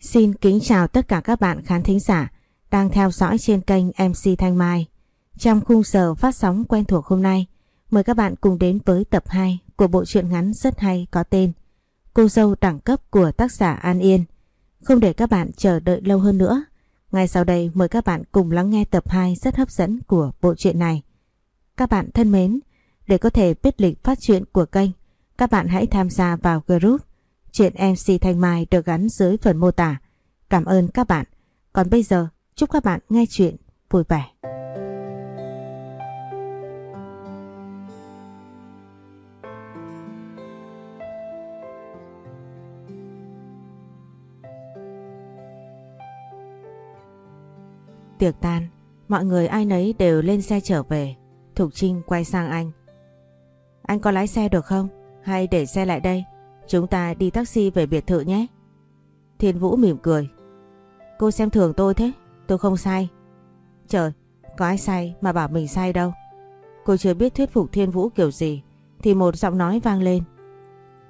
Xin kính chào tất cả các bạn khán thính giả đang theo dõi trên kênh MC Thanh Mai. Trong khung giờ phát sóng quen thuộc hôm nay, mời các bạn cùng đến với tập 2 của bộ truyện ngắn rất hay có tên Cô dâu đẳng cấp của tác giả An Yên. Không để các bạn chờ đợi lâu hơn nữa, ngay sau đây mời các bạn cùng lắng nghe tập 2 rất hấp dẫn của bộ truyện này. Các bạn thân mến, để có thể biết lịch phát truyện của kênh, các bạn hãy tham gia vào group Chuyện MC Thanh Mai được gắn dưới phần mô tả. Cảm ơn các bạn. Còn bây giờ, chúc các bạn nghe chuyện vui vẻ. Tiệc tan, mọi người ai nấy đều lên xe trở về. Thục Trinh quay sang anh. Anh có lái xe được không? Hay để xe lại đây? Chúng ta đi taxi về biệt thự nhé. Thiên Vũ mỉm cười. Cô xem thường tôi thế, tôi không sai. Trời, có ai sai mà bảo mình sai đâu. Cô chưa biết thuyết phục Thiên Vũ kiểu gì thì một giọng nói vang lên.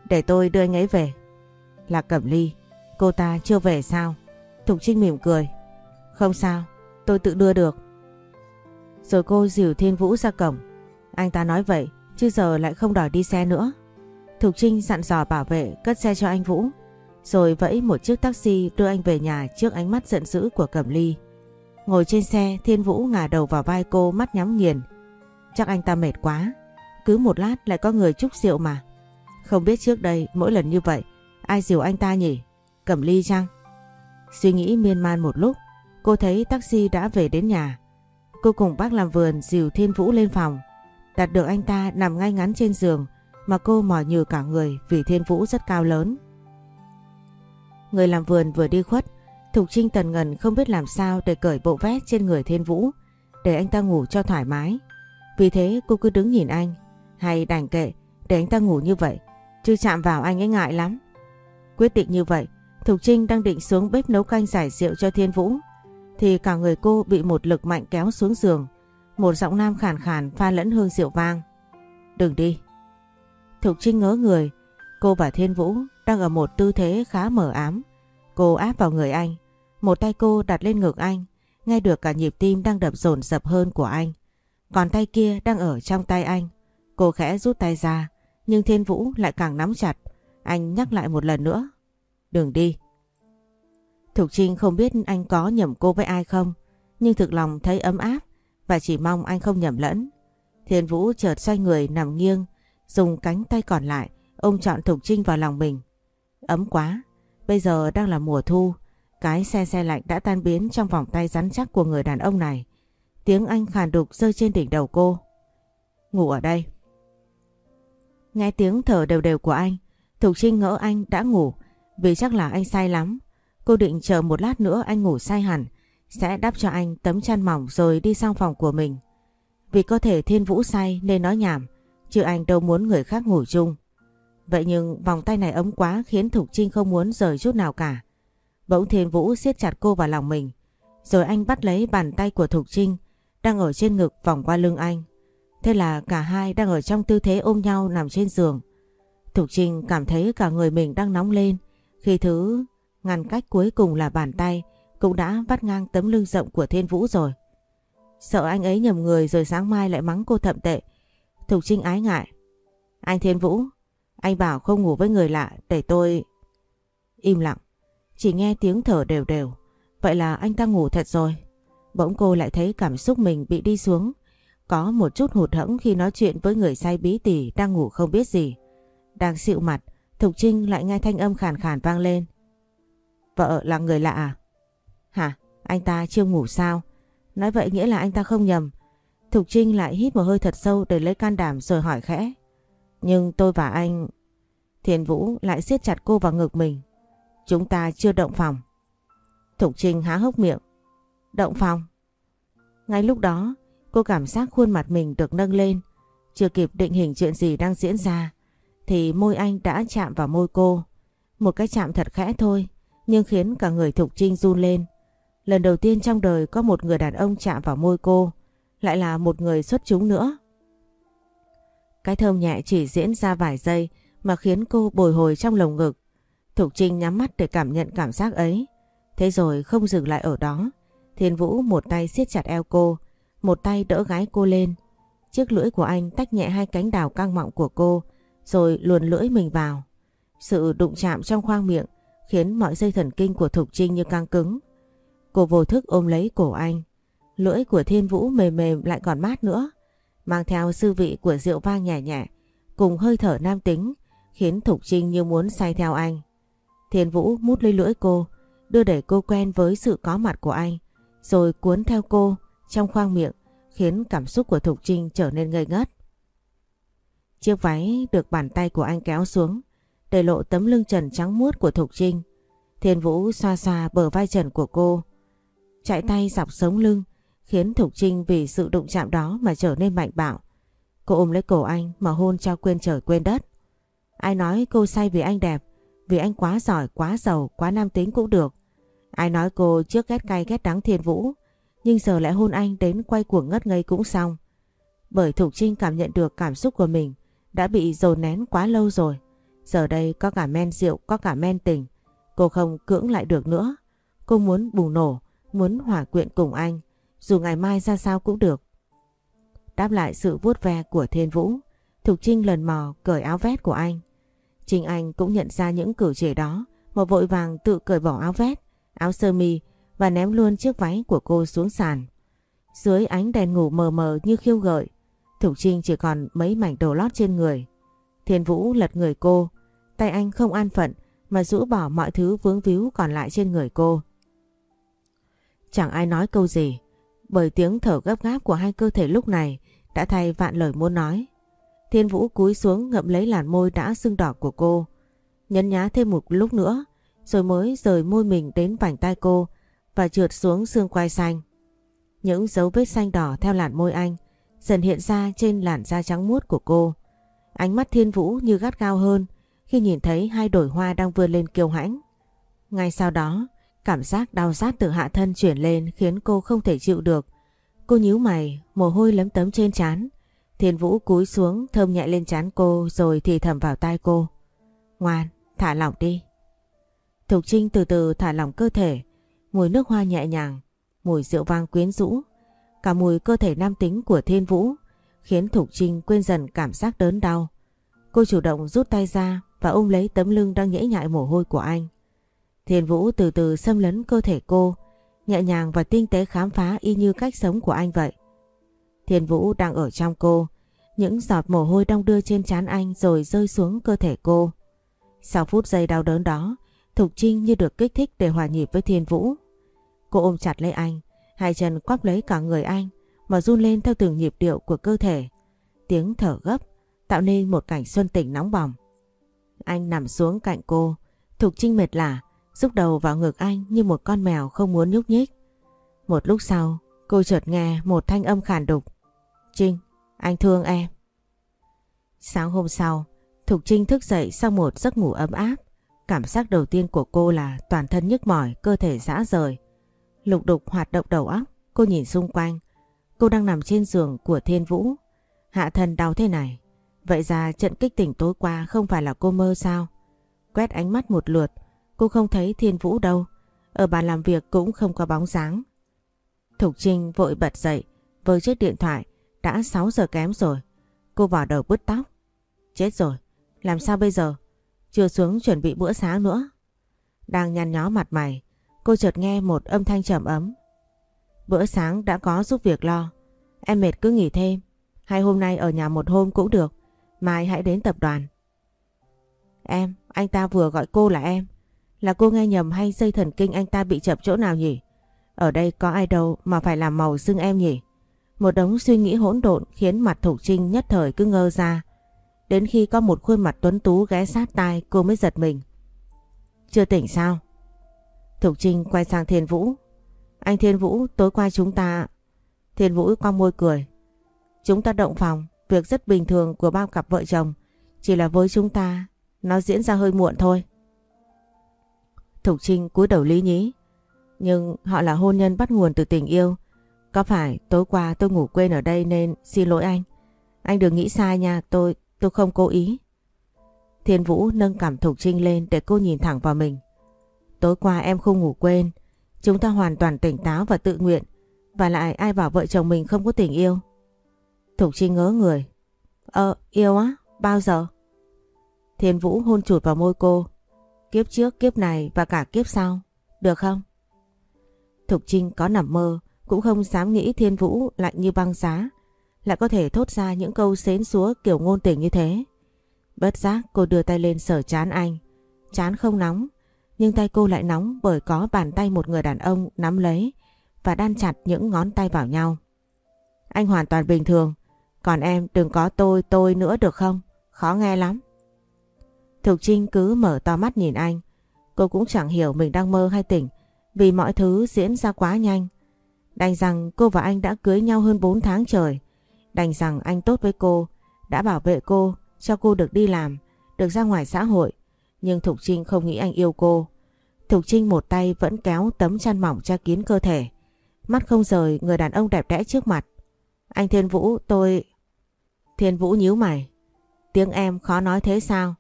Để tôi đưa anh ấy về. Là Cẩm Ly, cô ta chưa về sao? Thục Trinh mỉm cười. Không sao, tôi tự đưa được. Rồi cô dìu Thiên Vũ ra cổng. Anh ta nói vậy, chứ giờ lại không đòi đi xe nữa. Thục Trinh dặn dò bảo vệ cất xe cho anh Vũ, rồi vẫy một chiếc taxi đưa anh về nhà trước ánh mắt giận dữ của Cẩm Ly. Ngồi trên xe, Thiên Vũ ngả đầu vào vai cô mắt nhắm nghiền. Chắc anh ta mệt quá, cứ một lát lại có người chúc rượu mà. Không biết trước đây mỗi lần như vậy, ai dìu anh ta nhỉ? Cẩm Ly chăng? Suy nghĩ miên man một lúc, cô thấy taxi đã về đến nhà. Cô cùng bác làm vườn dìu Thiên Vũ lên phòng, đặt được anh ta nằm ngay ngắn trên giường, mà cô mỏi nhừ cả người vì thiên vũ rất cao lớn. Người làm vườn vừa đi khuất, Thục Trinh tần ngần không biết làm sao để cởi bộ vest trên người thiên vũ để anh ta ngủ cho thoải mái. Vì thế cô cứ đứng nhìn anh, hay đành kệ để anh ta ngủ như vậy, chứ chạm vào anh ấy ngại lắm. Quyết định như vậy, Thục Trinh đang định xuống bếp nấu canh giải rượu cho thiên vũ, thì cả người cô bị một lực mạnh kéo xuống giường, một giọng nam khàn khàn pha lẫn hương rượu vang. Đừng đi, Thục Trinh ngỡ người, cô và Thiên Vũ đang ở một tư thế khá mờ ám. Cô áp vào người anh, một tay cô đặt lên ngực anh, nghe được cả nhịp tim đang đập dồn dập hơn của anh. Còn tay kia đang ở trong tay anh. Cô khẽ rút tay ra, nhưng Thiên Vũ lại càng nắm chặt. Anh nhắc lại một lần nữa. Đừng đi. Thục Trinh không biết anh có nhầm cô với ai không, nhưng thực lòng thấy ấm áp và chỉ mong anh không nhầm lẫn. Thiên Vũ chợt xoay người nằm nghiêng, dùng cánh tay còn lại ôm trọn Thục Trinh vào lòng mình. Ấm quá, bây giờ đang là mùa thu, cái xe xe lạnh đã tan biến trong vòng tay rắn chắc của người đàn ông này. Tiếng anh khàn đục rơi trên đỉnh đầu cô. Ngủ ở đây. Nghe tiếng thở đều đều của anh, Thục Trinh ngỡ anh đã ngủ vì chắc là anh say lắm. Cô định chờ một lát nữa anh ngủ say hẳn, sẽ đắp cho anh tấm chăn mỏng rồi đi sang phòng của mình. Vì có thể thiên vũ say nên nói nhảm, chứ anh đâu muốn người khác ngủ chung. Vậy nhưng vòng tay này ấm quá khiến Thục Trinh không muốn rời chút nào cả. Bỗng Thiên Vũ siết chặt cô vào lòng mình. Rồi anh bắt lấy bàn tay của Thục Trinh, đang ở trên ngực vòng qua lưng anh. Thế là cả hai đang ở trong tư thế ôm nhau nằm trên giường. Thục Trinh cảm thấy cả người mình đang nóng lên, khi thứ ngăn cách cuối cùng là bàn tay cũng đã bắt ngang tấm lưng rộng của Thiên Vũ rồi. Sợ anh ấy nhầm người rồi sáng mai lại mắng cô thậm tệ Thục Trinh ái ngại. Anh Thiên Vũ, anh bảo không ngủ với người lạ để tôi... Im lặng, chỉ nghe tiếng thở đều đều. Vậy là anh ta ngủ thật rồi. Bỗng cô lại thấy cảm xúc mình bị đi xuống. Có một chút hụt hẫng khi nói chuyện với người say bí tỉ đang ngủ không biết gì. Đang xịu mặt, Thục Trinh lại nghe thanh âm khàn khàn vang lên. Vợ là người lạ à? Hả? Anh ta chưa ngủ sao? Nói vậy nghĩa là anh ta không nhầm. Thục Trinh lại hít một hơi thật sâu để lấy can đảm rồi hỏi khẽ. Nhưng tôi và anh... Thiền Vũ lại siết chặt cô vào ngực mình. Chúng ta chưa động phòng. Thục Trinh há hốc miệng. Động phòng. Ngay lúc đó, cô cảm giác khuôn mặt mình được nâng lên. Chưa kịp định hình chuyện gì đang diễn ra, thì môi anh đã chạm vào môi cô. Một cái chạm thật khẽ thôi, nhưng khiến cả người Thục Trinh run lên. Lần đầu tiên trong đời có một người đàn ông chạm vào môi cô lại là một người xuất chúng nữa. Cái thơm nhẹ chỉ diễn ra vài giây mà khiến cô bồi hồi trong lồng ngực. Thục Trinh nhắm mắt để cảm nhận cảm giác ấy. Thế rồi không dừng lại ở đó. Thiên Vũ một tay siết chặt eo cô, một tay đỡ gái cô lên. Chiếc lưỡi của anh tách nhẹ hai cánh đào căng mọng của cô, rồi luồn lưỡi mình vào. Sự đụng chạm trong khoang miệng khiến mọi dây thần kinh của Thục Trinh như căng cứng. Cô vô thức ôm lấy cổ anh. Lưỡi của Thiên Vũ mềm mềm lại còn mát nữa, mang theo sư vị của rượu vang nhẹ nhẹ, cùng hơi thở nam tính, khiến Thục Trinh như muốn say theo anh. Thiên Vũ mút lấy lưỡi cô, đưa đẩy cô quen với sự có mặt của anh, rồi cuốn theo cô trong khoang miệng, khiến cảm xúc của Thục Trinh trở nên ngây ngất. Chiếc váy được bàn tay của anh kéo xuống, để lộ tấm lưng trần trắng muốt của Thục Trinh. Thiên Vũ xoa xoa bờ vai trần của cô, chạy tay dọc sống lưng, khiến Thục Trinh vì sự đụng chạm đó mà trở nên mạnh bạo. Cô ôm lấy cổ anh mà hôn cho quên trời quên đất. Ai nói cô say vì anh đẹp, vì anh quá giỏi, quá giàu, quá nam tính cũng được. Ai nói cô trước ghét cay ghét đắng Thiên Vũ, nhưng giờ lại hôn anh đến quay cuồng ngất ngây cũng xong. Bởi Thục Trinh cảm nhận được cảm xúc của mình đã bị dồn nén quá lâu rồi. Giờ đây có cả men rượu, có cả men tình. Cô không cưỡng lại được nữa. Cô muốn bùng nổ, muốn hỏa quyện cùng anh, dù ngày mai ra sao cũng được. Đáp lại sự vuốt ve của Thiên Vũ, Thục Trinh lần mò cởi áo vest của anh. Trinh Anh cũng nhận ra những cử chỉ đó, mà vội vàng tự cởi bỏ áo vest, áo sơ mi và ném luôn chiếc váy của cô xuống sàn. Dưới ánh đèn ngủ mờ mờ như khiêu gợi, Thục Trinh chỉ còn mấy mảnh đồ lót trên người. Thiên Vũ lật người cô, tay anh không an phận mà rũ bỏ mọi thứ vướng víu còn lại trên người cô. Chẳng ai nói câu gì, bởi tiếng thở gấp gáp của hai cơ thể lúc này đã thay vạn lời muốn nói. Thiên Vũ cúi xuống ngậm lấy làn môi đã sưng đỏ của cô, nhấn nhá thêm một lúc nữa, rồi mới rời môi mình đến vành tay cô và trượt xuống xương quai xanh. Những dấu vết xanh đỏ theo làn môi anh dần hiện ra trên làn da trắng muốt của cô. Ánh mắt Thiên Vũ như gắt gao hơn khi nhìn thấy hai đồi hoa đang vươn lên kiêu hãnh. Ngay sau đó, cảm giác đau rát từ hạ thân chuyển lên khiến cô không thể chịu được. Cô nhíu mày, mồ hôi lấm tấm trên trán. Thiên Vũ cúi xuống thơm nhẹ lên trán cô rồi thì thầm vào tai cô. Ngoan, thả lỏng đi. Thục Trinh từ từ thả lỏng cơ thể, mùi nước hoa nhẹ nhàng, mùi rượu vang quyến rũ, cả mùi cơ thể nam tính của Thiên Vũ khiến Thục Trinh quên dần cảm giác đớn đau. Cô chủ động rút tay ra và ôm lấy tấm lưng đang nhễ nhại mồ hôi của anh. Thiên Vũ từ từ xâm lấn cơ thể cô, nhẹ nhàng và tinh tế khám phá y như cách sống của anh vậy. Thiên Vũ đang ở trong cô, những giọt mồ hôi đong đưa trên trán anh rồi rơi xuống cơ thể cô. Sau phút giây đau đớn đó, Thục Trinh như được kích thích để hòa nhịp với Thiên Vũ. Cô ôm chặt lấy anh, hai chân quắp lấy cả người anh mà run lên theo từng nhịp điệu của cơ thể. Tiếng thở gấp tạo nên một cảnh xuân tỉnh nóng bỏng. Anh nằm xuống cạnh cô, Thục Trinh mệt lả, rúc đầu vào ngực anh như một con mèo không muốn nhúc nhích. Một lúc sau, cô chợt nghe một thanh âm khàn đục. Trinh, anh thương em. Sáng hôm sau, Thục Trinh thức dậy sau một giấc ngủ ấm áp. Cảm giác đầu tiên của cô là toàn thân nhức mỏi, cơ thể rã rời. Lục đục hoạt động đầu óc, cô nhìn xung quanh. Cô đang nằm trên giường của Thiên Vũ. Hạ thân đau thế này. Vậy ra trận kích tỉnh tối qua không phải là cô mơ sao? Quét ánh mắt một lượt, cô không thấy Thiên Vũ đâu. Ở bàn làm việc cũng không có bóng dáng. Thục Trinh vội bật dậy, với chiếc điện thoại. Đã 6 giờ kém rồi. Cô vào đầu bứt tóc. Chết rồi, làm sao bây giờ? Chưa xuống chuẩn bị bữa sáng nữa. Đang nhăn nhó mặt mày, cô chợt nghe một âm thanh trầm ấm. Bữa sáng đã có giúp việc lo. Em mệt cứ nghỉ thêm. Hay hôm nay ở nhà một hôm cũng được. Mai hãy đến tập đoàn. Em, anh ta vừa gọi cô là em. Là cô nghe nhầm hay dây thần kinh anh ta bị chập chỗ nào nhỉ? Ở đây có ai đâu mà phải làm màu xưng em nhỉ? Một đống suy nghĩ hỗn độn khiến mặt Thục Trinh nhất thời cứ ngơ ra. Đến khi có một khuôn mặt tuấn tú ghé sát tai cô mới giật mình. Chưa tỉnh sao? Thục Trinh quay sang Thiên Vũ. Anh Thiên Vũ tối qua chúng ta... Thiên Vũ qua môi cười. Chúng ta động phòng, việc rất bình thường của bao cặp vợ chồng. Chỉ là với chúng ta, nó diễn ra hơi muộn thôi. Thục Trinh cúi đầu lý nhí. Nhưng họ là hôn nhân bắt nguồn từ tình yêu. Có phải tối qua tôi ngủ quên ở đây nên xin lỗi anh. Anh đừng nghĩ sai nha, tôi tôi không cố ý. Thiên Vũ nâng cảm Thục Trinh lên để cô nhìn thẳng vào mình. Tối qua em không ngủ quên, Chúng ta hoàn toàn tỉnh táo và tự nguyện. Và lại ai bảo vợ chồng mình không có tình yêu? Thục Trinh ngớ người. Ờ, yêu á? Bao giờ? Thiên Vũ hôn chụt vào môi cô. Kiếp trước, kiếp này và cả kiếp sau. Được không? Thục Trinh có nằm mơ, cũng không dám nghĩ Thiên Vũ lạnh như băng giá. Lại có thể thốt ra những câu xến xúa kiểu ngôn tình như thế. Bất giác cô đưa tay lên sở chán anh. Chán không nóng, nhưng tay cô lại nóng bởi có bàn tay một người đàn ông nắm lấy và đan chặt những ngón tay vào nhau. Anh hoàn toàn bình thường, còn em đừng có tôi tôi nữa được không? Khó nghe lắm. Thục Trinh cứ mở to mắt nhìn anh. Cô cũng chẳng hiểu mình đang mơ hay tỉnh vì mọi thứ diễn ra quá nhanh. Đành rằng cô và anh đã cưới nhau hơn 4 tháng trời. Đành rằng anh tốt với cô, đã bảo vệ cô, cho cô được đi làm, được ra ngoài xã hội. Nhưng Thục Trinh không nghĩ anh yêu cô. Thục Trinh một tay vẫn kéo tấm chăn mỏng che kín cơ thể. Mắt không rời người đàn ông đẹp đẽ trước mặt. Anh Thiên Vũ tôi... Thiên Vũ nhíu mày. Tiếng em khó nói thế sao?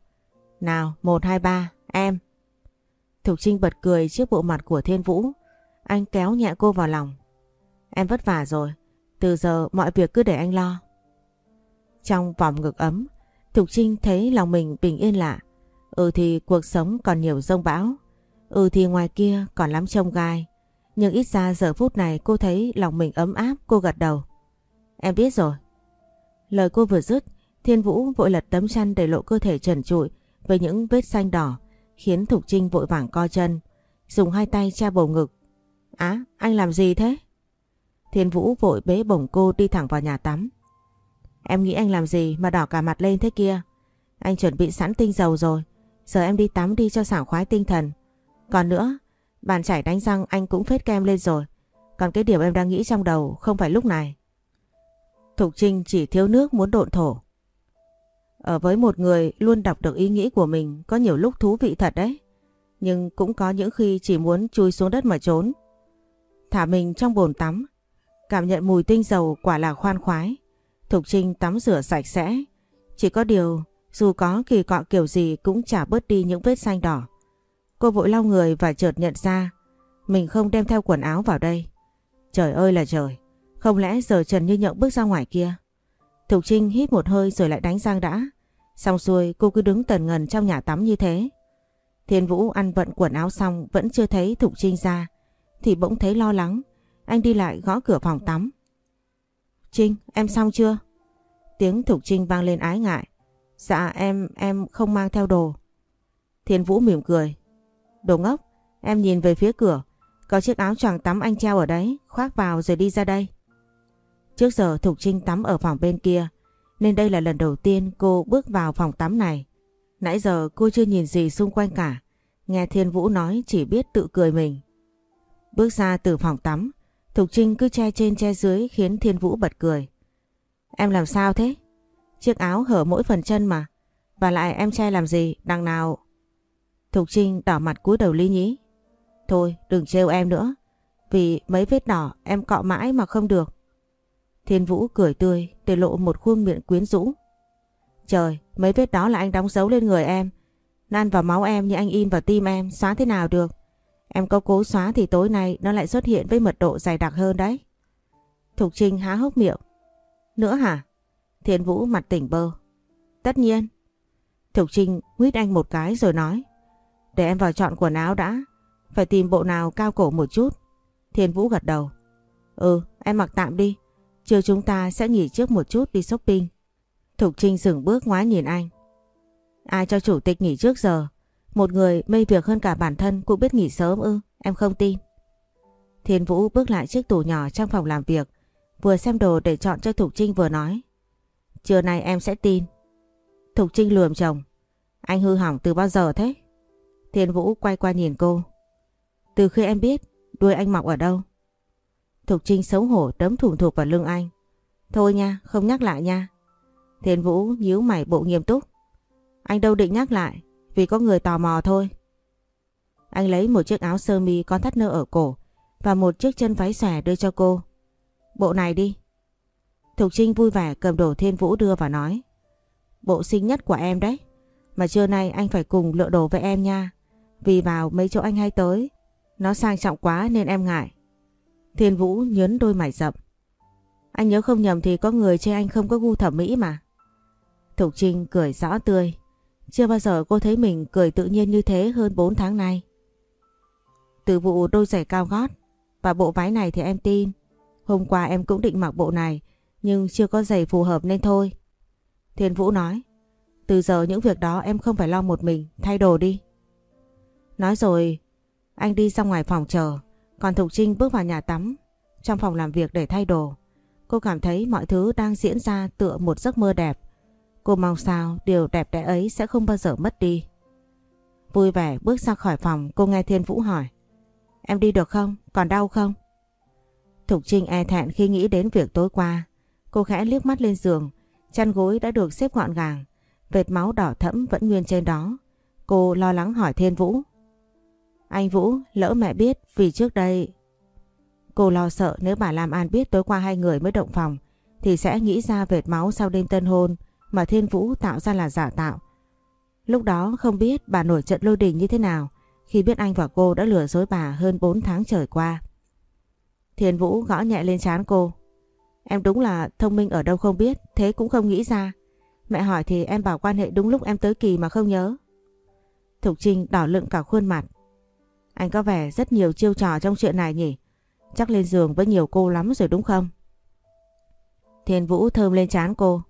Nào, một hai ba, em. Thục Trinh bật cười trước bộ mặt của Thiên Vũ. Anh kéo nhẹ cô vào lòng. Em vất vả rồi. Từ giờ mọi việc cứ để anh lo. Trong vòng ngực ấm, Thục Trinh thấy lòng mình bình yên lạ. Ừ thì cuộc sống còn nhiều rông bão. Ừ thì ngoài kia còn lắm trông gai. Nhưng ít ra giờ phút này cô thấy lòng mình ấm áp cô gật đầu. Em biết rồi. Lời cô vừa dứt, Thiên Vũ vội lật tấm chăn để lộ cơ thể trần trụi với những vết xanh đỏ khiến Thục Trinh vội vàng co chân, dùng hai tay che bầu ngực. Á, anh làm gì thế? Thiên Vũ vội bế bổng cô đi thẳng vào nhà tắm. Em nghĩ anh làm gì mà đỏ cả mặt lên thế kia? Anh chuẩn bị sẵn tinh dầu rồi, giờ em đi tắm đi cho sảng khoái tinh thần. Còn nữa, bàn chải đánh răng anh cũng phết kem lên rồi, còn cái điều em đang nghĩ trong đầu không phải lúc này. Thục Trinh chỉ thiếu nước muốn độn thổ. Ở với một người luôn đọc được ý nghĩ của mình có nhiều lúc thú vị thật đấy. Nhưng cũng có những khi chỉ muốn chui xuống đất mà trốn. Thả mình trong bồn tắm, cảm nhận mùi tinh dầu quả là khoan khoái. Thục Trinh tắm rửa sạch sẽ. Chỉ có điều dù có kỳ cọ kiểu gì cũng chả bớt đi những vết xanh đỏ. Cô vội lau người và chợt nhận ra mình không đem theo quần áo vào đây. Trời ơi là trời, không lẽ giờ Trần Như Nhộng bước ra ngoài kia? Thục Trinh hít một hơi rồi lại đánh răng đã. Xong xuôi cô cứ đứng tần ngần trong nhà tắm như thế. Thiên Vũ ăn vận quần áo xong vẫn chưa thấy Thục Trinh ra. Thì bỗng thấy lo lắng. Anh đi lại gõ cửa phòng tắm. Trinh, em xong chưa? Tiếng Thục Trinh vang lên ái ngại. Dạ em, em không mang theo đồ. Thiên Vũ mỉm cười. Đồ ngốc, em nhìn về phía cửa. Có chiếc áo choàng tắm anh treo ở đấy, khoác vào rồi đi ra đây. Trước giờ Thục Trinh tắm ở phòng bên kia, nên đây là lần đầu tiên cô bước vào phòng tắm này. Nãy giờ cô chưa nhìn gì xung quanh cả, nghe Thiên Vũ nói chỉ biết tự cười mình. Bước ra từ phòng tắm, Thục Trinh cứ che trên che dưới khiến Thiên Vũ bật cười. Em làm sao thế? Chiếc áo hở mỗi phần chân mà. Và lại em che làm gì, đằng nào... Thục Trinh đỏ mặt cúi đầu ly nhí. Thôi đừng trêu em nữa. Vì mấy vết đỏ em cọ mãi mà không được. Thiên Vũ cười tươi để lộ một khuôn miệng quyến rũ. Trời, mấy vết đó là anh đóng dấu lên người em. Nan vào máu em như anh in vào tim em, xóa thế nào được. Em có cố xóa thì tối nay nó lại xuất hiện với mật độ dày đặc hơn đấy. Thục Trinh há hốc miệng. Nữa hả? Thiên Vũ mặt tỉnh bơ. Tất nhiên. Thục Trinh huyết anh một cái rồi nói. Để em vào chọn quần áo đã. Phải tìm bộ nào cao cổ một chút. Thiên Vũ gật đầu. Ừ, em mặc tạm đi. Chiều chúng ta sẽ nghỉ trước một chút đi shopping. Thục Trinh dừng bước ngoái nhìn anh. Ai cho chủ tịch nghỉ trước giờ? Một người mê việc hơn cả bản thân cũng biết nghỉ sớm ư, em không tin. Thiên Vũ bước lại chiếc tủ nhỏ trong phòng làm việc, vừa xem đồ để chọn cho Thục Trinh vừa nói. Trưa nay em sẽ tin. Thục Trinh lườm chồng. Anh hư hỏng từ bao giờ thế? Thiên Vũ quay qua nhìn cô. Từ khi em biết, đuôi anh mọc ở đâu? Thục Trinh xấu hổ đấm thủng thục vào lưng anh. Thôi nha, không nhắc lại nha. Thiên Vũ nhíu mày bộ nghiêm túc. Anh đâu định nhắc lại, vì có người tò mò thôi. Anh lấy một chiếc áo sơ mi có thắt nơ ở cổ và một chiếc chân váy xòe đưa cho cô. Bộ này đi. Thục Trinh vui vẻ cầm đồ Thiên Vũ đưa và nói. Bộ xinh nhất của em đấy. Mà trưa nay anh phải cùng lựa đồ với em nha. Vì vào mấy chỗ anh hay tới. Nó sang trọng quá nên em ngại. Thiên Vũ nhớn đôi mày rậm. Anh nhớ không nhầm thì có người chê anh không có gu thẩm mỹ mà. Thục Trinh cười rõ tươi. Chưa bao giờ cô thấy mình cười tự nhiên như thế hơn 4 tháng nay. Từ vụ đôi giày cao gót và bộ váy này thì em tin. Hôm qua em cũng định mặc bộ này nhưng chưa có giày phù hợp nên thôi. Thiên Vũ nói. Từ giờ những việc đó em không phải lo một mình, thay đồ đi. Nói rồi, anh đi ra ngoài phòng chờ, còn Thục Trinh bước vào nhà tắm, trong phòng làm việc để thay đồ. Cô cảm thấy mọi thứ đang diễn ra tựa một giấc mơ đẹp. Cô mong sao điều đẹp đẽ ấy sẽ không bao giờ mất đi. Vui vẻ bước ra khỏi phòng cô nghe Thiên Vũ hỏi. Em đi được không? Còn đau không? Thục Trinh e thẹn khi nghĩ đến việc tối qua. Cô khẽ liếc mắt lên giường, chăn gối đã được xếp gọn gàng, vệt máu đỏ thẫm vẫn nguyên trên đó. Cô lo lắng hỏi Thiên Vũ. Anh Vũ, lỡ mẹ biết vì trước đây... Cô lo sợ nếu bà Lam An biết tối qua hai người mới động phòng thì sẽ nghĩ ra vệt máu sau đêm tân hôn mà Thiên Vũ tạo ra là giả tạo. Lúc đó không biết bà nổi trận lôi đình như thế nào khi biết anh và cô đã lừa dối bà hơn 4 tháng trời qua. Thiên Vũ gõ nhẹ lên trán cô. Em đúng là thông minh ở đâu không biết, thế cũng không nghĩ ra. Mẹ hỏi thì em bảo quan hệ đúng lúc em tới kỳ mà không nhớ. Thục Trinh đỏ lựng cả khuôn mặt. Anh có vẻ rất nhiều chiêu trò trong chuyện này nhỉ? Chắc lên giường với nhiều cô lắm rồi đúng không? Thiên Vũ thơm lên chán cô.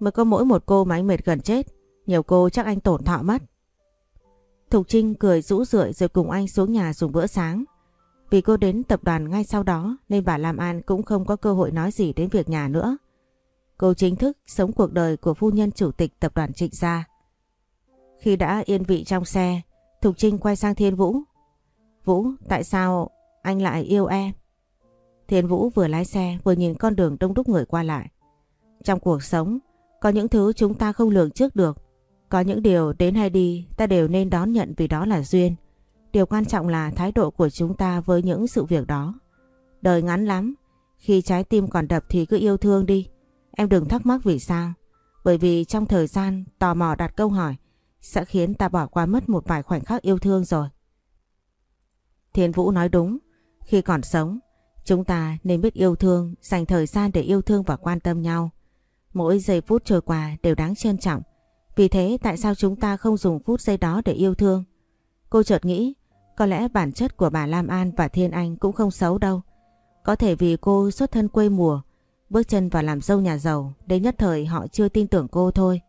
Mới có mỗi một cô mà anh mệt gần chết. Nhiều cô chắc anh tổn thọ mất. Thục Trinh cười rũ rượi rồi cùng anh xuống nhà dùng bữa sáng. Vì cô đến tập đoàn ngay sau đó nên bà Lam An cũng không có cơ hội nói gì đến việc nhà nữa. Cô chính thức sống cuộc đời của phu nhân chủ tịch tập đoàn Trịnh Gia. Khi đã yên vị trong xe, Thục Trinh quay sang Thiên Vũ. Vũ, tại sao anh lại yêu em? Thiên Vũ vừa lái xe vừa nhìn con đường đông đúc người qua lại. Trong cuộc sống, có những thứ chúng ta không lường trước được. Có những điều đến hay đi ta đều nên đón nhận vì đó là duyên. Điều quan trọng là thái độ của chúng ta với những sự việc đó. Đời ngắn lắm, khi trái tim còn đập thì cứ yêu thương đi. Em đừng thắc mắc vì sao. Bởi vì trong thời gian tò mò đặt câu hỏi sẽ khiến ta bỏ qua mất một vài khoảnh khắc yêu thương rồi. Thiên Vũ nói đúng, khi còn sống, chúng ta nên biết yêu thương, dành thời gian để yêu thương và quan tâm nhau. Mỗi giây phút trôi qua đều đáng trân trọng. Vì thế tại sao chúng ta không dùng phút giây đó để yêu thương? Cô chợt nghĩ, có lẽ bản chất của bà Lam An và Thiên Anh cũng không xấu đâu. Có thể vì cô xuất thân quê mùa, bước chân vào làm dâu nhà giàu, đến nhất thời họ chưa tin tưởng cô thôi.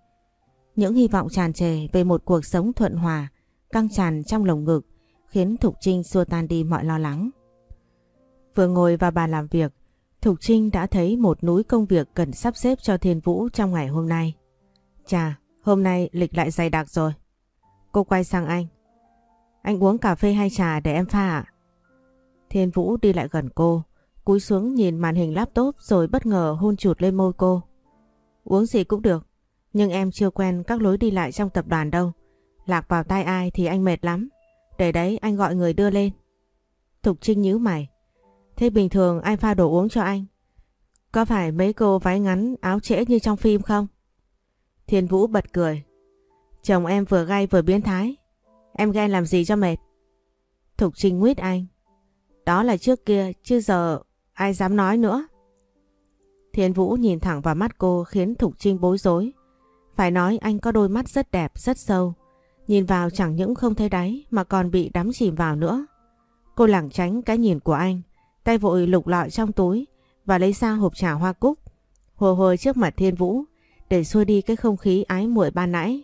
Những hy vọng tràn trề về một cuộc sống thuận hòa, căng tràn trong lồng ngực, khiến Thục Trinh xua tan đi mọi lo lắng. Vừa ngồi vào bàn làm việc, Thục Trinh đã thấy một núi công việc cần sắp xếp cho Thiên Vũ trong ngày hôm nay. Chà, hôm nay lịch lại dày đặc rồi. Cô quay sang anh. Anh uống cà phê hay trà để em pha ạ? Thiên Vũ đi lại gần cô, cúi xuống nhìn màn hình laptop rồi bất ngờ hôn chụt lên môi cô. Uống gì cũng được, nhưng em chưa quen các lối đi lại trong tập đoàn đâu. Lạc vào tay ai thì anh mệt lắm. Để đấy, anh gọi người đưa lên. Thục Trinh nhíu mày. Thế bình thường ai pha đồ uống cho anh? Có phải mấy cô váy ngắn, áo trễ như trong phim không? Thiên Vũ bật cười. Chồng em vừa gay vừa biến thái. Em ghen làm gì cho mệt? Thục Trinh nguyết anh. Đó là trước kia, chứ giờ ai dám nói nữa. Thiên Vũ nhìn thẳng vào mắt cô khiến Thục Trinh bối rối. Phải nói anh có đôi mắt rất đẹp, rất sâu. Nhìn vào chẳng những không thấy đáy mà còn bị đắm chìm vào nữa. Cô lảng tránh cái nhìn của anh, tay vội lục lọi trong túi và lấy ra hộp trà hoa cúc, hồ hồi trước mặt Thiên Vũ để xua đi cái không khí ái muội ban nãy.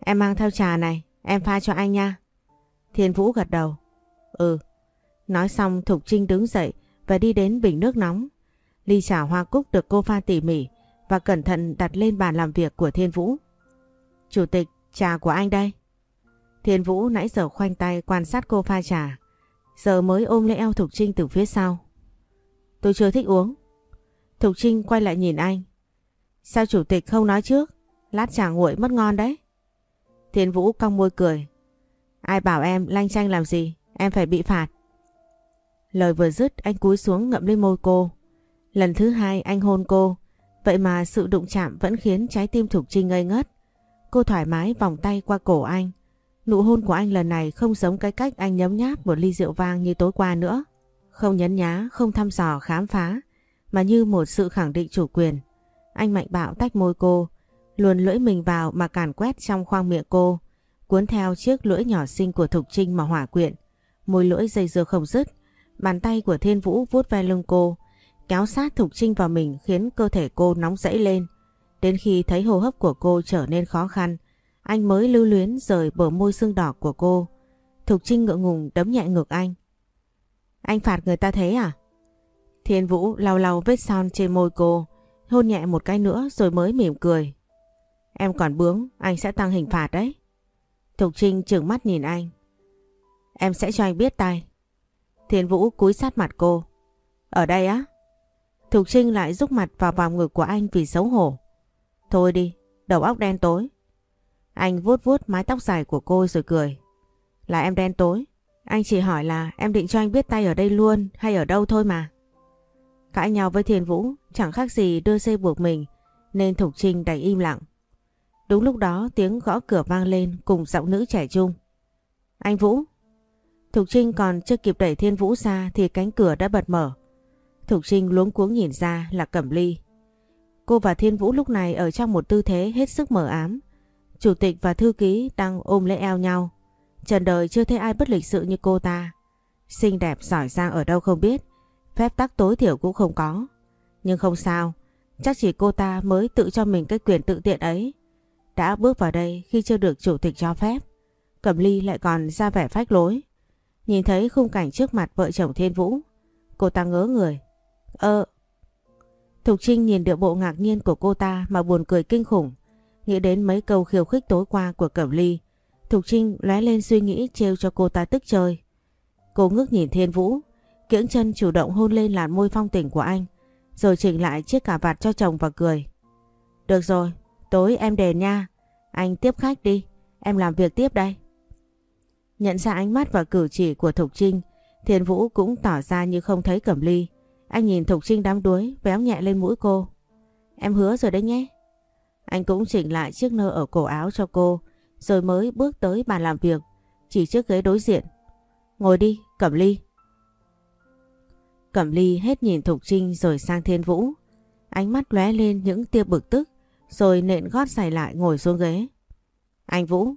Em mang theo trà này, em pha cho anh nha. Thiên Vũ gật đầu. Ừ. Nói xong Thục Trinh đứng dậy và đi đến bình nước nóng. Ly trà hoa cúc được cô pha tỉ mỉ và cẩn thận đặt lên bàn làm việc của Thiên Vũ. Chủ tịch, trà của anh đây. Thiên Vũ nãy giờ khoanh tay quan sát cô pha trà. Giờ mới ôm lấy eo Thục Trinh từ phía sau. Tôi chưa thích uống. Thục Trinh quay lại nhìn anh. Sao chủ tịch không nói trước? Lát trà nguội mất ngon đấy. Thiên Vũ cong môi cười. Ai bảo em lanh chanh làm gì? Em phải bị phạt. Lời vừa dứt anh cúi xuống ngậm lên môi cô. Lần thứ hai anh hôn cô. Vậy mà sự đụng chạm vẫn khiến trái tim Thục Trinh ngây ngất. Cô thoải mái vòng tay qua cổ anh. Nụ hôn của anh lần này không giống cái cách anh nhấm nháp một ly rượu vang như tối qua nữa. Không nhấn nhá, không thăm dò khám phá, mà như một sự khẳng định chủ quyền. Anh mạnh bạo tách môi cô, luồn lưỡi mình vào mà càn quét trong khoang miệng cô, cuốn theo chiếc lưỡi nhỏ xinh của Thục Trinh mà hỏa quyện. Môi lưỡi dây dưa không dứt, bàn tay của Thiên Vũ vuốt ve lưng cô, kéo sát Thục Trinh vào mình khiến cơ thể cô nóng rẫy lên. Đến khi thấy hô hấp của cô trở nên khó khăn, anh mới lưu luyến rời bờ môi xương đỏ của cô. Thục Trinh ngượng ngùng đấm nhẹ ngực anh. Anh phạt người ta thế à? Thiên Vũ lau lau vết son trên môi cô, hôn nhẹ một cái nữa rồi mới mỉm cười. Em còn bướng, anh sẽ tăng hình phạt đấy. Thục Trinh trừng mắt nhìn anh. Em sẽ cho anh biết tay. Thiên Vũ cúi sát mặt cô. Ở đây á? Thục Trinh lại rúc mặt vào vòng ngực của anh vì xấu hổ. Thôi đi, đầu óc đen tối. Anh vuốt vuốt mái tóc dài của cô rồi cười. Là em đen tối. Anh chỉ hỏi là em định cho anh biết tay ở đây luôn hay ở đâu thôi mà. Cãi nhau với Thiên Vũ chẳng khác gì đưa dây buộc mình nên Thục Trinh đành im lặng. Đúng lúc đó tiếng gõ cửa vang lên cùng giọng nữ trẻ trung. Anh Vũ. Thục Trinh còn chưa kịp đẩy Thiên Vũ ra thì cánh cửa đã bật mở. Thục Trinh luống cuống nhìn ra là Cẩm Ly. Cô và Thiên Vũ lúc này ở trong một tư thế hết sức mờ ám. Chủ tịch và thư ký đang ôm lấy eo nhau. Trần đời chưa thấy ai bất lịch sự như cô ta. Xinh đẹp, giỏi giang ở đâu không biết. Phép tắc tối thiểu cũng không có. Nhưng không sao. Chắc chỉ cô ta mới tự cho mình cái quyền tự tiện ấy. Đã bước vào đây khi chưa được chủ tịch cho phép. Cẩm ly lại còn ra vẻ phách lối. Nhìn thấy khung cảnh trước mặt vợ chồng Thiên Vũ. Cô ta ngớ người. Ờ. Thục Trinh nhìn điệu bộ ngạc nhiên của cô ta mà buồn cười kinh khủng. Nghĩ đến mấy câu khiêu khích tối qua của Cẩm Ly. Thục Trinh lóe lên suy nghĩ trêu cho cô ta tức chơi. Cô ngước nhìn Thiên Vũ. Kiễng chân chủ động hôn lên làn môi phong tình của anh. Rồi chỉnh lại chiếc cà vạt cho chồng và cười. Được rồi, tối em đền nha. Anh tiếp khách đi, em làm việc tiếp đây. Nhận ra ánh mắt và cử chỉ của Thục Trinh, Thiên Vũ cũng tỏ ra như không thấy Cẩm Ly. Anh nhìn Thục Trinh đám đuối, véo nhẹ lên mũi cô. Em hứa rồi đấy nhé. Anh cũng chỉnh lại chiếc nơ ở cổ áo cho cô, rồi mới bước tới bàn làm việc, chỉ trước ghế đối diện. Ngồi đi, Cẩm Ly. Cẩm Ly hết nhìn Thục Trinh rồi sang Thiên Vũ. Ánh mắt lóe lên những tia bực tức, rồi nện gót giày lại ngồi xuống ghế. Anh Vũ,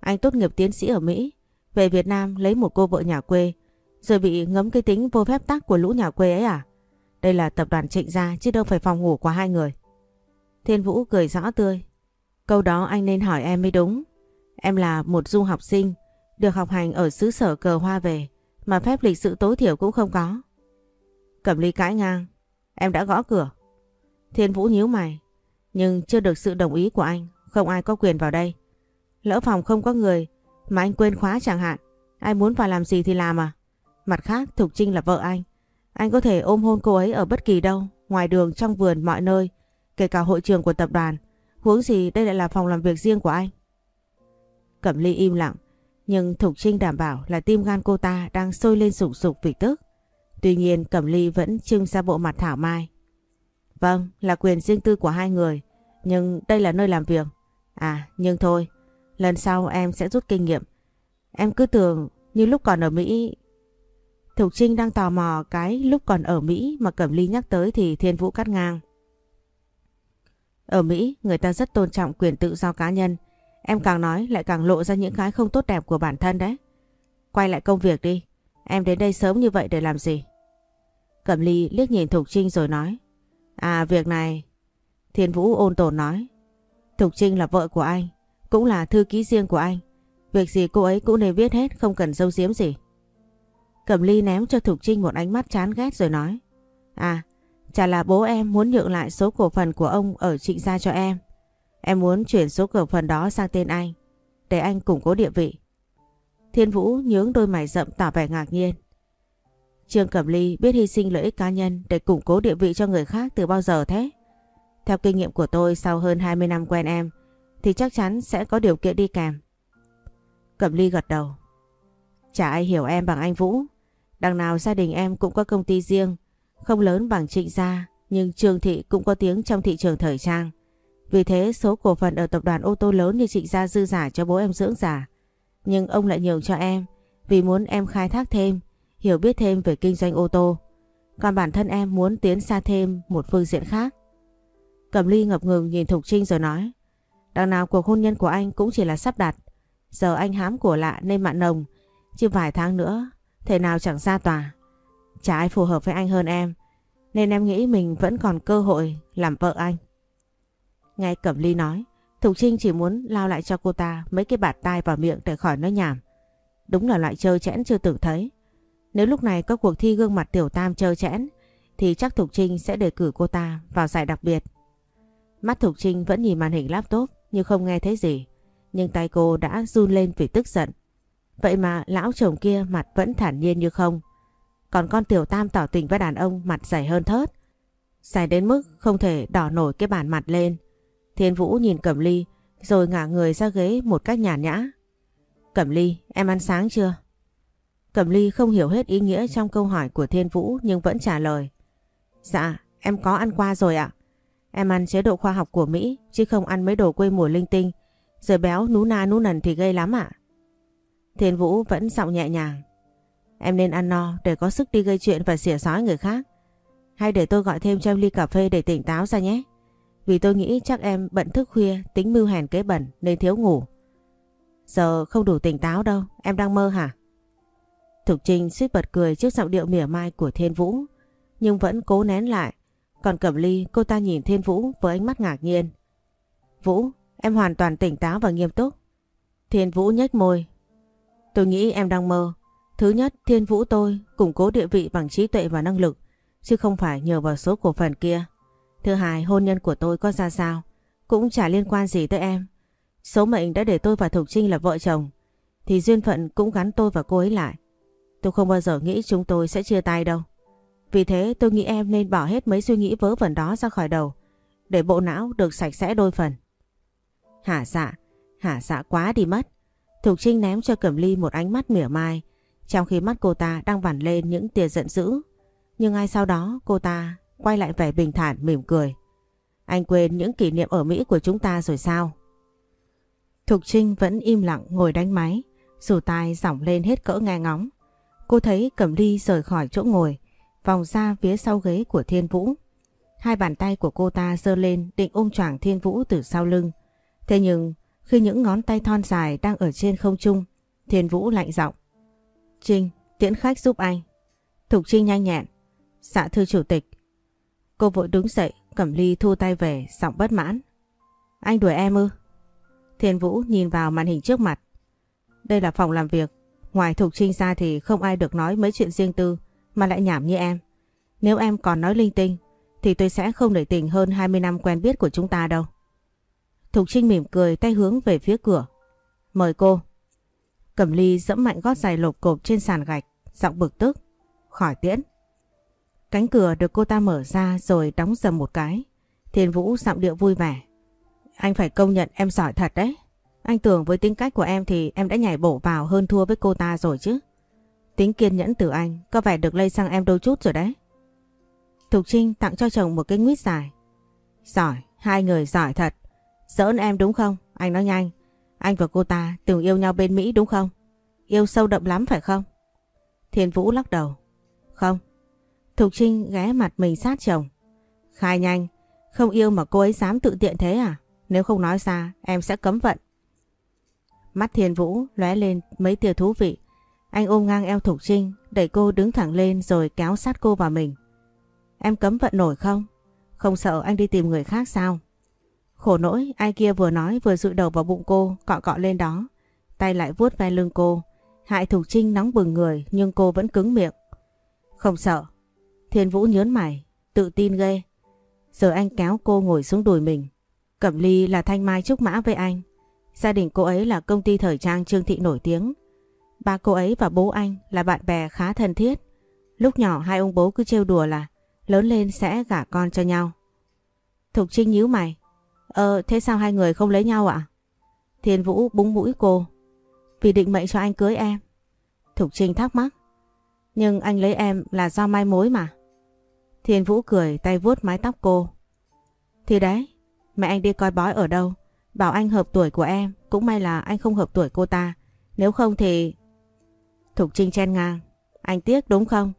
anh tốt nghiệp tiến sĩ ở Mỹ, về Việt Nam lấy một cô vợ nhà quê, rồi bị ngấm cái tính vô phép tắc của lũ nhà quê ấy à? Đây là tập đoàn trịnh gia chứ đâu phải phòng ngủ của hai người. Thiên Vũ cười rõ tươi. Câu đó anh nên hỏi em mới đúng. Em là một du học sinh, được học hành ở xứ sở cờ hoa về, mà phép lịch sự tối thiểu cũng không có. Cẩm ly cãi ngang. Em đã gõ cửa. Thiên Vũ nhíu mày. Nhưng chưa được sự đồng ý của anh, không ai có quyền vào đây. Lỡ phòng không có người, mà anh quên khóa chẳng hạn. Ai muốn vào làm gì thì làm à? Mặt khác, Thục Trinh là vợ anh. Anh có thể ôm hôn cô ấy ở bất kỳ đâu, ngoài đường, trong vườn, mọi nơi, kể cả hội trường của tập đoàn. Huống gì đây lại là phòng làm việc riêng của anh. Cẩm Ly im lặng, nhưng Thục Trinh đảm bảo là tim gan cô ta đang sôi lên sục sục vì tức. Tuy nhiên Cẩm Ly vẫn trưng ra bộ mặt thảo mai. Vâng, là quyền riêng tư của hai người, nhưng đây là nơi làm việc. À, nhưng thôi, lần sau em sẽ rút kinh nghiệm. Em cứ tưởng như lúc còn ở Mỹ... Thục Trinh đang tò mò cái lúc còn ở Mỹ mà Cẩm Ly nhắc tới thì Thiên Vũ cắt ngang. Ở Mỹ, người ta rất tôn trọng quyền tự do cá nhân. Em càng nói lại càng lộ ra những cái không tốt đẹp của bản thân đấy. Quay lại công việc đi. Em đến đây sớm như vậy để làm gì? Cẩm Ly liếc nhìn Thục Trinh rồi nói. À việc này... Thiên Vũ ôn tồn nói. Thục Trinh là vợ của anh, cũng là thư ký riêng của anh. Việc gì cô ấy cũng nên biết hết, không cần dâu diếm gì. Cẩm Ly ném cho Thục Trinh một ánh mắt chán ghét rồi nói. À, chả là bố em muốn nhượng lại số cổ phần của ông ở trịnh gia cho em. Em muốn chuyển số cổ phần đó sang tên anh, để anh củng cố địa vị. Thiên Vũ nhướng đôi mày rậm tỏ vẻ ngạc nhiên. Trương Cẩm Ly biết hy sinh lợi ích cá nhân để củng cố địa vị cho người khác từ bao giờ thế? Theo kinh nghiệm của tôi sau hơn 20 năm quen em thì chắc chắn sẽ có điều kiện đi kèm. Cẩm Ly gật đầu. Chả ai hiểu em bằng anh Vũ. Đằng nào gia đình em cũng có công ty riêng, không lớn bằng trịnh gia, nhưng Trương Thị cũng có tiếng trong thị trường thời trang. Vì thế số cổ phần ở tập đoàn ô tô lớn như trịnh gia dư giả cho bố em dưỡng giả. Nhưng ông lại nhường cho em vì muốn em khai thác thêm, hiểu biết thêm về kinh doanh ô tô. Còn bản thân em muốn tiến xa thêm một phương diện khác. Cẩm Ly ngập ngừng nhìn Thục Trinh rồi nói Đằng nào cuộc hôn nhân của anh cũng chỉ là sắp đặt Giờ anh hám của lạ nên mặn nồng chỉ vài tháng nữa Thể nào chẳng ra tòa Chả ai phù hợp với anh hơn em, Nên em nghĩ mình vẫn còn cơ hội làm vợ anh Nghe Cẩm Ly nói, Thục Trinh chỉ muốn lao lại cho cô ta mấy cái bạt tai vào miệng để khỏi nói nhảm. Đúng là loại chơi chẽn chưa từng thấy. Nếu lúc này có cuộc thi gương mặt tiểu tam chơi chẽn thì chắc Thục Trinh sẽ đề cử cô ta vào giải đặc biệt. Mắt Thục Trinh vẫn nhìn màn hình laptop nhưng không nghe thấy gì. Nhưng tay cô đã run lên vì tức giận. Vậy mà lão chồng kia mặt vẫn thản nhiên như không. Còn con tiểu tam tỏ tình với đàn ông mặt dày hơn thớt. Dài đến mức không thể đỏ nổi cái bản mặt lên. Thiên Vũ nhìn Cẩm Ly rồi ngả người ra ghế một cách nhàn nhã. Cẩm Ly, em ăn sáng chưa? Cẩm Ly không hiểu hết ý nghĩa trong câu hỏi của Thiên Vũ nhưng vẫn trả lời. Dạ, em có ăn qua rồi ạ. Em ăn chế độ khoa học của Mỹ chứ không ăn mấy đồ quê mùa linh tinh. Rồi béo nú na nú nần thì gây lắm ạ. Thiên Vũ vẫn giọng nhẹ nhàng. Em nên ăn no để có sức đi gây chuyện và xỉa sói người khác. Hay để tôi gọi thêm cho em ly cà phê để tỉnh táo ra nhé. Vì tôi nghĩ chắc em bận thức khuya, tính mưu hèn kế bẩn nên thiếu ngủ. Giờ không đủ tỉnh táo đâu, em đang mơ hả? Thục Trinh suýt bật cười trước giọng điệu mỉa mai của Thiên Vũ, nhưng vẫn cố nén lại. Còn Cẩm Ly, cô ta nhìn Thiên Vũ với ánh mắt ngạc nhiên. Vũ, em hoàn toàn tỉnh táo và nghiêm túc. Thiên Vũ nhếch môi. Tôi nghĩ em đang mơ. Thứ nhất, Thiên Vũ tôi củng cố địa vị bằng trí tuệ và năng lực, chứ không phải nhờ vào số cổ phần kia. Thứ hai, hôn nhân của tôi có ra sao cũng chả liên quan gì tới em. Số mệnh đã để tôi và Thục Trinh là vợ chồng thì duyên phận cũng gắn tôi và cô ấy lại. Tôi không bao giờ nghĩ chúng tôi sẽ chia tay đâu. Vì thế tôi nghĩ em nên bỏ hết mấy suy nghĩ vớ vẩn đó ra khỏi đầu để bộ não được sạch sẽ đôi phần. Hả dạ, hả dạ quá đi mất. Thục Trinh ném cho Cẩm Ly một ánh mắt mỉa mai trong khi mắt cô ta đang vằn lên những tia giận dữ. Nhưng ngay sau đó cô ta quay lại vẻ bình thản mỉm cười. Anh quên những kỷ niệm ở Mỹ của chúng ta rồi sao? Thục Trinh vẫn im lặng ngồi đánh máy, dù tai giỏng lên hết cỡ nghe ngóng. Cô thấy Cẩm Ly rời khỏi chỗ ngồi, vòng ra phía sau ghế của Thiên Vũ. Hai bàn tay của cô ta giơ lên định ôm choàng Thiên Vũ từ sau lưng. Thế nhưng khi những ngón tay thon dài đang ở trên không trung, Thiên Vũ lạnh giọng. Trinh, tiễn khách giúp anh. Thục Trinh nhanh nhẹn. Dạ thưa chủ tịch, Cô vội đứng dậy, Cẩm Ly thu tay về, giọng bất mãn. Anh đuổi em ư? Thiên Vũ nhìn vào màn hình trước mặt. Đây là phòng làm việc. Ngoài Thục Trinh ra thì không ai được nói mấy chuyện riêng tư mà lại nhảm như em. Nếu em còn nói linh tinh thì tôi sẽ không để tình hơn 20 năm quen biết của chúng ta đâu. Thục Trinh mỉm cười tay hướng về phía cửa. Mời cô. Cẩm Ly dẫm mạnh gót giày lộp cộp trên sàn gạch, giọng bực tức. Khỏi tiễn. Cánh cửa được cô ta mở ra rồi đóng dầm một cái. Thiên Vũ giọng điệu vui vẻ. Anh phải công nhận em giỏi thật đấy. Anh tưởng với tính cách của em thì em đã nhảy bổ vào hơn thua với cô ta rồi chứ. Tính kiên nhẫn từ anh có vẻ được lây sang em đôi chút rồi đấy. Thục Trinh tặng cho chồng một cái nguyết dài. Giỏi, hai người giỏi thật. Giỡn em đúng không? Anh nói nhanh. Anh và cô ta từng yêu nhau bên Mỹ đúng không? Yêu sâu đậm lắm phải không? Thiên Vũ lắc đầu. Không, Thục Trinh ghé mặt mình sát chồng. Khai nhanh, không yêu mà cô ấy dám tự tiện thế à? Nếu không nói ra, em sẽ cấm vận. Mắt Thiên Vũ lóe lên mấy tia thú vị. Anh ôm ngang eo Thục Trinh, đẩy cô đứng thẳng lên rồi kéo sát cô vào mình. Em cấm vận nổi không? Không sợ anh đi tìm người khác sao? Khổ nỗi, ai kia vừa nói vừa dụi đầu vào bụng cô, cọ cọ lên đó. Tay lại vuốt ve lưng cô. Hại Thục Trinh nóng bừng người nhưng cô vẫn cứng miệng. Không sợ, Thiên Vũ nhớn mày, tự tin ghê. Giờ anh kéo cô ngồi xuống đùi mình. Cẩm Ly là thanh mai trúc mã với anh. Gia đình cô ấy là công ty thời trang Trương Thị nổi tiếng. Ba cô ấy và bố anh là bạn bè khá thân thiết. Lúc nhỏ hai ông bố cứ trêu đùa là lớn lên sẽ gả con cho nhau. Thục Trinh nhíu mày. Ờ thế sao hai người không lấy nhau ạ? Thiên Vũ búng mũi cô. Vì định mệnh cho anh cưới em. Thục Trinh thắc mắc. Nhưng anh lấy em là do mai mối mà. Thiên Vũ cười tay vuốt mái tóc cô. Thì đấy, mẹ anh đi coi bói ở đâu, bảo anh hợp tuổi của em, cũng may là anh không hợp tuổi cô ta, Nếu không thì... Thục Trinh chen ngang. Anh tiếc đúng không?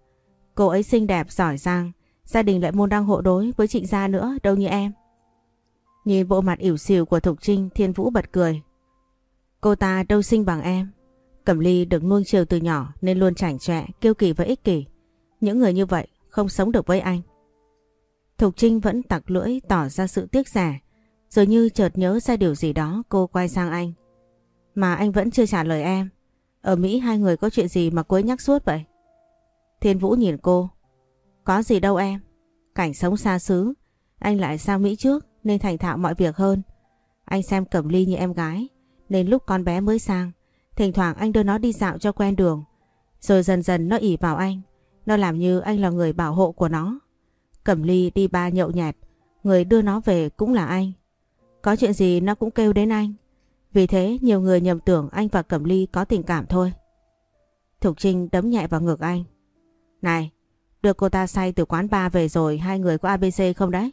Cô ấy xinh đẹp, giỏi giang. Gia đình lại môn đăng hộ đối với trịnh gia nữa, đâu như em. Nhìn bộ mặt ỉu xìu của Thục Trinh, Thiên Vũ bật cười. Cô ta đâu sinh bằng em. Cẩm Ly được nuông chiều từ nhỏ nên luôn chảnh chọe, kiêu kỳ và ích kỷ. Những người như vậy không sống được với anh. Thục Trinh vẫn tặc lưỡi tỏ ra sự tiếc rẻ. Rồi như chợt nhớ ra điều gì đó cô quay sang anh. Mà anh vẫn chưa trả lời em. Ở Mỹ hai người có chuyện gì mà cô ấy nhắc suốt vậy? Thiên Vũ nhìn cô. Có gì đâu em. Cảnh sống xa xứ. Anh lại sang Mỹ trước nên thành thạo mọi việc hơn. Anh xem Cẩm Ly như em gái. Nên lúc con bé mới sang. Thỉnh thoảng anh đưa nó đi dạo cho quen đường. Rồi dần dần nó ỉ vào anh. Nó làm như anh là người bảo hộ của nó. Cẩm Ly đi ba nhậu nhẹt. Người đưa nó về cũng là anh. Có chuyện gì nó cũng kêu đến anh. Vì thế nhiều người nhầm tưởng anh và Cẩm Ly có tình cảm thôi. Thục Trinh đấm nhẹ vào ngực anh. Này, đưa cô ta say từ quán bar về rồi hai người có ABC không đấy?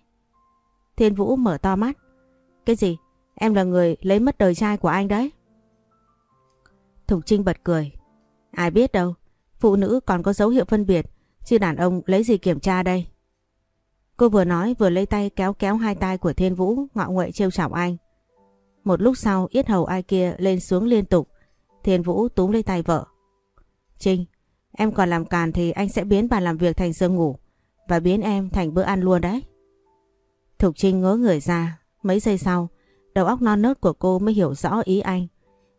Thiên Vũ mở to mắt. Cái gì? Em là người lấy mất đời trai của anh đấy. Thục Trinh bật cười. Ai biết đâu, phụ nữ còn có dấu hiệu phân biệt, chứ đàn ông lấy gì kiểm tra đây? Cô vừa nói vừa lấy tay kéo kéo hai tay của Thiên Vũ ngọ nguậy trêu chọc anh. Một lúc sau yết hầu ai kia lên xuống liên tục. Thiên Vũ túm lấy tay vợ. Trinh, em còn làm càn thì anh sẽ biến bàn làm việc thành giường ngủ và biến em thành bữa ăn luôn đấy. Thục Trinh ngớ người ra. Mấy giây sau, đầu óc non nớt của cô mới hiểu rõ ý anh.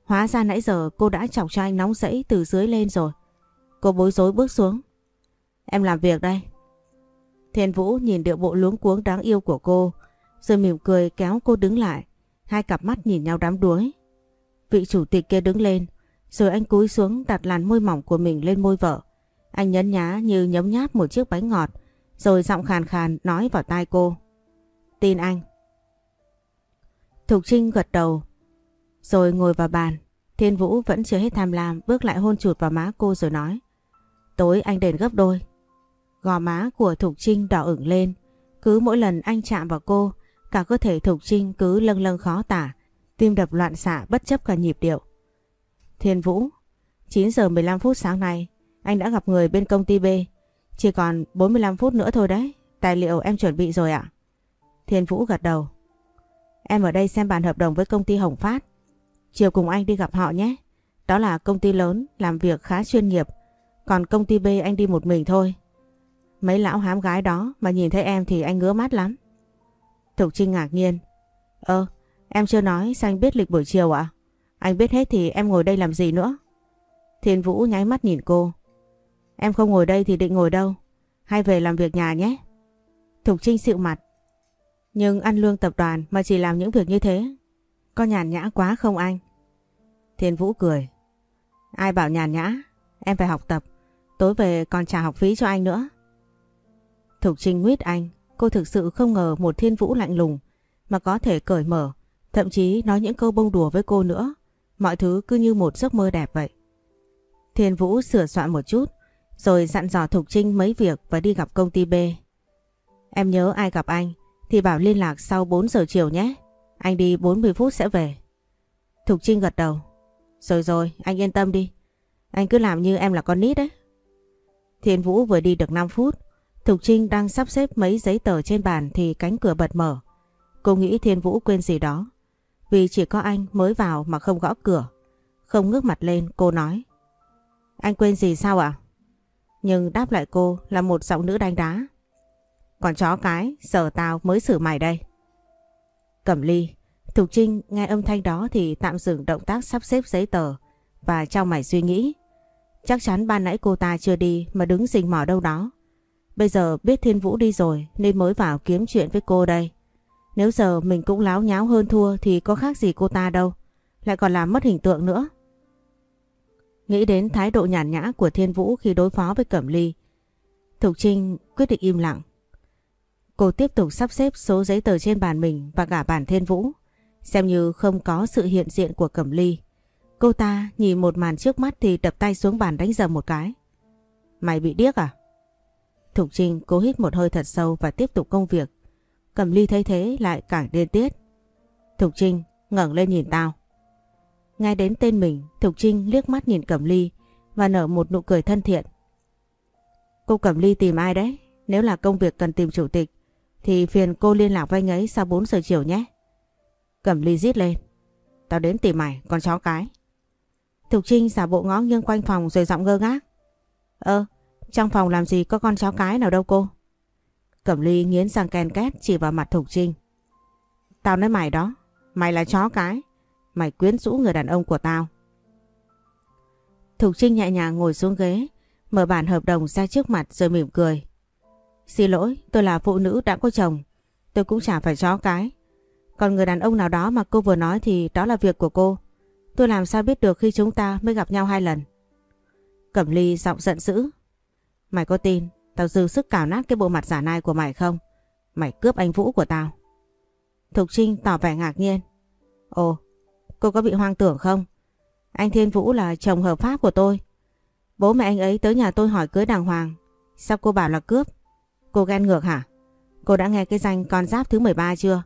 Hóa ra nãy giờ cô đã chọc cho anh nóng rẫy từ dưới lên rồi. Cô bối rối bước xuống. Em làm việc đây. Thiên Vũ nhìn điệu bộ luống cuống đáng yêu của cô, rồi mỉm cười kéo cô đứng lại. Hai cặp mắt nhìn nhau đám đuối. Vị chủ tịch kia đứng lên, rồi anh cúi xuống đặt làn môi mỏng của mình lên môi vợ. Anh nhấn nhá như nhấm nháp một chiếc bánh ngọt, rồi giọng khàn khàn nói vào tai cô. Tin anh. Thục Trinh gật đầu, rồi ngồi vào bàn. Thiên Vũ vẫn chưa hết tham lam, bước lại hôn chụt vào má cô rồi nói. Tối anh đền gấp đôi. Gò má của Thục Trinh đỏ ửng lên. Cứ mỗi lần anh chạm vào cô, cả cơ thể Thục Trinh cứ lâng lâng khó tả. Tim đập loạn xạ bất chấp cả nhịp điệu. Thiên Vũ, 9 giờ 15 phút sáng nay, anh đã gặp người bên công ty B. Chỉ còn 45 phút nữa thôi đấy. Tài liệu em chuẩn bị rồi ạ. Thiên Vũ gật đầu. Em ở đây xem bản hợp đồng với công ty Hồng Phát. Chiều cùng anh đi gặp họ nhé. Đó là công ty lớn, làm việc khá chuyên nghiệp. Còn công ty B anh đi một mình thôi. Mấy lão hám gái đó mà nhìn thấy em thì anh ngứa mắt lắm. Thục Trinh ngạc nhiên. Ơ, em chưa nói sao anh biết lịch buổi chiều ạ? Anh biết hết thì em ngồi đây làm gì nữa? Thiên Vũ nháy mắt nhìn cô. Em không ngồi đây thì định ngồi đâu? Hay về làm việc nhà nhé? Thục Trinh xịu mặt. Nhưng ăn lương tập đoàn mà chỉ làm những việc như thế. Có nhàn nhã quá không anh? Thiên Vũ cười. Ai bảo nhàn nhã? Em phải học tập. Tối về còn trả học phí cho anh nữa. Thục Trinh nguyết anh. Cô thực sự không ngờ một Thiên Vũ lạnh lùng, mà có thể cởi mở. Thậm chí nói những câu bông đùa với cô nữa. Mọi thứ cứ như một giấc mơ đẹp vậy. Thiên Vũ sửa soạn một chút, rồi dặn dò Thục Trinh mấy việc và đi gặp công ty B. Em nhớ ai gặp anh thì bảo liên lạc sau 4 giờ chiều nhé. Anh đi 40 phút sẽ về. Thục Trinh gật đầu. Rồi rồi, anh yên tâm đi. Anh cứ làm như em là con nít đấy. Thiên Vũ vừa đi được 5 phút. Thục Trinh đang sắp xếp mấy giấy tờ trên bàn thì cánh cửa bật mở. Cô nghĩ Thiên Vũ quên gì đó. Vì chỉ có anh mới vào mà không gõ cửa. Không ngước mặt lên cô nói. Anh quên gì sao ạ? Nhưng đáp lại cô là một giọng nữ đánh đá. Còn chó cái, giờ tao mới xử mày đây. Cẩm ly, Thục Trinh nghe âm thanh đó thì tạm dừng động tác sắp xếp giấy tờ và trong mày suy nghĩ. Chắc chắn ban nãy cô ta chưa đi mà đứng rình mò đâu đó. Bây giờ biết Thiên Vũ đi rồi nên mới vào kiếm chuyện với cô đây. Nếu giờ mình cũng láo nháo hơn thua thì có khác gì cô ta đâu. Lại còn làm mất hình tượng nữa. Nghĩ đến thái độ nhàn nhã của Thiên Vũ khi đối phó với Cẩm Ly. Thục Trinh quyết định im lặng. Cô tiếp tục sắp xếp số giấy tờ trên bàn mình và cả bản Thiên Vũ. Xem như không có sự hiện diện của Cẩm Ly. Cô ta nhìn một màn trước mắt thì đập tay xuống bàn đánh dầm một cái. Mày bị điếc à? Thục Trinh cố hít một hơi thật sâu và tiếp tục công việc. Cẩm Ly thấy thế lại càng điên tiết. Thục Trinh ngẩng lên nhìn tao. Ngay đến tên mình, Thục Trinh liếc mắt nhìn Cẩm Ly và nở một nụ cười thân thiện. Cô Cẩm Ly tìm ai đấy? Nếu là công việc cần tìm chủ tịch thì phiền cô liên lạc với anh ấy sau 4 giờ chiều nhé. Cẩm Ly rít lên. Tao đến tìm mày, con chó cái. Thục Trinh giả bộ ngó nghiêng quanh phòng rồi giọng ngơ ngác. Ơ, trong phòng làm gì có con chó cái nào đâu cô? Cẩm Ly nghiến răng ken két chỉ vào mặt Thục Trinh. Tao nói mày đó, mày là chó cái. Mày quyến rũ người đàn ông của tao. Thục Trinh nhẹ nhàng ngồi xuống ghế, mở bản hợp đồng ra trước mặt rồi mỉm cười. Xin lỗi, tôi là phụ nữ đã có chồng. Tôi cũng chả phải chó cái. Còn người đàn ông nào đó mà cô vừa nói thì đó là việc của cô. Tôi làm sao biết được khi chúng ta mới gặp nhau hai lần. Cẩm ly giọng giận dữ. Mày có tin tao dư sức cào nát cái bộ mặt giả nai của mày không? Mày cướp anh Vũ của tao. Thục Trinh tỏ vẻ ngạc nhiên. Ồ, cô có bị hoang tưởng không? Anh Thiên Vũ là chồng hợp pháp của tôi. Bố mẹ anh ấy tới nhà tôi hỏi cưới đàng hoàng. Sao cô bảo là cướp? Cô ghen ngược hả? Cô đã nghe cái danh con giáp thứ 13 chưa?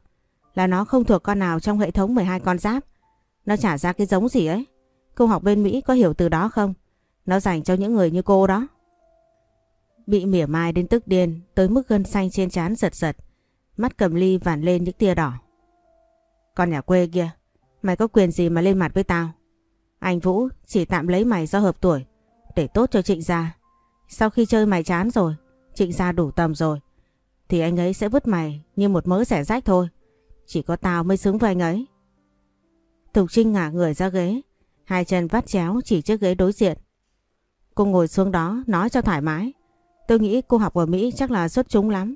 Là nó không thuộc con nào trong hệ thống 12 con giáp. Nó trả ra cái giống gì ấy. Cô học bên Mỹ có hiểu từ đó không? Nó dành cho những người như cô đó. Bị mỉa mai đến tức điên, tới mức gân xanh trên trán giật giật. Mắt cầm ly vàn lên những tia đỏ. Con nhà quê kia, mày có quyền gì mà lên mặt với tao? Anh Vũ chỉ tạm lấy mày do hợp tuổi, để tốt cho Trịnh gia. Sau khi chơi mày chán rồi, Trịnh gia đủ tầm rồi, thì anh ấy sẽ vứt mày như một mớ rẻ rách thôi. Chỉ có tao mới xứng với anh ấy. Thục Trinh ngả người ra ghế, hai chân vắt chéo chỉ chiếc ghế đối diện. Cô ngồi xuống đó nói cho thoải mái. Tôi nghĩ cô học ở Mỹ chắc là xuất chúng lắm.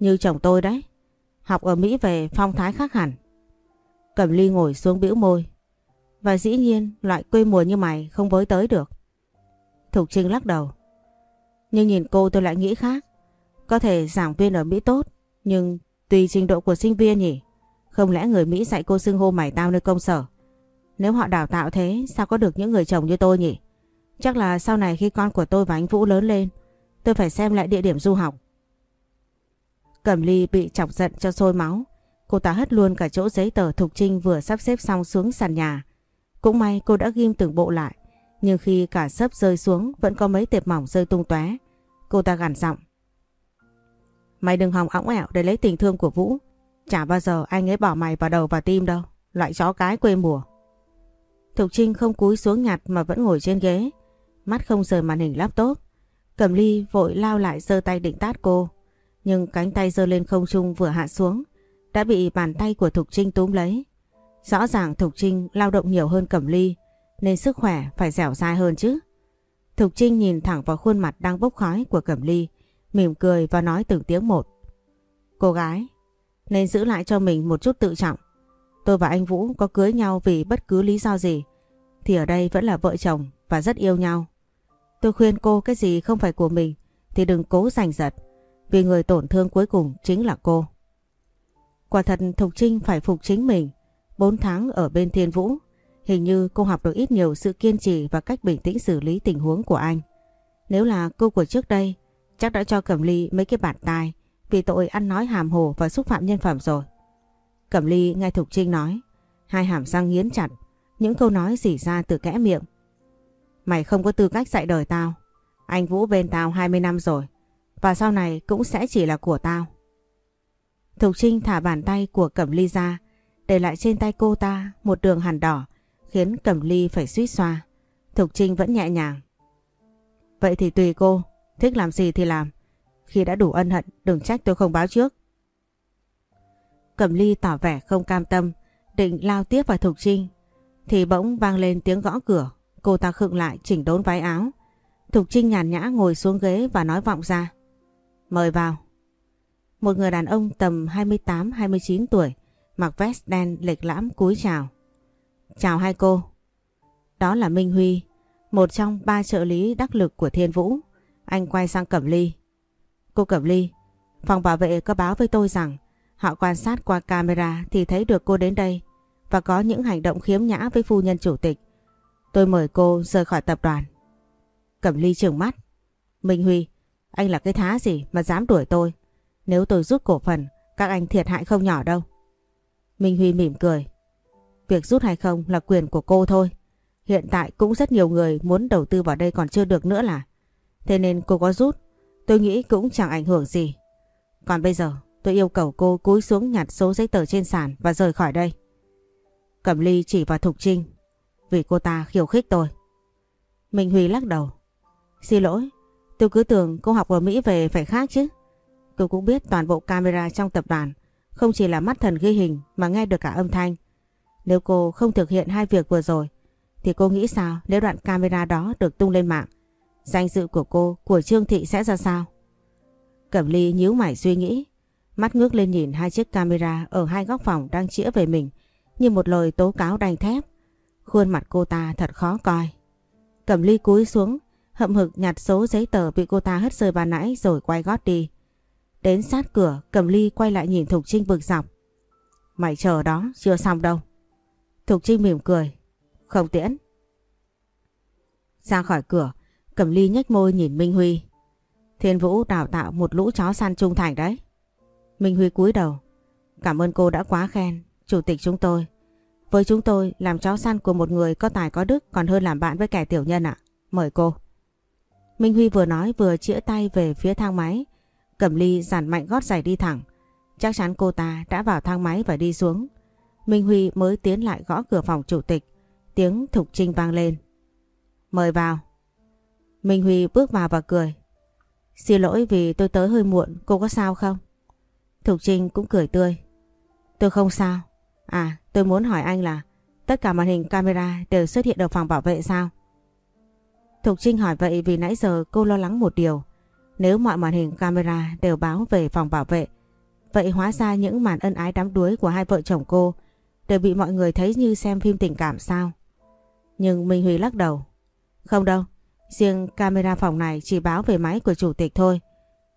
Như chồng tôi đấy. Học ở Mỹ về phong thái khác hẳn. Cẩm ly ngồi xuống bĩu môi. Và dĩ nhiên loại quê mùa như mày không với tới được. Thục Trinh lắc đầu. Nhưng nhìn cô tôi lại nghĩ khác. Có thể giảng viên ở Mỹ tốt. Nhưng tùy trình độ của sinh viên nhỉ. Không lẽ người Mỹ dạy cô xưng hô mày tao nơi công sở. Nếu họ đào tạo thế, sao có được những người chồng như tôi nhỉ? Chắc là sau này khi con của tôi và anh Vũ lớn lên, tôi phải xem lại địa điểm du học. Cẩm ly bị chọc giận cho sôi máu. Cô ta hất luôn cả chỗ giấy tờ Thục Trinh vừa sắp xếp xong xuống sàn nhà. Cũng may cô đã ghim từng bộ lại. Nhưng khi cả sấp rơi xuống, vẫn có mấy tệp mỏng rơi tung tóe. Cô ta gằn giọng. Mày đừng hòng óng ẻo để lấy tình thương của Vũ. Chả bao giờ anh ấy bỏ mày vào đầu vào tim đâu. Loại chó cái quê mùa. Thục Trinh không cúi xuống nhặt mà vẫn ngồi trên ghế. Mắt không rời màn hình laptop. Cẩm ly vội lao lại giơ tay định tát cô. Nhưng cánh tay giơ lên không trung vừa hạ xuống. Đã bị bàn tay của Thục Trinh túm lấy. Rõ ràng Thục Trinh lao động nhiều hơn Cẩm ly. Nên sức khỏe phải dẻo dai hơn chứ. Thục Trinh nhìn thẳng vào khuôn mặt đang bốc khói của Cẩm ly. Mỉm cười và nói từng tiếng một. Cô gái, nên giữ lại cho mình một chút tự trọng. Tôi và anh Vũ có cưới nhau vì bất cứ lý do gì thì ở đây vẫn là vợ chồng và rất yêu nhau. Tôi khuyên cô cái gì không phải của mình thì đừng cố giành giật vì người tổn thương cuối cùng chính là cô. Quả thật Thục Trinh phải phục chính mình 4 tháng ở bên Thiên Vũ hình như cô học được ít nhiều sự kiên trì và cách bình tĩnh xử lý tình huống của anh. Nếu là cô của trước đây chắc đã cho Cẩm Ly mấy cái bản tai vì tội ăn nói hàm hồ và xúc phạm nhân phẩm rồi. Cẩm Ly nghe Thục Trinh nói, hai hàm răng nghiến chặt, những câu nói dỉ ra từ kẽ miệng. Mày không có tư cách dạy đời tao. Anh Vũ bên tao 20 năm rồi, và sau này cũng sẽ chỉ là của tao. Thục Trinh thả bàn tay của Cẩm Ly ra, để lại trên tay cô ta một đường hằn đỏ, khiến Cẩm Ly phải suýt xoa. Thục Trinh vẫn nhẹ nhàng. Vậy thì tùy cô, thích làm gì thì làm. Khi đã đủ ân hận đừng trách tôi không báo trước. Cẩm ly tỏ vẻ không cam tâm, định lao tiếp vào Thục Trinh. Thì bỗng vang lên tiếng gõ cửa, cô ta khựng lại chỉnh đốn váy áo. Thục Trinh nhàn nhã ngồi xuống ghế và nói vọng ra. Mời vào. Một người đàn ông tầm 28-29 tuổi, mặc vest đen lệch lãm cúi chào. Chào hai cô. Đó là Minh Huy, một trong ba trợ lý đắc lực của Thiên Vũ. Anh quay sang Cẩm Ly. Cô Cẩm Ly, phòng bảo vệ có báo với tôi rằng họ quan sát qua camera thì thấy được cô đến đây và có những hành động khiếm nhã với phu nhân chủ tịch. Tôi mời cô rời khỏi tập đoàn. Cẩm Ly trừng mắt. Minh Huy, anh là cái thá gì mà dám đuổi tôi? Nếu tôi rút cổ phần, các anh thiệt hại không nhỏ đâu. Minh Huy mỉm cười. Việc rút hay không là quyền của cô thôi. Hiện tại cũng rất nhiều người muốn đầu tư vào đây còn chưa được nữa là. Thế nên cô có rút, tôi nghĩ cũng chẳng ảnh hưởng gì. Còn bây giờ tôi yêu cầu cô cúi xuống nhặt số giấy tờ trên sàn và rời khỏi đây. Cẩm ly chỉ vào Thục Trinh vì cô ta khiêu khích tôi. Minh Huy lắc đầu. Xin lỗi, tôi cứ tưởng cô học ở Mỹ về phải khác chứ. Tôi cũng biết toàn bộ camera trong tập đoàn không chỉ là mắt thần ghi hình mà nghe được cả âm thanh. Nếu cô không thực hiện hai việc vừa rồi thì cô nghĩ sao nếu đoạn camera đó được tung lên mạng? Danh dự của cô, của Trương Thị sẽ ra sao? Cẩm Ly nhíu mày suy nghĩ. Mắt ngước lên nhìn hai chiếc camera ở hai góc phòng đang chĩa về mình như một lời tố cáo đanh thép. Khuôn mặt cô ta thật khó coi. Cẩm Ly cúi xuống, hậm hực nhặt số giấy tờ bị cô ta hất rơi ban nãy rồi quay gót đi. Đến sát cửa, Cẩm Ly quay lại nhìn Thục Trinh bực dọc. Mày chờ đó, chưa xong đâu. Thục Trinh mỉm cười. Không tiễn. Ra khỏi cửa, Cẩm Ly nhếch môi nhìn Minh Huy. Thiên Vũ đào tạo một lũ chó săn trung thành đấy. Minh Huy cúi đầu. Cảm ơn cô đã quá khen, chủ tịch chúng tôi. Với chúng tôi, làm chó săn của một người có tài có đức còn hơn làm bạn với kẻ tiểu nhân ạ. Mời cô. Minh Huy vừa nói vừa chĩa tay về phía thang máy. Cẩm Ly giản mạnh gót giày đi thẳng. Chắc chắn cô ta đã vào thang máy và đi xuống. Minh Huy mới tiến lại gõ cửa phòng chủ tịch. Tiếng Thục Trinh vang lên. Mời vào. Minh Huy bước vào và cười. Xin lỗi vì tôi tới hơi muộn, cô có sao không? Thục Trinh cũng cười tươi. Tôi không sao. À, tôi muốn hỏi anh là tất cả màn hình camera đều xuất hiện ở phòng bảo vệ sao? Thục Trinh hỏi vậy vì nãy giờ cô lo lắng một điều. Nếu mọi màn hình camera đều báo về phòng bảo vệ, vậy hóa ra những màn ân ái đám đuối của hai vợ chồng cô đều bị mọi người thấy như xem phim tình cảm sao? Nhưng Minh Huy lắc đầu. Không đâu, riêng camera phòng này chỉ báo về máy của chủ tịch thôi.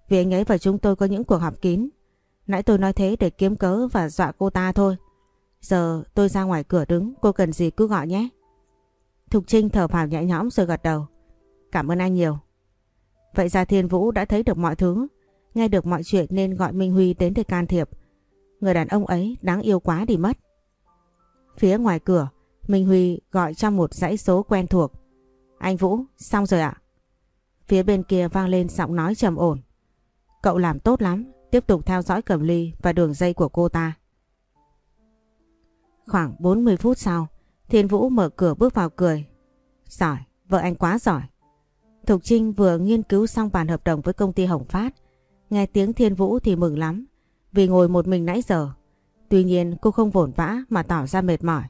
Vì anh ấy và chúng tôi có những cuộc họp kín. Nãy tôi nói thế để kiếm cớ và dọa cô ta thôi. Giờ tôi ra ngoài cửa đứng, cô cần gì cứ gọi nhé. Thục Trinh thở phào nhẹ nhõm rồi gật đầu. Cảm ơn anh nhiều. Vậy ra Thiên Vũ đã thấy được mọi thứ, nghe được mọi chuyện nên gọi Minh Huy đến để can thiệp. Người đàn ông ấy đáng yêu quá đi mất. Phía ngoài cửa, Minh Huy gọi trong một dãy số quen thuộc. Anh Vũ, xong rồi ạ? Phía bên kia vang lên giọng nói trầm ổn. Cậu làm tốt lắm, tiếp tục theo dõi Cẩm Ly và đường dây của cô ta. Khoảng 40 phút sau, Thiên Vũ mở cửa bước vào cười. Giỏi, vợ anh quá giỏi. Thục Trinh vừa nghiên cứu xong bản hợp đồng với công ty Hồng Phát. Nghe tiếng Thiên Vũ thì mừng lắm, vì ngồi một mình nãy giờ. Tuy nhiên cô không vồn vã mà tỏ ra mệt mỏi.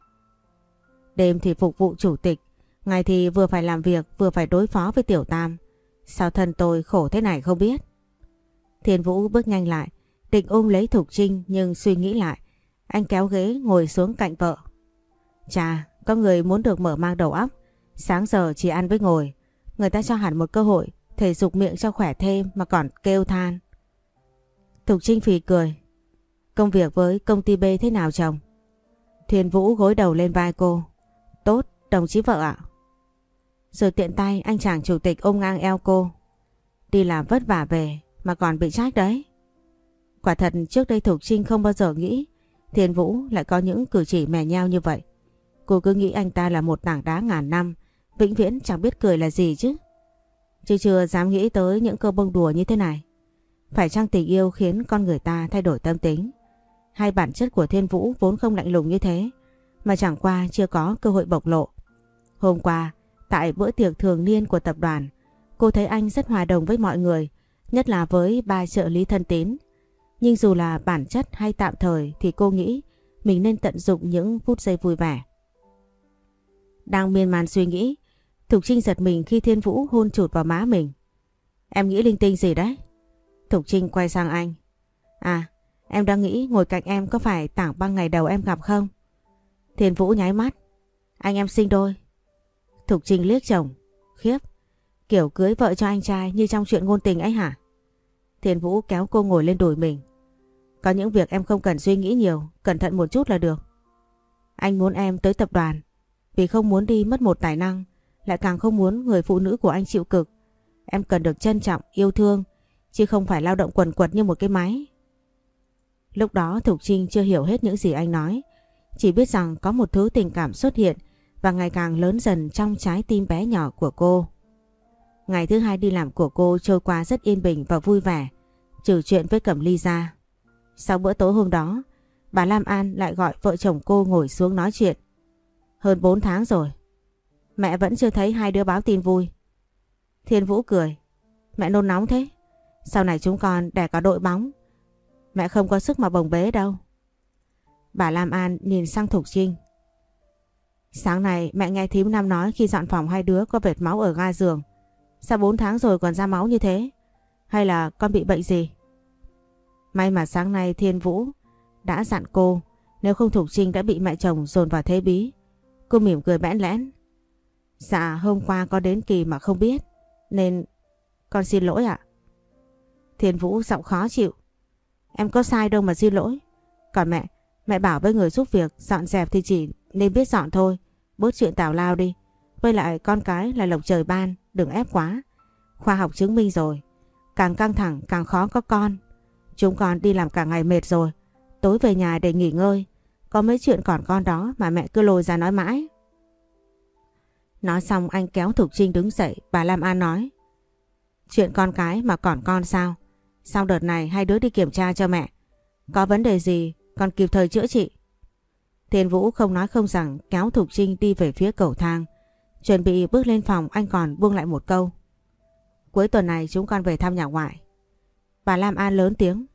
Đêm thì phục vụ chủ tịch, ngày thì vừa phải làm việc vừa phải đối phó với Tiểu Tam. Sao thân tôi khổ thế này không biết. Thiên Vũ bước nhanh lại, định ôm lấy Thục Trinh nhưng suy nghĩ lại. Anh kéo ghế ngồi xuống cạnh vợ. Chà, có người muốn được mở mang đầu óc. Sáng giờ chỉ ăn với ngồi. Người ta cho hẳn một cơ hội thể dục miệng cho khỏe thêm mà còn kêu than. Thục Trinh phì cười. Công việc với công ty B thế nào chồng? Thiên Vũ gối đầu lên vai cô. Tốt, đồng chí vợ ạ. Rồi tiện tay anh chàng chủ tịch ôm ngang eo cô. Đi làm vất vả về mà còn bị trách đấy. Quả thật trước đây Thục Trinh không bao giờ nghĩ Thiên Vũ lại có những cử chỉ mè nheo như vậy. Cô cứ nghĩ anh ta là một tảng đá ngàn năm, vĩnh viễn chẳng biết cười là gì chứ. Chứ chưa dám nghĩ tới những câu bông đùa như thế này. Phải chăng tình yêu khiến con người ta thay đổi tâm tính? Hai bản chất của Thiên Vũ vốn không lạnh lùng như thế, mà chẳng qua chưa có cơ hội bộc lộ. Hôm qua, tại bữa tiệc thường niên của tập đoàn, cô thấy anh rất hòa đồng với mọi người, nhất là với ba trợ lý thân tín. Nhưng dù là bản chất hay tạm thời thì cô nghĩ mình nên tận dụng những phút giây vui vẻ. Đang miên man suy nghĩ, Thục Trinh giật mình khi Thiên Vũ hôn chụt vào má mình. Em nghĩ linh tinh gì đấy? Thục Trinh quay sang anh. À, em đang nghĩ ngồi cạnh em có phải tảng băng ngày đầu em gặp không? Thiên Vũ nháy mắt. Anh em sinh đôi. Thục Trinh liếc chồng. Khiếp, kiểu cưới vợ cho anh trai như trong chuyện ngôn tình ấy hả? Thiên Vũ kéo cô ngồi lên đùi mình. Có những việc em không cần suy nghĩ nhiều, cẩn thận một chút là được. Anh muốn em tới tập đoàn, vì không muốn đi mất một tài năng, lại càng không muốn người phụ nữ của anh chịu cực. Em cần được trân trọng, yêu thương, chứ không phải lao động quần quật như một cái máy. Lúc đó Thục Trinh chưa hiểu hết những gì anh nói, Chỉ biết rằng có một thứ tình cảm xuất hiện và ngày càng lớn dần trong trái tim bé nhỏ của cô. Ngày thứ hai đi làm của cô trôi qua rất yên bình và vui vẻ, trừ chuyện với Cẩm Ly ra. Sau bữa tối hôm đó, bà Lam An lại gọi vợ chồng cô ngồi xuống nói chuyện. Hơn 4 tháng rồi, mẹ vẫn chưa thấy hai đứa báo tin vui. Thiên Vũ cười, mẹ nôn nóng thế, sau này chúng con đẻ cả đội bóng. Mẹ không có sức mà bồng bế đâu. Bà Lam An nhìn sang Thục Trinh. Sáng nay, mẹ nghe thím Năm nói khi dọn phòng hai đứa có vệt máu ở ga giường. Sao 4 tháng rồi còn ra máu như thế? Hay là con bị bệnh gì? May mà sáng nay Thiên Vũ đã dặn cô, nếu không Thục Trinh đã bị mẹ chồng dồn vào thế bí. Cô mỉm cười bẽn lẽn. Dạ hôm qua có đến kỳ mà không biết, nên con xin lỗi ạ. Thiên Vũ giọng khó chịu. Em có sai đâu mà xin lỗi. Còn mẹ, mẹ bảo với người giúp việc dọn dẹp thì chỉ nên biết dọn thôi. Bớt chuyện tào lao đi. Với lại con cái là lộc trời ban, đừng ép quá. Khoa học chứng minh rồi. Càng căng thẳng càng khó có con. Chúng con đi làm cả ngày mệt rồi. Tối về nhà để nghỉ ngơi. Có mấy chuyện còn con đó mà mẹ cứ lôi ra nói mãi. Nói xong anh kéo Thục Trinh đứng dậy, bà Lam An nói. Chuyện con cái mà còn con sao? Sau đợt này hai đứa đi kiểm tra cho mẹ. Có vấn đề gì, còn kịp thời chữa trị. Thiên Vũ không nói không rằng kéo Thục Trinh đi về phía cầu thang. Chuẩn bị bước lên phòng anh còn buông lại một câu. Cuối tuần này chúng con về thăm nhà ngoại. Bà Lam An lớn tiếng.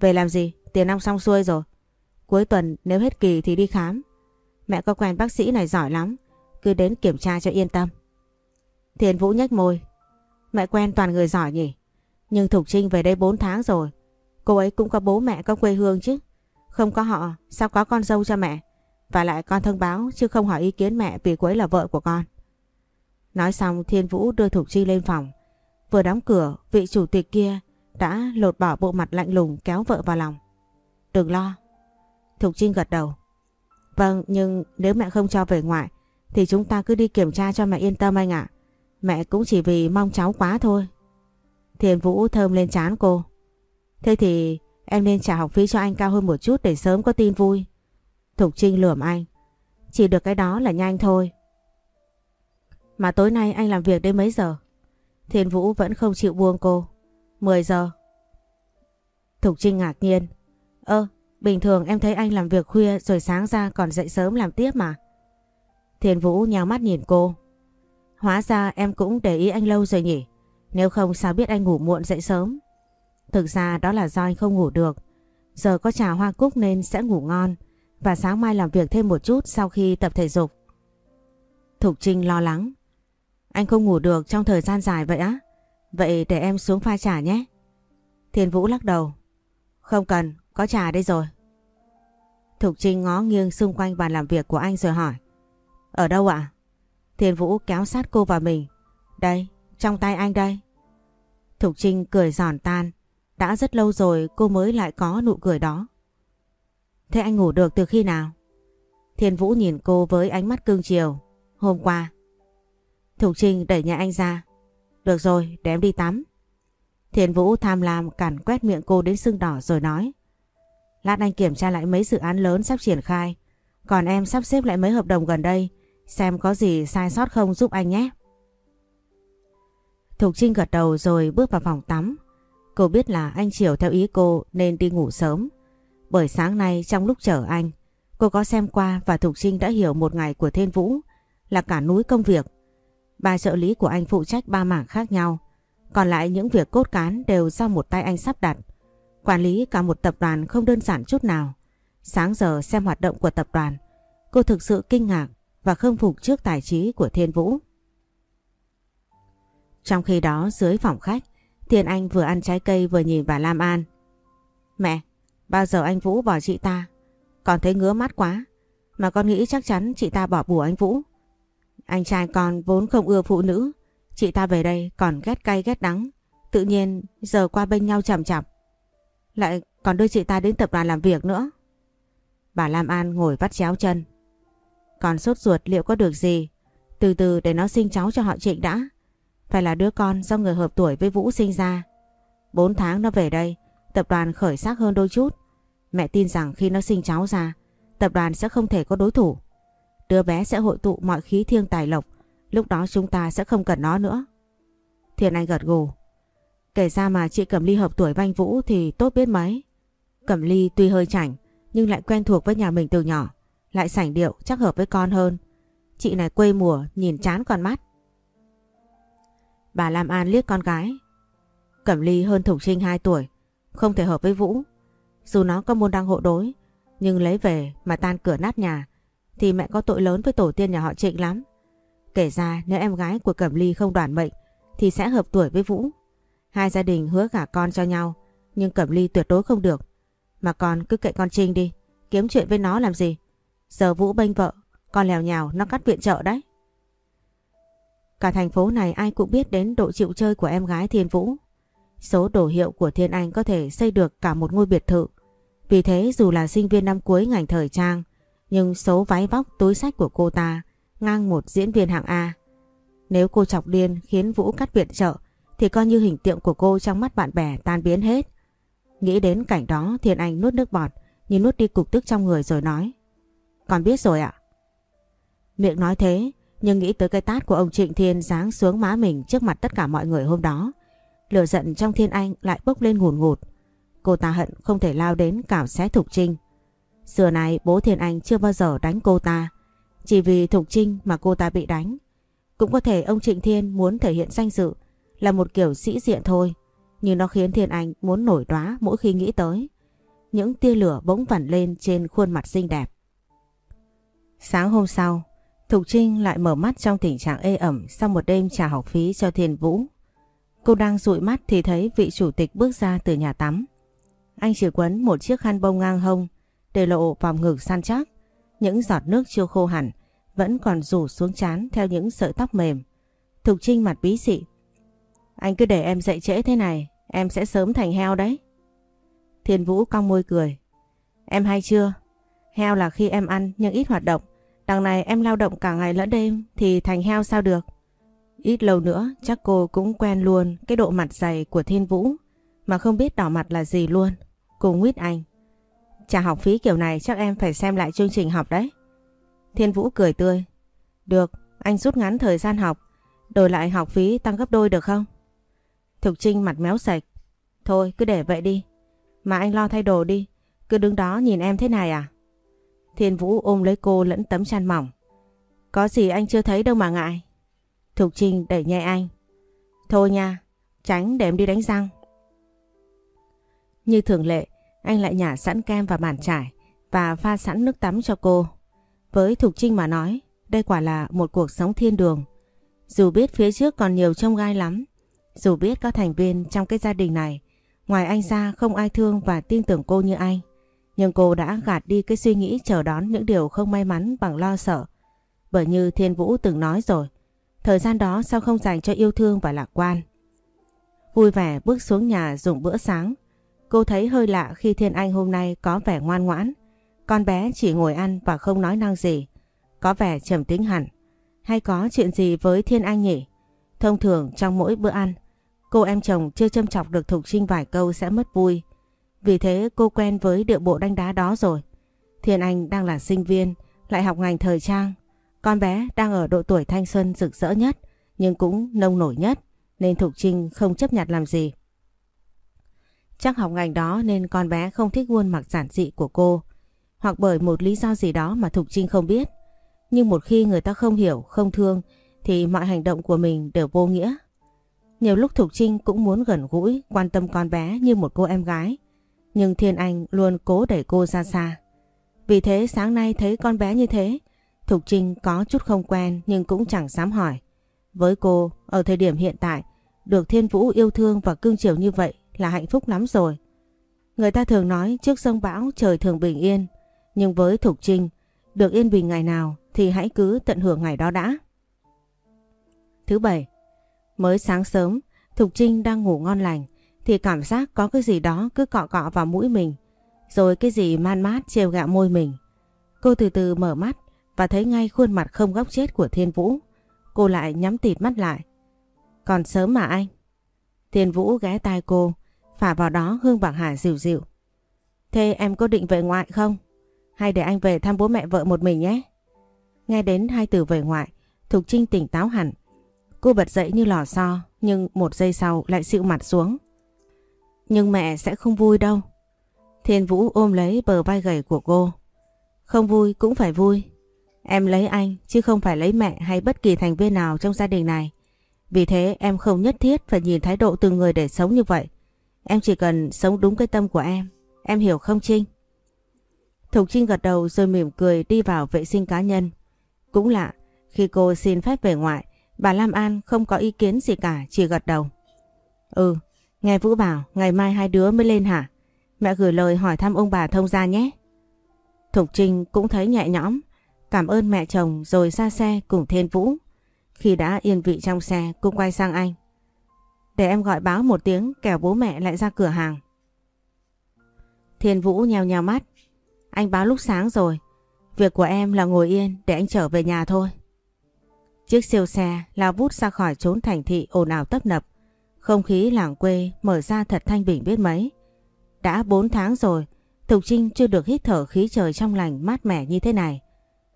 Về làm gì? Tiền năm xong xuôi rồi. Cuối tuần nếu hết kỳ thì đi khám. Mẹ có quen bác sĩ này giỏi lắm. Cứ đến kiểm tra cho yên tâm. Thiên Vũ nhếch môi. Mẹ quen toàn người giỏi nhỉ? Nhưng Thục Trinh về đây 4 tháng rồi. Cô ấy cũng có bố mẹ có quê hương chứ. Không có họ, sao có con dâu cho mẹ? Và lại con thông báo chứ không hỏi ý kiến mẹ vì cô ấy là vợ của con. Nói xong Thiên Vũ đưa Thục Trinh lên phòng. Vừa đóng cửa, vị chủ tịch kia đã lột bỏ bộ mặt lạnh lùng kéo vợ vào lòng. Đừng lo. Thục Trinh gật đầu. Vâng, nhưng nếu mẹ không cho về ngoại thì chúng ta cứ đi kiểm tra cho mẹ yên tâm anh ạ. Mẹ cũng chỉ vì mong cháu quá thôi. Thiên Vũ thơm lên chán cô. Thế thì em nên trả học phí cho anh cao hơn một chút để sớm có tin vui. Thục Trinh lườm anh. Chỉ được cái đó là nhanh thôi. Mà tối nay anh làm việc đến mấy giờ? Thiên Vũ vẫn không chịu buông cô. 10 giờ. Thục Trinh ngạc nhiên. Ơ, bình thường em thấy anh làm việc khuya rồi sáng ra còn dậy sớm làm tiếp mà. Thiên Vũ nhào mắt nhìn cô. Hóa ra em cũng để ý anh lâu rồi nhỉ? Nếu không sao biết anh ngủ muộn dậy sớm. Thực ra đó là do anh không ngủ được. Giờ có trà hoa cúc nên sẽ ngủ ngon. Và sáng mai làm việc thêm một chút sau khi tập thể dục. Thục Trinh lo lắng. Anh không ngủ được trong thời gian dài vậy á? Vậy để em xuống pha trà nhé. Thiên Vũ lắc đầu. Không cần, có trà đây rồi. Thục Trinh ngó nghiêng xung quanh bàn làm việc của anh rồi hỏi. Ở đâu ạ? Thiên Vũ kéo sát cô vào mình. Đây, trong tay anh đây. Thục Trinh cười giòn tan. Đã rất lâu rồi cô mới lại có nụ cười đó. Thế anh ngủ được từ khi nào? Thiên Vũ nhìn cô với ánh mắt cương chiều. Hôm qua. Thục Trinh đẩy nhà anh ra. Được rồi, để em đi tắm. Thiên Vũ tham lam cản quét miệng cô đến sưng đỏ rồi nói. Lát anh kiểm tra lại mấy dự án lớn sắp triển khai. Còn em sắp xếp lại mấy hợp đồng gần đây. Xem có gì sai sót không giúp anh nhé. Thục Trinh gật đầu rồi bước vào phòng tắm. Cô biết là anh chiều theo ý cô nên đi ngủ sớm. Bởi sáng nay trong lúc chở anh, cô có xem qua và Thục Trinh đã hiểu một ngày của Thiên Vũ là cả núi công việc. Ba trợ lý của anh phụ trách ba mảng khác nhau. Còn lại những việc cốt cán đều do một tay anh sắp đặt. Quản lý cả một tập đoàn không đơn giản chút nào. Sáng giờ xem hoạt động của tập đoàn, cô thực sự kinh ngạc và khâm phục trước tài trí của Thiên Vũ. Trong khi đó dưới phòng khách, Thiên Anh vừa ăn trái cây vừa nhìn bà Lam An. Mẹ, bao giờ anh Vũ bỏ chị ta? Con thấy ngứa mắt quá. Mà con nghĩ chắc chắn chị ta bỏ bùa anh Vũ. Anh trai con vốn không ưa phụ nữ. Chị ta về đây còn ghét cay ghét đắng. Tự nhiên giờ qua bên nhau chậm chậm. Lại còn đưa chị ta đến tập đoàn làm việc nữa. Bà Lam An ngồi vắt chéo chân. Còn sốt ruột liệu có được gì? Từ từ để nó sinh cháu cho họ trịnh đã. Phải là đứa con do người hợp tuổi với Vũ sinh ra. 4 tháng nó về đây, tập đoàn khởi sắc hơn đôi chút. Mẹ tin rằng khi nó sinh cháu ra, tập đoàn sẽ không thể có đối thủ. Đứa bé sẽ hội tụ mọi khí thiêng tài lộc, lúc đó chúng ta sẽ không cần nó nữa. Thiên Anh gật gù. Kể ra mà chị Cẩm Ly hợp tuổi vanh Vũ thì tốt biết mấy. Cẩm Ly tuy hơi chảnh nhưng lại quen thuộc với nhà mình từ nhỏ. Lại sảnh điệu chắc hợp với con hơn. Chị này quê mùa nhìn chán con mắt. Bà Lam An liếc con gái. Cẩm Ly hơn Thủng Trinh 2 tuổi. Không thể hợp với Vũ. Dù nó có môn đăng hộ đối nhưng lấy về mà tan cửa nát nhà thì mẹ có tội lớn với tổ tiên nhà họ Trịnh lắm. Kể ra nếu em gái của Cẩm Ly không đoàn mệnh thì sẽ hợp tuổi với Vũ. Hai gia đình hứa gả con cho nhau nhưng Cẩm Ly tuyệt đối không được. Mà con cứ kệ con Trinh đi, kiếm chuyện với nó làm gì. Giờ Vũ bênh vợ, con lèo nhào nó cắt viện trợ đấy. Cả thành phố này ai cũng biết đến độ chịu chơi của em gái Thiên Vũ. Số đồ hiệu của Thiên Anh có thể xây được cả một ngôi biệt thự. Vì thế dù là sinh viên năm cuối ngành thời trang, nhưng số váy vóc túi sách của cô ta ngang một diễn viên hạng A. Nếu cô chọc điên khiến Vũ cắt viện trợ thì coi như hình tượng của cô trong mắt bạn bè tan biến hết. Nghĩ đến cảnh đó Thiên Anh nuốt nước bọt như nuốt đi cục tức trong người rồi nói. còn biết rồi ạ. Miệng nói thế nhưng nghĩ tới cái tát của ông Trịnh Thiên giáng xuống má mình trước mặt tất cả mọi người hôm đó. Lửa giận trong Thiên Anh lại bốc lên ngùn ngụt. Cô ta hận không thể lao đến cào xé Thục Trinh. Xưa này bố Thiên Anh chưa bao giờ đánh cô ta. Chỉ vì Thục Trinh mà cô ta bị đánh. Cũng có thể ông Trịnh Thiên muốn thể hiện danh dự là một kiểu sĩ diện thôi. Nhưng nó khiến Thiên Anh muốn nổi đoá mỗi khi nghĩ tới. Những tia lửa bỗng vẩn lên trên khuôn mặt xinh đẹp. Sáng hôm sau, Thục Trinh lại mở mắt trong tình trạng ê ẩm sau một đêm trả học phí cho Thiên Vũ. Cô đang dụi mắt thì thấy vị chủ tịch bước ra từ nhà tắm. Anh chỉ quấn một chiếc khăn bông ngang hông để lộ vòng ngực săn chắc. Những giọt nước chưa khô hẳn vẫn còn rủ xuống chán theo những sợi tóc mềm. Thục Trinh mặt bí xị. Anh cứ để em dậy trễ thế này, em sẽ sớm thành heo đấy. Thiên Vũ cong môi cười. Em hay chưa? Heo là khi em ăn nhưng ít hoạt động. Đằng này em lao động cả ngày lẫn đêm thì thành heo sao được? Ít lâu nữa chắc cô cũng quen luôn cái độ mặt dày của Thiên Vũ mà không biết đỏ mặt là gì luôn. Cô nguyết anh. Trả học phí kiểu này chắc em phải xem lại chương trình học đấy. Thiên Vũ cười tươi. Được, anh rút ngắn thời gian học, đổi lại học phí tăng gấp đôi được không? Thục Trinh mặt méo sạch. Thôi cứ để vậy đi. Mà anh lo thay đồ đi, cứ đứng đó nhìn em thế này à? Thiên Vũ ôm lấy cô lẫn tấm chăn mỏng. Có gì anh chưa thấy đâu mà ngại. Thục Trinh đẩy nhẹ anh. Thôi nha, tránh để em đi đánh răng. Như thường lệ, anh lại nhả sẵn kem và bàn trải và pha sẵn nước tắm cho cô. Với Thục Trinh mà nói, đây quả là một cuộc sống thiên đường. Dù biết phía trước còn nhiều trông gai lắm, dù biết các thành viên trong cái gia đình này, ngoài anh ra không ai thương và tin tưởng cô như anh. Nhưng cô đã gạt đi cái suy nghĩ chờ đón những điều không may mắn bằng lo sợ. Bởi như Thiên Vũ từng nói rồi, thời gian đó sao không dành cho yêu thương và lạc quan. Vui vẻ bước xuống nhà dùng bữa sáng, Cô thấy hơi lạ khi Thiên Anh hôm nay có vẻ ngoan ngoãn. Con bé chỉ ngồi ăn và không nói năng gì. Có vẻ trầm tính hẳn. Hay có chuyện gì với Thiên Anh nhỉ? Thông thường trong mỗi bữa ăn, cô em chồng chưa châm chọc được Thục Trinh vài câu sẽ mất vui. Vì thế cô quen với điệu bộ đánh đá đó rồi. Thiên Anh đang là sinh viên, lại học ngành thời trang. Con bé đang ở độ tuổi thanh xuân rực rỡ nhất, nhưng cũng nông nổi nhất, nên Thục Trinh không chấp nhận làm gì. Chắc học ngành đó nên con bé không thích khuôn mặc giản dị của cô. Hoặc bởi một lý do gì đó mà Thục Trinh không biết. Nhưng một khi người ta không hiểu, không thương thì mọi hành động của mình đều vô nghĩa. Nhiều lúc Thục Trinh cũng muốn gần gũi, quan tâm con bé như một cô em gái. Nhưng Thiên Anh luôn cố đẩy cô ra xa. Vì thế sáng nay thấy con bé như thế, Thục Trinh có chút không quen nhưng cũng chẳng dám hỏi. Với cô, ở thời điểm hiện tại, được Thiên Vũ yêu thương và cưng chiều như vậy là hạnh phúc lắm rồi. Người ta thường nói trước sông bão trời thường bình yên, nhưng với Thục Trinh, được yên bình ngày nào thì hãy cứ tận hưởng ngày đó đã. Thứ bảy, mới sáng sớm, Thục Trinh đang ngủ ngon lành, thì cảm giác có cái gì đó cứ cọ cọ vào mũi mình, rồi cái gì man mát trêu gạo môi mình. Cô từ từ mở mắt và thấy ngay khuôn mặt không góc chết của Thiên Vũ. Cô lại nhắm tịt mắt lại. Còn sớm mà anh. Thiên Vũ ghé tai cô, phả vào đó Hương Bạc Hà dịu dịu. Thế em có định về ngoại không? hay để anh về thăm bố mẹ vợ một mình nhé. Nghe đến hai từ về ngoại, Thục Trinh tỉnh táo hẳn. Cô bật dậy như lò xo, nhưng một giây sau lại xịu mặt xuống. Nhưng mẹ sẽ không vui đâu. Thiên Vũ ôm lấy bờ vai gầy của cô. Không vui cũng phải vui. Em lấy anh chứ không phải lấy mẹ hay bất kỳ thành viên nào trong gia đình này. Vì thế em không nhất thiết phải nhìn thái độ từng người để sống như vậy. Em chỉ cần sống đúng cái tâm của em. Em hiểu không Trinh? Thục Trinh gật đầu rồi mỉm cười đi vào vệ sinh cá nhân. Cũng lạ, khi cô xin phép về ngoại, bà Lam An không có ý kiến gì cả, chỉ gật đầu. Ừ, nghe Vũ bảo ngày mai hai đứa mới lên hả? Mẹ gửi lời hỏi thăm ông bà thông gia nhé. Thục Trinh cũng thấy nhẹ nhõm, cảm ơn mẹ chồng rồi ra xe cùng Thiên Vũ. Khi đã yên vị trong xe, cô quay sang anh. Để em gọi báo một tiếng kẻo bố mẹ lại ra cửa hàng. Thiên Vũ nheo nheo mắt. Anh báo lúc sáng rồi. Việc của em là ngồi yên để anh trở về nhà thôi. Chiếc siêu xe lao vút ra khỏi trốn thành thị ồn ào tấp nập. Không khí làng quê mở ra thật thanh bình biết mấy. Đã 4 tháng rồi, Thục Trinh chưa được hít thở khí trời trong lành mát mẻ như thế này.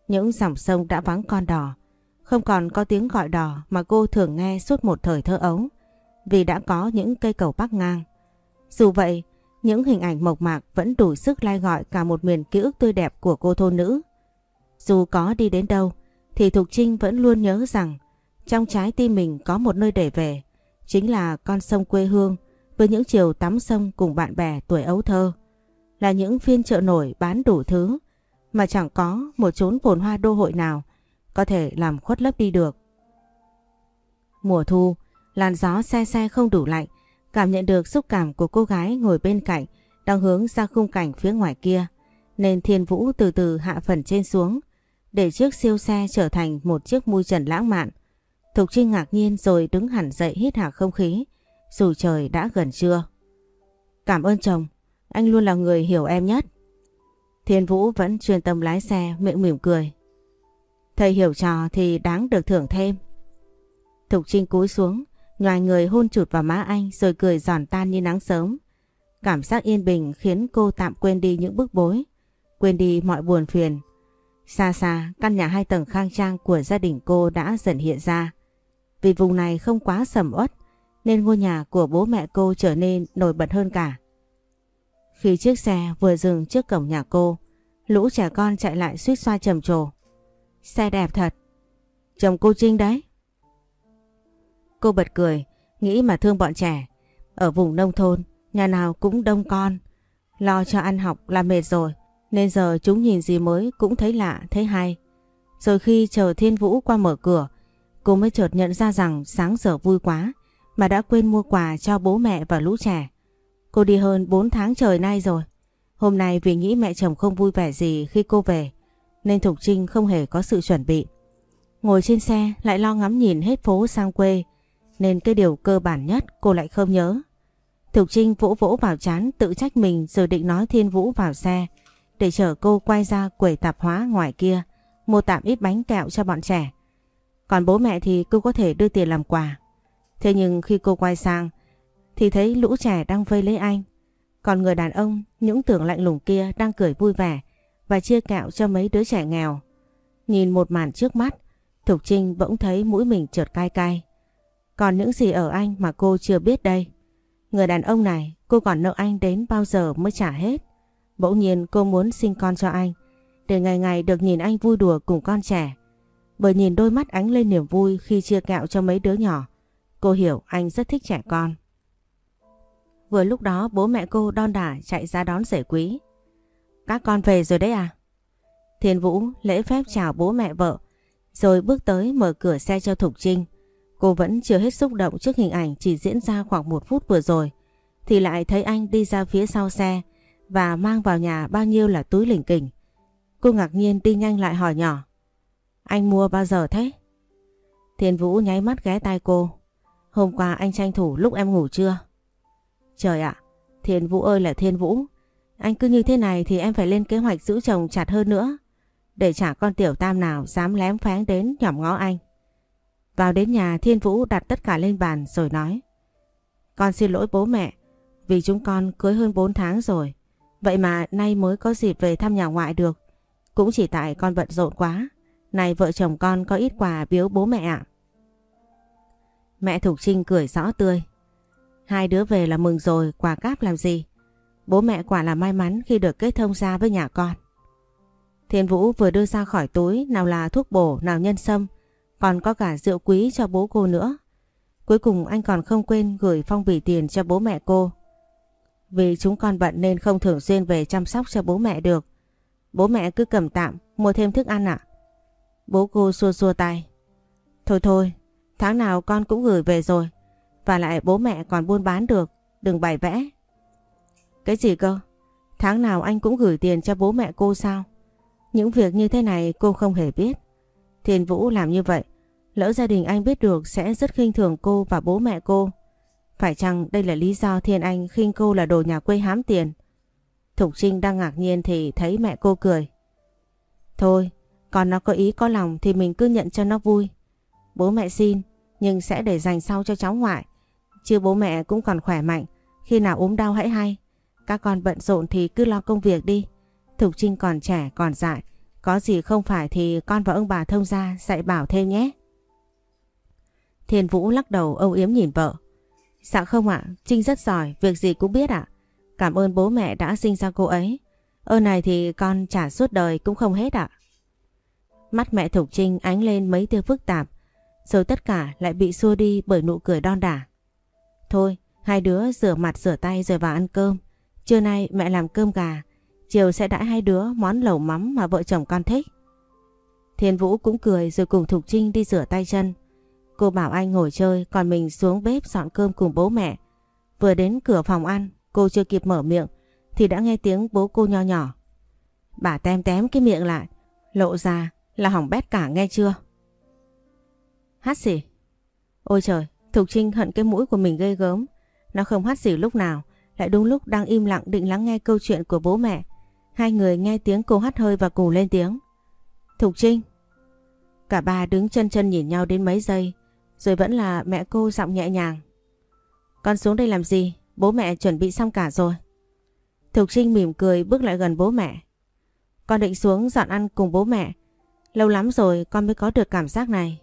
Những dòng sông đã vắng con đò. Không còn có tiếng gọi đò mà cô thường nghe suốt một thời thơ ấu. Vì đã có những cây cầu bắc ngang. Dù vậy, những hình ảnh mộc mạc vẫn đủ sức lai gọi cả một miền ký ức tươi đẹp của cô thôn nữ. Dù có đi đến đâu, thì Thục Trinh vẫn luôn nhớ rằng trong trái tim mình có một nơi để về, chính là con sông quê hương với những chiều tắm sông cùng bạn bè tuổi ấu thơ. Là những phiên chợ nổi bán đủ thứ mà chẳng có một chốn phồn hoa đô hội nào có thể làm khuất lấp đi được. Mùa thu, làn gió xe xe không đủ lạnh Cảm nhận được xúc cảm của cô gái ngồi bên cạnh đang hướng ra khung cảnh phía ngoài kia nên Thiên Vũ từ từ hạ phần trên xuống để chiếc siêu xe trở thành một chiếc mui trần lãng mạn. Thục Trinh ngạc nhiên rồi đứng hẳn dậy hít hà không khí dù trời đã gần trưa. Cảm ơn chồng, anh luôn là người hiểu em nhất. Thiên Vũ vẫn chuyên tâm lái xe miệng mỉm cười. Thầy hiểu trò thì đáng được thưởng thêm. Thục Trinh cúi xuống Nhòi người hôn chụt vào má anh rồi cười giòn tan như nắng sớm. Cảm giác yên bình khiến cô tạm quên đi những bức bối, quên đi mọi buồn phiền. Xa xa, căn nhà hai tầng khang trang của gia đình cô đã dần hiện ra. Vì vùng này không quá sầm uất, nên ngôi nhà của bố mẹ cô trở nên nổi bật hơn cả. Khi chiếc xe vừa dừng trước cổng nhà cô, lũ trẻ con chạy lại suýt xoa trầm trồ. Xe đẹp thật. Chồng cô Trinh đấy. Cô bật cười, nghĩ mà thương bọn trẻ. Ở vùng nông thôn, nhà nào cũng đông con. Lo cho ăn học là mệt rồi, nên giờ chúng nhìn gì mới cũng thấy lạ, thấy hay. Rồi khi chờ Thiên Vũ qua mở cửa, cô mới chợt nhận ra rằng sáng giờ vui quá, mà đã quên mua quà cho bố mẹ và lũ trẻ. Cô đi hơn 4 tháng trời nay rồi. Hôm nay vì nghĩ mẹ chồng không vui vẻ gì khi cô về, nên Thục Trinh không hề có sự chuẩn bị. Ngồi trên xe lại lo ngắm nhìn hết phố sang quê, nên cái điều cơ bản nhất cô lại không nhớ. Thục Trinh vỗ vỗ vào chán tự trách mình rồi định nói Thiên Vũ vào xe để chở cô quay ra quầy tạp hóa ngoài kia mua tạm ít bánh kẹo cho bọn trẻ. Còn bố mẹ thì cô có thể đưa tiền làm quà. Thế nhưng khi cô quay sang thì thấy lũ trẻ đang vây lấy anh. Còn người đàn ông những tưởng lạnh lùng kia đang cười vui vẻ và chia kẹo cho mấy đứa trẻ nghèo. Nhìn một màn trước mắt, Thục Trinh bỗng thấy mũi mình chợt cay cay. Còn những gì ở anh mà cô chưa biết đây. Người đàn ông này cô còn nợ anh đến bao giờ mới trả hết. Bỗng nhiên cô muốn sinh con cho anh. Để ngày ngày được nhìn anh vui đùa cùng con trẻ vừa nhìn đôi mắt ánh lên niềm vui khi chia kẹo cho mấy đứa nhỏ. Cô hiểu anh rất thích trẻ con. Vừa lúc đó bố mẹ cô đon đả chạy ra đón rể quý. Các con về rồi đấy à? Thiên Vũ lễ phép chào bố mẹ vợ, rồi bước tới mở cửa xe cho Thục Trinh. Cô vẫn chưa hết xúc động trước hình ảnh chỉ diễn ra khoảng một phút vừa rồi. Thì lại thấy anh đi ra phía sau xe và mang vào nhà bao nhiêu là túi lỉnh kỉnh. Cô ngạc nhiên đi nhanh lại hỏi nhỏ. Anh mua bao giờ thế? Thiên Vũ nháy mắt ghé tai cô. Hôm qua anh tranh thủ lúc em ngủ chưa? Trời ạ, Thiên Vũ ơi là Thiên Vũ. Anh cứ như thế này thì em phải lên kế hoạch giữ chồng chặt hơn nữa. Để chả con tiểu tam nào dám lém phán đến nhỏm ngó anh. Vào đến nhà Thiên Vũ đặt tất cả lên bàn rồi nói Con xin lỗi bố mẹ vì chúng con cưới hơn 4 tháng rồi Vậy mà nay mới có dịp về thăm nhà ngoại được Cũng chỉ tại con bận rộn quá. Này vợ chồng con có ít quà biếu bố mẹ ạ. Mẹ Thục Trinh cười rõ tươi. Hai đứa về là mừng rồi, quà cáp làm gì? Bố mẹ quả là may mắn khi được kết thông ra với nhà con. Thiên Vũ vừa đưa ra khỏi túi nào là thuốc bổ, nào nhân sâm, còn có cả rượu quý cho bố cô nữa. Cuối cùng anh còn không quên gửi phong bì tiền cho bố mẹ cô. Vì chúng con bận nên không thường xuyên về chăm sóc cho bố mẹ được. Bố mẹ cứ cầm tạm, mua thêm thức ăn ạ. Bố cô xua xua tay. Thôi thôi, tháng nào con cũng gửi về rồi. Và lại bố mẹ còn buôn bán được, đừng bày vẽ. Cái gì cơ? Tháng nào anh cũng gửi tiền cho bố mẹ cô sao? Những việc như thế này cô không hề biết. Thiên Vũ làm như vậy, lỡ gia đình anh biết được sẽ rất khinh thường cô và bố mẹ cô. Phải chăng đây là lý do Thiên Anh khinh cô là đồ nhà quê hám tiền? Thục Trinh đang ngạc nhiên thì thấy mẹ cô cười. Thôi, còn nó có ý có lòng thì mình cứ nhận cho nó vui. Bố mẹ xin, nhưng sẽ để dành sau cho cháu ngoại. Chứ bố mẹ cũng còn khỏe mạnh, khi nào ốm đau hãy hay. Các con bận rộn thì cứ lo công việc đi. Thục Trinh còn trẻ, còn dại. Có gì không phải thì con và ông bà thông gia dạy bảo thêm nhé. Thiên Vũ lắc đầu âu yếm nhìn vợ. Dạ không ạ, Trinh rất giỏi, việc gì cũng biết ạ. Cảm ơn bố mẹ đã sinh ra cô ấy. Ơn này thì con trả suốt đời cũng không hết ạ. Mắt mẹ Thục Trinh ánh lên mấy tia phức tạp, rồi tất cả lại bị xua đi bởi nụ cười đon đả. Thôi, hai đứa rửa mặt rửa tay rồi vào ăn cơm. Trưa nay mẹ làm cơm gà, chiều sẽ đãi hai đứa món lẩu mắm mà vợ chồng con thích. Thiên Vũ cũng cười rồi cùng Thục Trinh đi rửa tay chân. Cô bảo anh ngồi chơi còn mình xuống bếp dọn cơm cùng bố mẹ. Vừa đến cửa phòng ăn, cô chưa kịp mở miệng thì đã nghe tiếng bố cô nho nhỏ. Bà tem tém cái miệng lại, lộ ra là hỏng bét cả nghe chưa? Hát gì? Ôi trời, Thục Trinh hận cái mũi của mình gây gớm. Nó không hát gì lúc nào, lại đúng lúc đang im lặng định lắng nghe câu chuyện của bố mẹ. Hai người nghe tiếng cô hát hơi và cùng lên tiếng. Thục Trinh. Cả ba đứng chân chân nhìn nhau đến mấy giây, rồi vẫn là mẹ cô giọng nhẹ nhàng. Con xuống đây làm gì? Bố mẹ chuẩn bị xong cả rồi. Thục Trinh mỉm cười bước lại gần bố mẹ. Con định xuống dọn ăn cùng bố mẹ. Lâu lắm rồi con mới có được cảm giác này.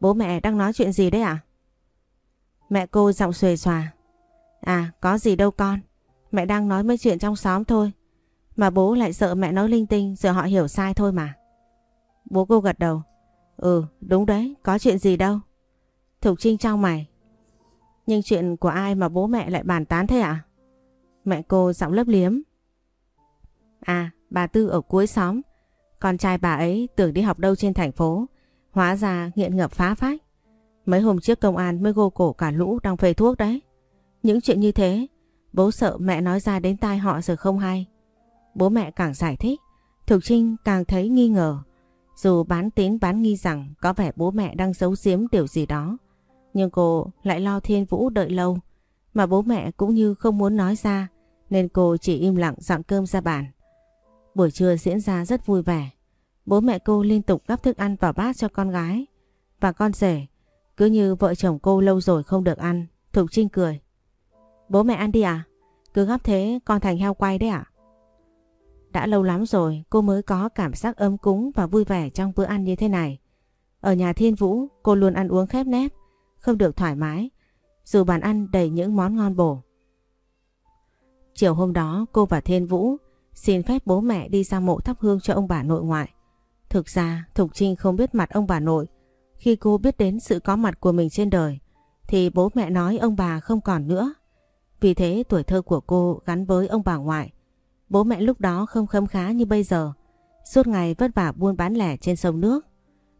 Bố mẹ đang nói chuyện gì đấy ạ? Mẹ cô giọng xuề xòa. À có gì đâu con. Mẹ đang nói mấy chuyện trong xóm thôi. Mà bố lại sợ mẹ nói linh tinh rồi họ hiểu sai thôi mà. Bố cô gật đầu. Ừ đúng đấy, có chuyện gì đâu. Thục Trinh trao mày. Nhưng chuyện của ai mà bố mẹ lại bàn tán thế ạ? À? Mẹ cô giọng lấp liếm. À bà Tư ở cuối xóm. Con trai bà ấy tưởng đi học đâu trên thành phố. Hóa ra nghiện ngập phá phách. Mấy hôm trước công an mới gô cổ cả lũ đang phê thuốc đấy. Những chuyện như thế, bố sợ mẹ nói ra đến tai họ rồi không hay. Bố mẹ càng giải thích, Thục Trinh càng thấy nghi ngờ. Dù bán tín bán nghi rằng có vẻ bố mẹ đang giấu giếm điều gì đó. Nhưng cô lại lo Thiên Vũ đợi lâu, mà bố mẹ cũng như không muốn nói ra, nên cô chỉ im lặng dọn cơm ra bàn. Buổi trưa diễn ra rất vui vẻ. Bố mẹ cô liên tục gắp thức ăn vào bát cho con gái. Và con rể, cứ như vợ chồng cô lâu rồi không được ăn. Thục Trinh cười. Bố mẹ ăn đi à? Cứ gắp thế con thành heo quay đấy à? Đã lâu lắm rồi cô mới có cảm giác ấm cúng và vui vẻ trong bữa ăn như thế này. Ở nhà Thiên Vũ cô luôn ăn uống khép nép, không được thoải mái, dù bàn ăn đầy những món ngon bổ. Chiều hôm đó cô và Thiên Vũ xin phép bố mẹ đi ra mộ thắp hương cho ông bà nội ngoại. Thực ra, Thục Trinh không biết mặt ông bà nội. Khi cô biết đến sự có mặt của mình trên đời, thì bố mẹ nói ông bà không còn nữa. Vì thế, tuổi thơ của cô gắn với ông bà ngoại. Bố mẹ lúc đó không khâm khá như bây giờ. Suốt ngày vất vả buôn bán lẻ trên sông nước.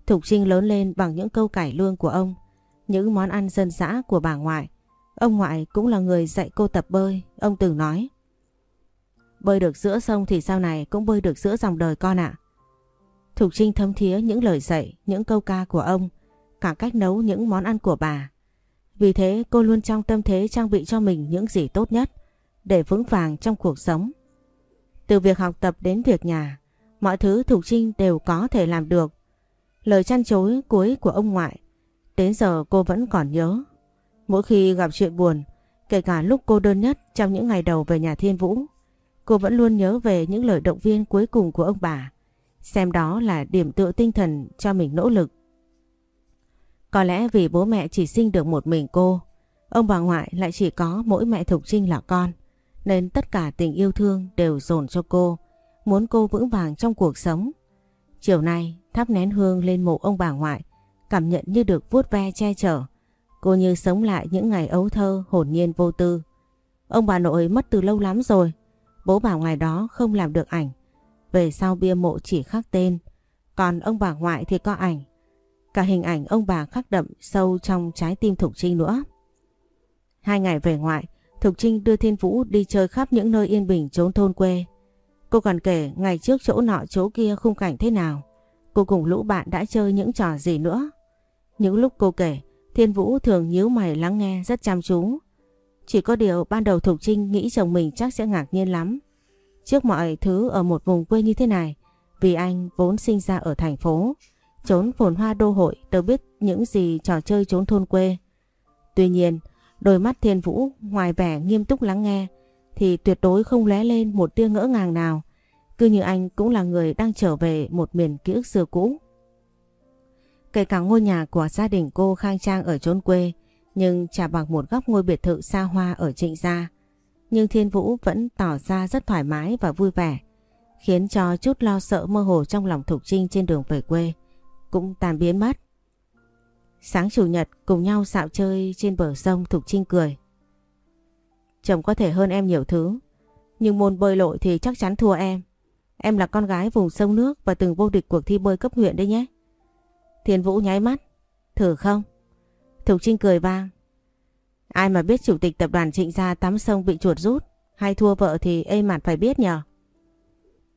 Thục Trinh lớn lên bằng những câu cải lương của ông. Những món ăn dân dã của bà ngoại. Ông ngoại cũng là người dạy cô tập bơi. Ông từng nói. Bơi được giữa sông thì sau này cũng bơi được giữa dòng đời con ạ. Thục Trinh thấm thía những lời dạy, những câu ca của ông, cả cách nấu những món ăn của bà. Vì thế cô luôn trong tâm thế trang bị cho mình những gì tốt nhất để vững vàng trong cuộc sống. Từ việc học tập đến việc nhà, mọi thứ Thục Trinh đều có thể làm được. Lời chăn chối cuối của ông ngoại, đến giờ cô vẫn còn nhớ. Mỗi khi gặp chuyện buồn, kể cả lúc cô đơn nhất trong những ngày đầu về nhà Thiên Vũ, cô vẫn luôn nhớ về những lời động viên cuối cùng của ông bà xem đó là điểm tựa tinh thần cho mình nỗ lực. Có lẽ vì bố mẹ chỉ sinh được một mình cô, ông bà ngoại lại chỉ có mỗi mẹ Thục Trinh là con, nên tất cả tình yêu thương đều dồn cho cô, muốn cô vững vàng trong cuộc sống. Chiều nay, thắp nén hương lên mộ ông bà ngoại, cảm nhận như được vuốt ve che chở. Cô như sống lại những ngày ấu thơ hồn nhiên vô tư. Ông bà nội mất từ lâu lắm rồi, bố bảo ngày đó không làm được ảnh. Về sau bia mộ chỉ khắc tên, còn ông bà ngoại thì có ảnh. Cả hình ảnh ông bà khắc đậm sâu trong trái tim Thục Trinh nữa. Hai ngày về ngoại, Thục Trinh đưa Thiên Vũ đi chơi khắp những nơi yên bình trốn thôn quê. Cô còn kể ngày trước chỗ nọ chỗ kia khung cảnh thế nào. Cô cùng lũ bạn đã chơi những trò gì nữa. Những lúc cô kể, Thiên Vũ thường nhíu mày lắng nghe rất chăm chú. Chỉ có điều ban đầu Thục Trinh nghĩ chồng mình chắc sẽ ngạc nhiên lắm. Trước mọi thứ ở một vùng quê như thế này, vì anh vốn sinh ra ở thành phố, trốn phồn hoa đô hội đâu biết những gì trò chơi trốn thôn quê. Tuy nhiên, đôi mắt Thiên Vũ ngoài vẻ nghiêm túc lắng nghe thì tuyệt đối không lé lên một tia ngỡ ngàng nào. Cứ như anh cũng là người đang trở về một miền ký ức xưa cũ. Kể cả ngôi nhà của gia đình cô khang trang ở chốn quê nhưng chả bằng một góc ngôi biệt thự xa hoa ở trịnh gia. Nhưng Thiên Vũ vẫn tỏ ra rất thoải mái và vui vẻ khiến cho chút lo sợ mơ hồ trong lòng Thục Trinh trên đường về quê cũng tàn biến mất. Sáng chủ nhật cùng nhau dạo chơi trên bờ sông Thục Trinh cười. Chồng có thể hơn em nhiều thứ, nhưng môn bơi lội thì chắc chắn thua em. Em là con gái vùng sông nước và từng vô địch cuộc thi bơi cấp huyện đấy nhé. Thiên Vũ nháy mắt. Thử không? Thục Trinh cười vang. Ai mà biết chủ tịch tập đoàn trịnh gia tắm sông bị chuột rút, hay thua vợ thì ê mặt phải biết nhờ.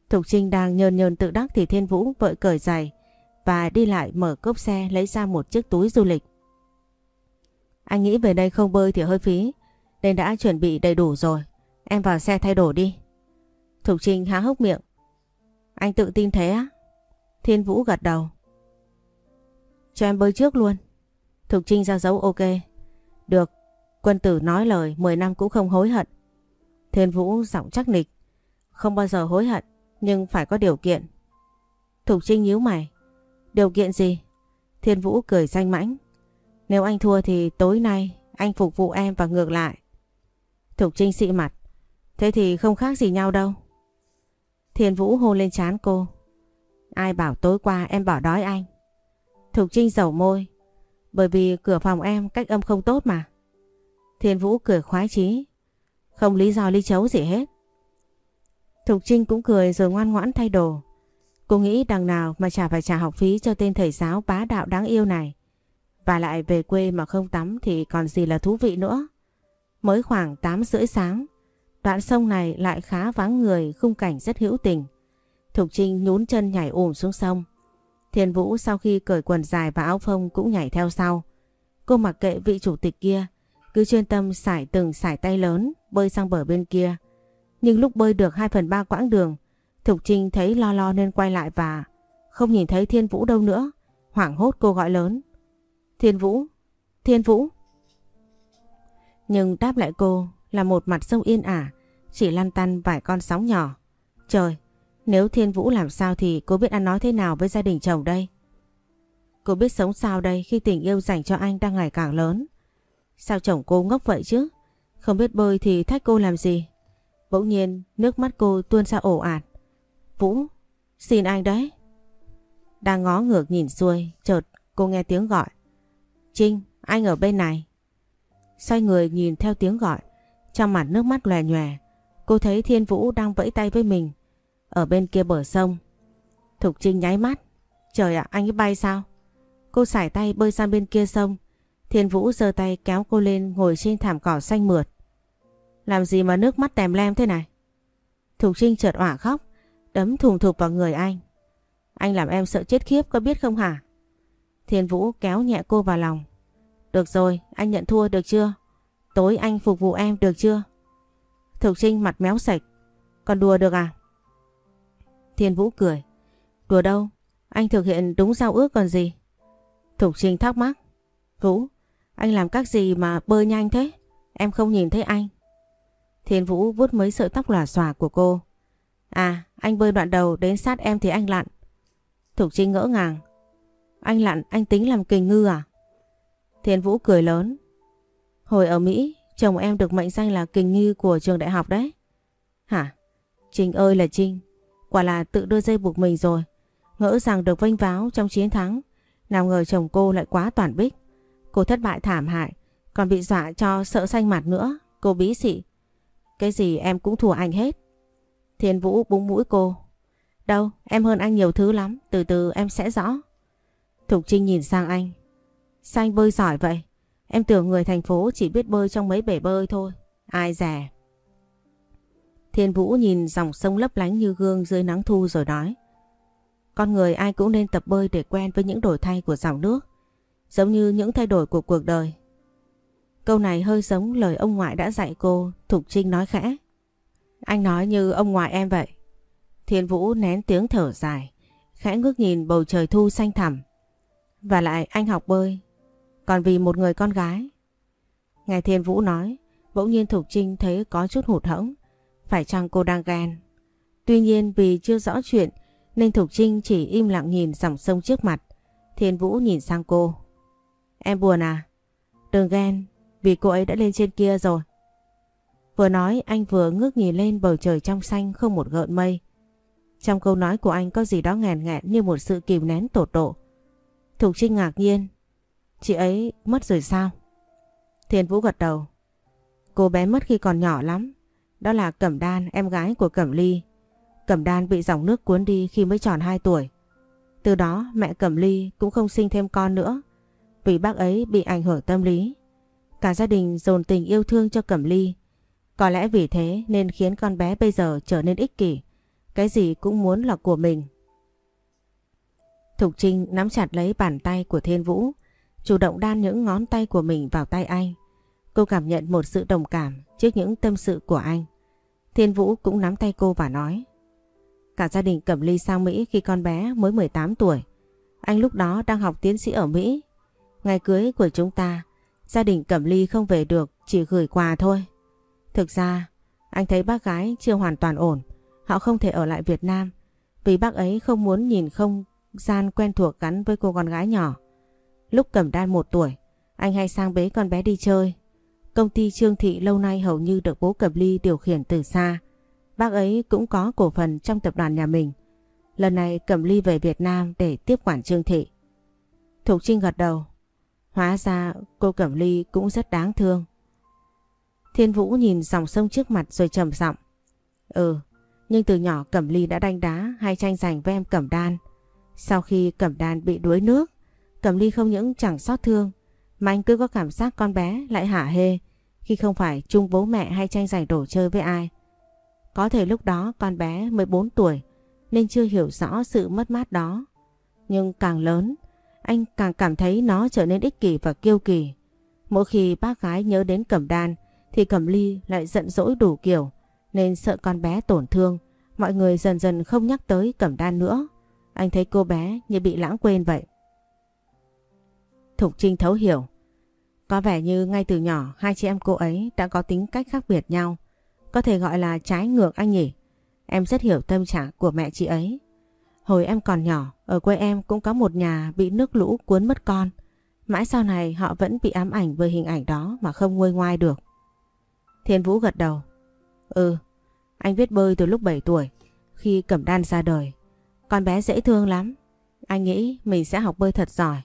Thục Trinh đang nhơn nhơn tự đắc thì Thiên Vũ vội cởi giày và đi lại mở cốp xe lấy ra một chiếc túi du lịch. Anh nghĩ về đây không bơi thì hơi phí, nên đã chuẩn bị đầy đủ rồi. Em vào xe thay đồ đi. Thục Trinh há hốc miệng. Anh tự tin thế á? Thiên Vũ gật đầu. Cho em bơi trước luôn. Thục Trinh ra dấu ok. Được, quân tử nói lời 10 năm cũng không hối hận. Thiên Vũ giọng chắc nịch. Không bao giờ hối hận, nhưng phải có điều kiện. Thục Trinh nhíu mày. Điều kiện gì? Thiên Vũ cười danh mãnh. Nếu anh thua thì tối nay anh phục vụ em và ngược lại. Thục Trinh xị mặt. Thế thì không khác gì nhau đâu. Thiên Vũ hôn lên chán cô. Ai bảo tối qua em bỏ đói anh. Thục Trinh dầu môi. Bởi vì cửa phòng em cách âm không tốt mà. Thiên Vũ cười khoái chí. Không lý do lý chấu gì hết. Thục Trinh cũng cười rồi ngoan ngoãn thay đồ. Cô nghĩ đằng nào mà chả phải trả học phí cho tên thầy giáo bá đạo đáng yêu này. Và lại về quê mà không tắm thì còn gì là thú vị nữa. Mới khoảng 8 rưỡi sáng, đoạn sông này lại khá vắng người, khung cảnh rất hữu tình. Thục Trinh nhún chân nhảy ùm xuống sông. Thiên Vũ sau khi cởi quần dài và áo phông cũng nhảy theo sau. Cô mặc kệ vị chủ tịch kia, cứ chuyên tâm sải từng sải tay lớn, bơi sang bờ bên kia. Nhưng lúc bơi được 2 phần 3 quãng đường, Thục Trinh thấy lo lo nên quay lại và không nhìn thấy Thiên Vũ đâu nữa. Hoảng hốt cô gọi lớn. Thiên Vũ, Thiên Vũ. Nhưng đáp lại cô là một mặt sông yên ả, chỉ lăn tăn vài con sóng nhỏ. Trời, nếu Thiên Vũ làm sao thì cô biết ăn nói thế nào với gia đình chồng đây? Cô biết sống sao đây khi tình yêu dành cho anh đang ngày càng lớn? Sao chồng cô ngốc vậy chứ? Không biết bơi thì thách cô làm gì? Bỗng nhiên nước mắt cô tuôn ra ổ ạt. Vũ, xin anh đấy. Đang ngó ngược nhìn xuôi, chợt cô nghe tiếng gọi. Trinh, anh ở bên này. Xoay người nhìn theo tiếng gọi, trong mặt nước mắt lòe nhòe. Cô thấy Thiên Vũ đang vẫy tay với mình, ở bên kia bờ sông. Thục Trinh nháy mắt. Trời ạ, anh ấy bay sao? Cô sải tay bơi sang bên kia sông. Thiên Vũ giơ tay kéo cô lên ngồi trên thảm cỏ xanh mượt. Làm gì mà nước mắt tèm lem thế này? Thục Trinh chợt ỏa khóc, đấm thùng thục vào người anh. Anh làm em sợ chết khiếp có biết không hả? Thiên Vũ kéo nhẹ cô vào lòng. Được rồi, anh nhận thua được chưa? Tối anh phục vụ em được chưa? Thục Trinh mặt méo sạch. Còn đùa được à? Thiên Vũ cười. Đùa đâu? Anh thực hiện đúng giao ước còn gì? Thục Trinh thắc mắc. Vũ, anh làm các gì mà bơi nhanh thế? Em không nhìn thấy anh. Thiên Vũ vuốt mấy sợi tóc lòa xòa của cô. À, anh bơi đoạn đầu đến sát em thì anh lặn. Thục Trinh ngỡ ngàng. Anh lặn, anh tính làm kình ngư à? Thiên Vũ cười lớn. Hồi ở Mỹ, chồng em được mệnh danh là kình ngư của trường đại học đấy. Hả? Trinh ơi là Trinh, quả là tự đưa dây buộc mình rồi. Ngỡ rằng được vinh váo trong chiến thắng, nào ngờ chồng cô lại quá toàn bích. Cô thất bại thảm hại, còn bị dọa cho sợ xanh mặt nữa, cô bí xị. Cái gì em cũng thua anh hết. Thiên Vũ búng mũi cô. Đâu, em hơn anh nhiều thứ lắm, từ từ em sẽ rõ. Thục Trinh nhìn sang anh. Sao anh bơi giỏi vậy? Em tưởng người thành phố chỉ biết bơi trong mấy bể bơi thôi. Ai rẻ. Thiên Vũ nhìn dòng sông lấp lánh như gương dưới nắng thu rồi nói. Con người ai cũng nên tập bơi để quen với những đổi thay của dòng nước. Giống như những thay đổi của cuộc đời. Câu này hơi giống lời ông ngoại đã dạy cô, Thục Trinh nói khẽ. Anh nói như ông ngoại em vậy. Thiên Vũ nén tiếng thở dài, khẽ ngước nhìn bầu trời thu xanh thẳm. Và lại anh học bơi, còn vì một người con gái. Nghe Thiên Vũ nói, bỗng nhiên Thục Trinh thấy có chút hụt hẫng. Phải chăng cô đang ghen? Tuy nhiên vì chưa rõ chuyện nên Thục Trinh chỉ im lặng nhìn dòng sông trước mặt. Thiên Vũ nhìn sang cô. Em buồn à? Đừng ghen, vì cô ấy đã lên trên kia rồi. Vừa nói anh vừa ngước nhìn lên bầu trời trong xanh không một gợn mây. Trong câu nói của anh có gì đó ngàn ngẹn như một sự kìm nén tột độ. Thục Trinh ngạc nhiên. Chị ấy mất rồi sao? Thiên Vũ gật đầu. Cô bé mất khi còn nhỏ lắm. Đó là Cẩm Đan, em gái của Cẩm Ly. Cẩm Đan bị dòng nước cuốn đi khi mới tròn 2 tuổi. Từ đó mẹ Cẩm Ly cũng không sinh thêm con nữa vì bác ấy bị ảnh hưởng tâm lý. Cả gia đình dồn tình yêu thương cho Cẩm Ly. Có lẽ vì thế nên khiến con bé bây giờ trở nên ích kỷ. Cái gì cũng muốn là của mình. Thục Trinh nắm chặt lấy bàn tay của Thiên Vũ, chủ động đan những ngón tay của mình vào tay anh. Cô cảm nhận một sự đồng cảm trước những tâm sự của anh. Thiên Vũ cũng nắm tay cô và nói Cả gia đình Cẩm Ly sang Mỹ khi con bé mới 18 tuổi. Anh lúc đó đang học tiến sĩ ở Mỹ. Ngày cưới của chúng ta, gia đình Cẩm Ly không về được, chỉ gửi quà thôi. Thực ra, anh thấy bác gái chưa hoàn toàn ổn. Họ không thể ở lại Việt Nam vì bác ấy không muốn nhìn không gian quen thuộc gắn với cô con gái nhỏ. Lúc Cẩm Đan một tuổi, anh hay sang bế con bé đi chơi. Công ty Trương Thị lâu nay hầu như được bố Cẩm Ly điều khiển từ xa. Bác ấy cũng có cổ phần trong tập đoàn nhà mình. Lần này Cẩm Ly về Việt Nam để tiếp quản Trương Thị. Thục Trinh gật đầu. Hóa ra cô Cẩm Ly cũng rất đáng thương. Thiên Vũ nhìn dòng sông trước mặt rồi trầm giọng. Ừ, nhưng từ nhỏ Cẩm Ly đã đánh đá hay tranh giành với em Cẩm Đan. Sau khi Cẩm Đan bị đuối nước, Cẩm Ly không những chẳng xót thương, mà anh cứ có cảm giác con bé lại hả hê khi không phải chung bố mẹ hay tranh giành đồ chơi với ai. Có thể lúc đó con bé 14 tuổi nên chưa hiểu rõ sự mất mát đó. Nhưng càng lớn, anh càng cảm thấy nó trở nên ích kỷ và kiêu kỳ. Mỗi khi bác gái nhớ đến Cẩm Đan thì Cẩm Ly lại giận dỗi đủ kiểu nên sợ con bé tổn thương. Mọi người dần dần không nhắc tới Cẩm Đan nữa. Anh thấy cô bé như bị lãng quên vậy. Thục Trinh thấu hiểu. Có vẻ như ngay từ nhỏ hai chị em cô ấy đã có tính cách khác biệt nhau. Có thể gọi là trái ngược anh nhỉ. Em rất hiểu tâm trạng của mẹ chị ấy. Hồi em còn nhỏ, ở quê em cũng có một nhà bị nước lũ cuốn mất con. Mãi sau này họ vẫn bị ám ảnh với hình ảnh đó mà không nguôi ngoai được. Thiên Vũ gật đầu. Ừ, anh biết bơi từ lúc 7 tuổi, khi Cẩm Đan ra đời. Con bé dễ thương lắm. Anh nghĩ mình sẽ học bơi thật giỏi,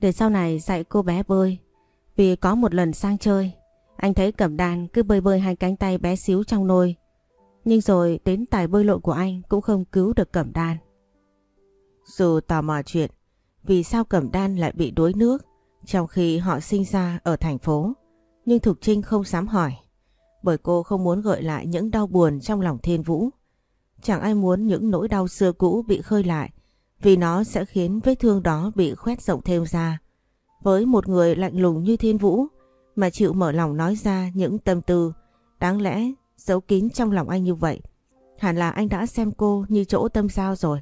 để sau này dạy cô bé bơi. Vì có một lần sang chơi, anh thấy Cẩm đàn cứ bơi bơi hai cánh tay bé xíu trong nôi. Nhưng rồi đến tài bơi lội của anh cũng không cứu được Cẩm Đan. Dù tò mò chuyện, vì sao Cẩm Đan lại bị đuối nước trong khi họ sinh ra ở thành phố. Nhưng Thục Trinh không dám hỏi, bởi cô không muốn gợi lại những đau buồn trong lòng Thiên Vũ. Chẳng ai muốn những nỗi đau xưa cũ bị khơi lại, vì nó sẽ khiến vết thương đó bị khoét rộng thêm ra. Với một người lạnh lùng như Thiên Vũ mà chịu mở lòng nói ra những tâm tư, đáng lẽ giấu kín trong lòng anh như vậy. Hẳn là anh đã xem cô như chỗ tâm giao rồi.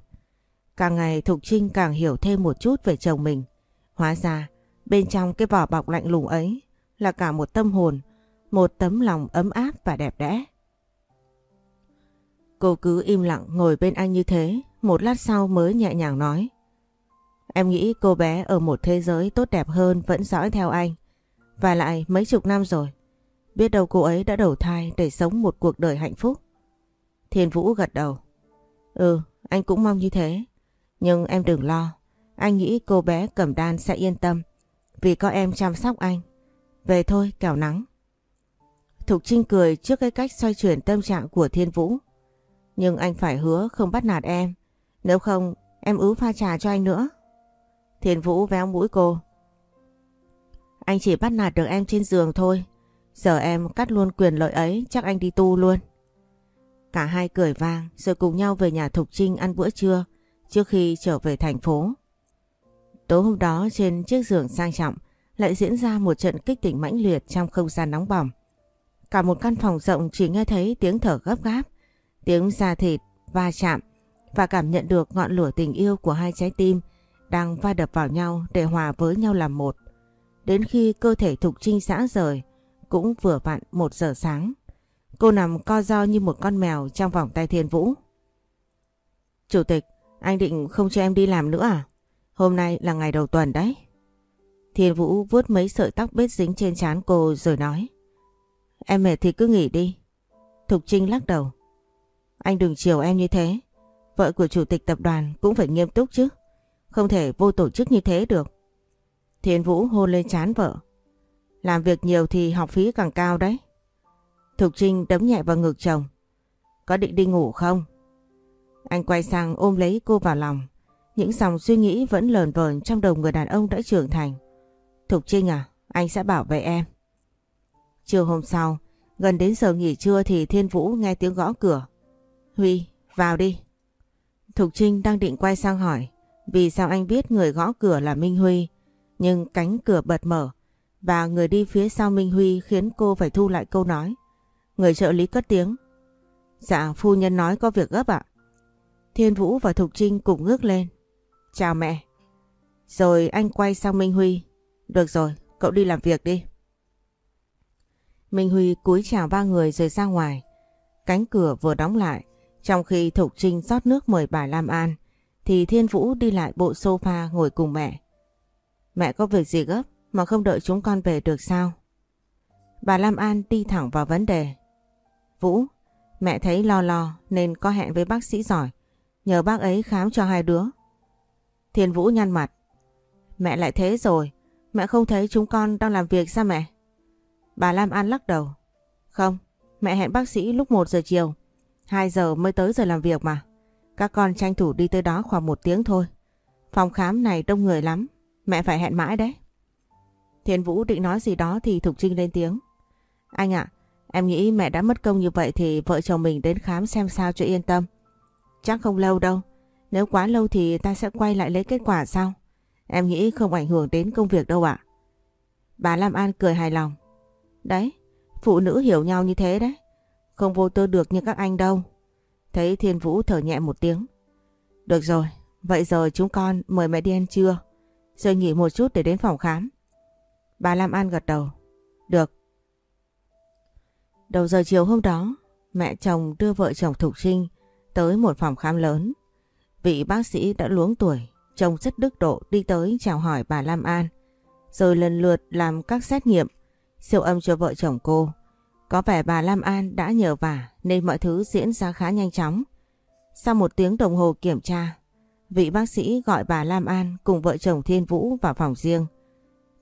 Càng ngày Thục Trinh càng hiểu thêm một chút về chồng mình. Hóa ra, bên trong cái vỏ bọc lạnh lùng ấy là cả một tâm hồn, một tấm lòng ấm áp và đẹp đẽ. Cô cứ im lặng ngồi bên anh như thế, một lát sau mới nhẹ nhàng nói. Em nghĩ cô bé ở một thế giới tốt đẹp hơn vẫn dõi theo anh. Và lại mấy chục năm rồi. Biết đâu cô ấy đã đầu thai để sống một cuộc đời hạnh phúc. Thiên Vũ gật đầu. Ừ, anh cũng mong như thế. Nhưng em đừng lo. Anh nghĩ cô bé cẩm đan sẽ yên tâm. Vì có em chăm sóc anh. Về thôi, kẻo nắng. Thục Trinh cười trước cái cách xoay chuyển tâm trạng của Thiên Vũ. Nhưng anh phải hứa không bắt nạt em. Nếu không, em ứ pha trà cho anh nữa. Thiên Vũ véo mũi cô. Anh chỉ bắt nạt được em trên giường thôi. Giờ em cắt luôn quyền lợi ấy chắc anh đi tu luôn. Cả hai cười vang rồi cùng nhau về nhà Thục Trinh ăn bữa trưa trước khi trở về thành phố. Tối hôm đó trên chiếc giường sang trọng lại diễn ra một trận kích tỉnh mãnh liệt trong không gian nóng bỏng. Cả một căn phòng rộng chỉ nghe thấy tiếng thở gấp gáp, tiếng da thịt, va chạm và cảm nhận được ngọn lửa tình yêu của hai trái tim đang va đập vào nhau để hòa với nhau làm một. Đến khi cơ thể Thục Trinh xã rời, cũng vừa vặn một giờ sáng. Cô nằm co do như một con mèo trong vòng tay Thiên Vũ. Chủ tịch, anh định không cho em đi làm nữa à? Hôm nay là ngày đầu tuần đấy. Thiên Vũ vuốt mấy sợi tóc bết dính trên trán cô rồi nói. Em mệt thì cứ nghỉ đi. Thục Trinh lắc đầu. Anh đừng chiều em như thế. Vợ của chủ tịch tập đoàn cũng phải nghiêm túc chứ. Không thể vô tổ chức như thế được. Thiên Vũ hôn lên chán vợ. Làm việc nhiều thì học phí càng cao đấy. Thục Trinh đấm nhẹ vào ngực chồng. Có định đi ngủ không? Anh quay sang ôm lấy cô vào lòng. Những dòng suy nghĩ vẫn lờn vờn trong đầu người đàn ông đã trưởng thành. Thục Trinh à, anh sẽ bảo vệ em. Trưa hôm sau, gần đến giờ nghỉ trưa thì Thiên Vũ nghe tiếng gõ cửa. Huy, vào đi. Thục Trinh đang định quay sang hỏi vì sao anh biết người gõ cửa là Minh Huy. Nhưng cánh cửa bật mở và người đi phía sau Minh Huy khiến cô phải thu lại câu nói. Người trợ lý cất tiếng. Dạ, phu nhân nói có việc gấp ạ. Thiên Vũ và Thục Trinh cùng ngước lên. Chào mẹ. Rồi anh quay sang Minh Huy. Được rồi, cậu đi làm việc đi. Minh Huy cúi chào ba người rồi ra ngoài. Cánh cửa vừa đóng lại. Trong khi Thục Trinh rót nước mời bà Lam An, thì Thiên Vũ đi lại bộ sofa ngồi cùng mẹ. Mẹ có việc gì gấp mà không đợi chúng con về được sao? Bà Lam An đi thẳng vào vấn đề. Vũ, mẹ thấy lo lo nên có hẹn với bác sĩ giỏi. Nhờ bác ấy khám cho hai đứa. Thiên Vũ nhăn mặt. Mẹ lại thế rồi. Mẹ không thấy chúng con đang làm việc sao mẹ? Bà Lam An lắc đầu. Không, mẹ hẹn bác sĩ lúc 1 giờ chiều. 2 giờ mới tới giờ làm việc mà. Các con tranh thủ đi tới đó khoảng một tiếng thôi. Phòng khám này đông người lắm. Mẹ phải hẹn mãi đấy. Thiên Vũ định nói gì đó thì Thục Trinh lên tiếng. Anh ạ, em nghĩ mẹ đã mất công như vậy thì vợ chồng mình đến khám xem sao cho yên tâm. Chắc không lâu đâu. Nếu quá lâu thì ta sẽ quay lại lấy kết quả sau. Em nghĩ không ảnh hưởng đến công việc đâu ạ. Bà Lam An cười hài lòng. Đấy, phụ nữ hiểu nhau như thế đấy. Không vô tư được như các anh đâu. Thấy Thiên Vũ thở nhẹ một tiếng. Được rồi, vậy giờ chúng con mời mẹ đi ăn trưa. Rồi nghỉ một chút để đến phòng khám. Bà Lam An gật đầu. Được. Đầu giờ chiều hôm đó, mẹ chồng đưa vợ chồng Thục Trinh tới một phòng khám lớn. Vị bác sĩ đã luống tuổi, trông rất đức độ đi tới chào hỏi bà Lam An, rồi lần lượt làm các xét nghiệm, siêu âm cho vợ chồng cô. Có vẻ bà Lam An đã nhờ vả nên mọi thứ diễn ra khá nhanh chóng. Sau một tiếng đồng hồ kiểm tra, vị bác sĩ gọi bà Lam An cùng vợ chồng Thiên Vũ vào phòng riêng.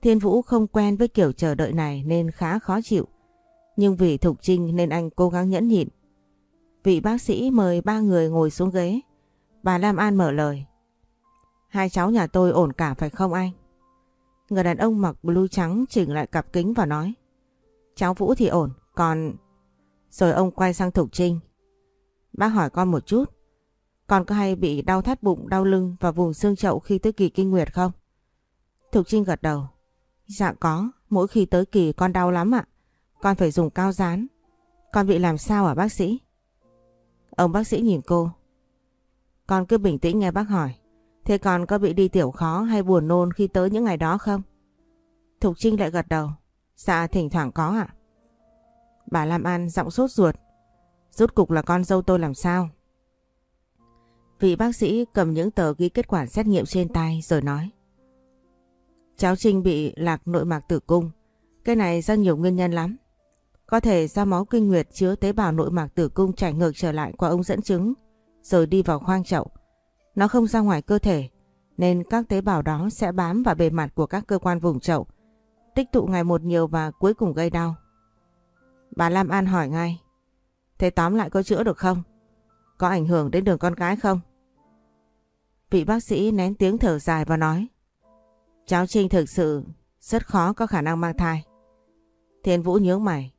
Thiên Vũ không quen với kiểu chờ đợi này nên khá khó chịu. Nhưng vì Thục Trinh nên anh cố gắng nhẫn nhịn. Vị bác sĩ mời ba người ngồi xuống ghế. Bà Lam An mở lời. Hai cháu nhà tôi ổn cả phải không anh? Người đàn ông mặc blue trắng chỉnh lại cặp kính và nói. Cháu Vũ thì ổn, còn... Rồi ông quay sang Thục Trinh. Bác hỏi con một chút. Con có hay bị đau thắt bụng, đau lưng và vùng xương chậu khi tới kỳ kinh nguyệt không? Thục Trinh gật đầu. Dạ có, mỗi khi tới kỳ con đau lắm ạ. Con phải dùng cao dán. Con bị làm sao hả bác sĩ? Ông bác sĩ nhìn cô. Con cứ bình tĩnh nghe bác hỏi. Thế con có bị đi tiểu khó hay buồn nôn khi tới những ngày đó không? Thục Trinh lại gật đầu. Dạ thỉnh thoảng có ạ. Bà Lam An giọng sốt ruột. Rốt cục là con dâu tôi làm sao? Vị bác sĩ cầm những tờ ghi kết quả xét nghiệm trên tay rồi nói. Cháu Trinh bị lạc nội mạc tử cung. Cái này do nhiều nguyên nhân lắm. Có thể do máu kinh nguyệt chứa tế bào nội mạc tử cung chảy ngược trở lại qua ống dẫn trứng rồi đi vào khoang chậu. Nó không ra ngoài cơ thể nên các tế bào đó sẽ bám vào bề mặt của các cơ quan vùng chậu, tích tụ ngày một nhiều và cuối cùng gây đau. Bà Lam An hỏi ngay, thế tóm lại có chữa được không? Có ảnh hưởng đến đường con gái không? Vị bác sĩ nén tiếng thở dài và nói, cháu Trinh thực sự rất khó có khả năng mang thai. Thiên Vũ nhớ mày,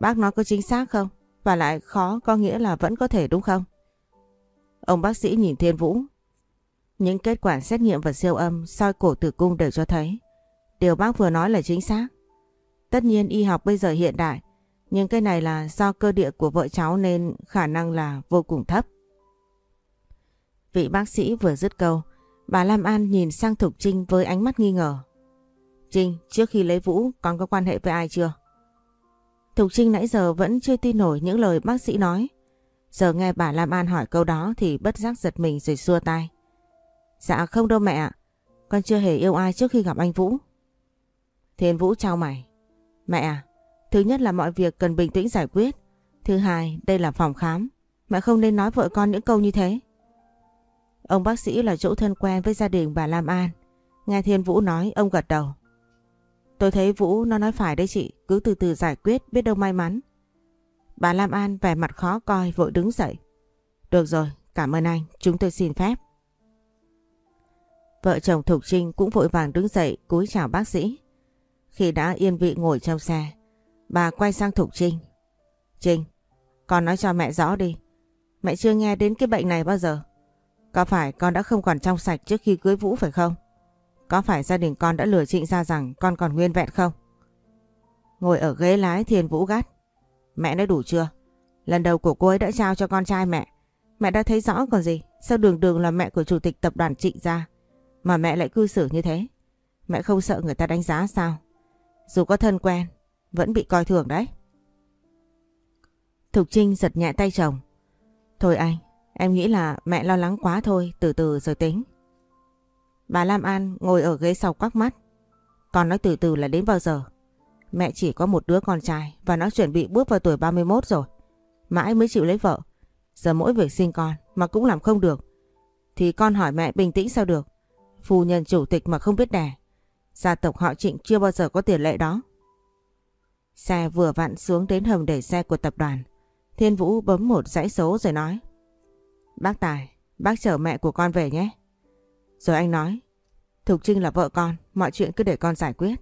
bác nói có chính xác không? Và lại khó có nghĩa là vẫn có thể đúng không? Ông bác sĩ nhìn Thiên Vũ những kết quả xét nghiệm và siêu âm soi cổ tử cung đều cho thấy điều bác vừa nói là chính xác. Tất nhiên y học bây giờ hiện đại, nhưng cái này là do cơ địa của vợ cháu nên khả năng là vô cùng thấp. Vị bác sĩ vừa dứt câu, bà Lam An nhìn sang Thục Trinh với ánh mắt nghi ngờ. Trinh, trước khi lấy Vũ con có quan hệ với ai chưa? Thục Trinh nãy giờ vẫn chưa tin nổi những lời bác sĩ nói. Giờ nghe bà Lam An hỏi câu đó thì bất giác giật mình rồi xua tay. Dạ không đâu mẹ ạ. Con chưa hề yêu ai trước khi gặp anh Vũ. Thiên Vũ trao mày. Mẹ à, thứ nhất là mọi việc cần bình tĩnh giải quyết. Thứ hai, đây là phòng khám. Mẹ không nên nói vợ con những câu như thế. Ông bác sĩ là chỗ thân quen với gia đình bà Lam An. Nghe Thiên Vũ nói, ông gật đầu. Tôi thấy Vũ nó nói phải đấy chị, cứ từ từ giải quyết, biết đâu may mắn. Bà Lam An vẻ mặt khó coi vội đứng dậy. Được rồi, cảm ơn anh, chúng tôi xin phép. Vợ chồng Thục Trinh cũng vội vàng đứng dậy cúi chào bác sĩ. Khi đã yên vị ngồi trong xe, bà quay sang Thục Trinh. Trinh, con nói cho mẹ rõ đi. Mẹ chưa nghe đến cái bệnh này bao giờ. Có phải con đã không còn trong sạch trước khi cưới Vũ phải không? Có phải gia đình con đã lừa Trịnh ra rằng con còn nguyên vẹn không? Ngồi ở ghế lái Thiên Vũ gắt. Mẹ nói đủ chưa? Lần đầu của cô ấy đã trao cho con trai mẹ. Mẹ đã thấy rõ còn gì. Sao đường đường là mẹ của chủ tịch tập đoàn Trịnh ra mà mẹ lại cư xử như thế. Mẹ không sợ người ta đánh giá sao? Dù có thân quen, vẫn bị coi thường đấy. Thục Trinh giật nhẹ tay chồng. Thôi anh, em nghĩ là mẹ lo lắng quá thôi, từ từ rồi tính. Bà Lam An ngồi ở ghế sau quắc mắt. Con nói từ từ là đến bao giờ? Mẹ chỉ có một đứa con trai và nó chuẩn bị bước vào tuổi 31 rồi. Mãi mới chịu lấy vợ. Giờ mỗi việc sinh con mà cũng làm không được. Thì con hỏi mẹ bình tĩnh sao được? Phu nhân chủ tịch mà không biết đẻ. Gia tộc họ trịnh chưa bao giờ có tiền lệ đó. Xe vừa vặn xuống đến hầm để xe của tập đoàn. Thiên Vũ bấm một dãy số rồi nói. Bác Tài, bác chở mẹ của con về nhé. Rồi anh nói. Thục Trinh là vợ con, mọi chuyện cứ để con giải quyết.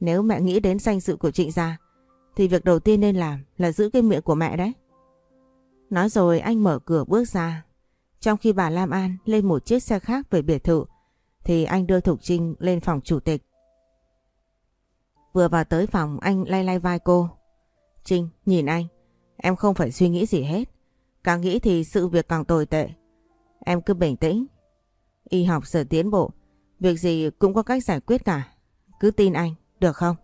Nếu mẹ nghĩ đến danh dự của Trịnh gia, thì việc đầu tiên nên làm là giữ cái miệng của mẹ đấy. Nói rồi anh mở cửa bước ra. Trong khi bà Lam An lên một chiếc xe khác về biệt thự, thì anh đưa Thục Trinh lên phòng chủ tịch. Vừa vào tới phòng anh lay lay vai cô. Trinh, nhìn anh, em không phải suy nghĩ gì hết. Càng nghĩ thì sự việc càng tồi tệ. Em cứ bình tĩnh. Y học giờ tiến bộ, việc gì cũng có cách giải quyết cả. Cứ tin anh, được không?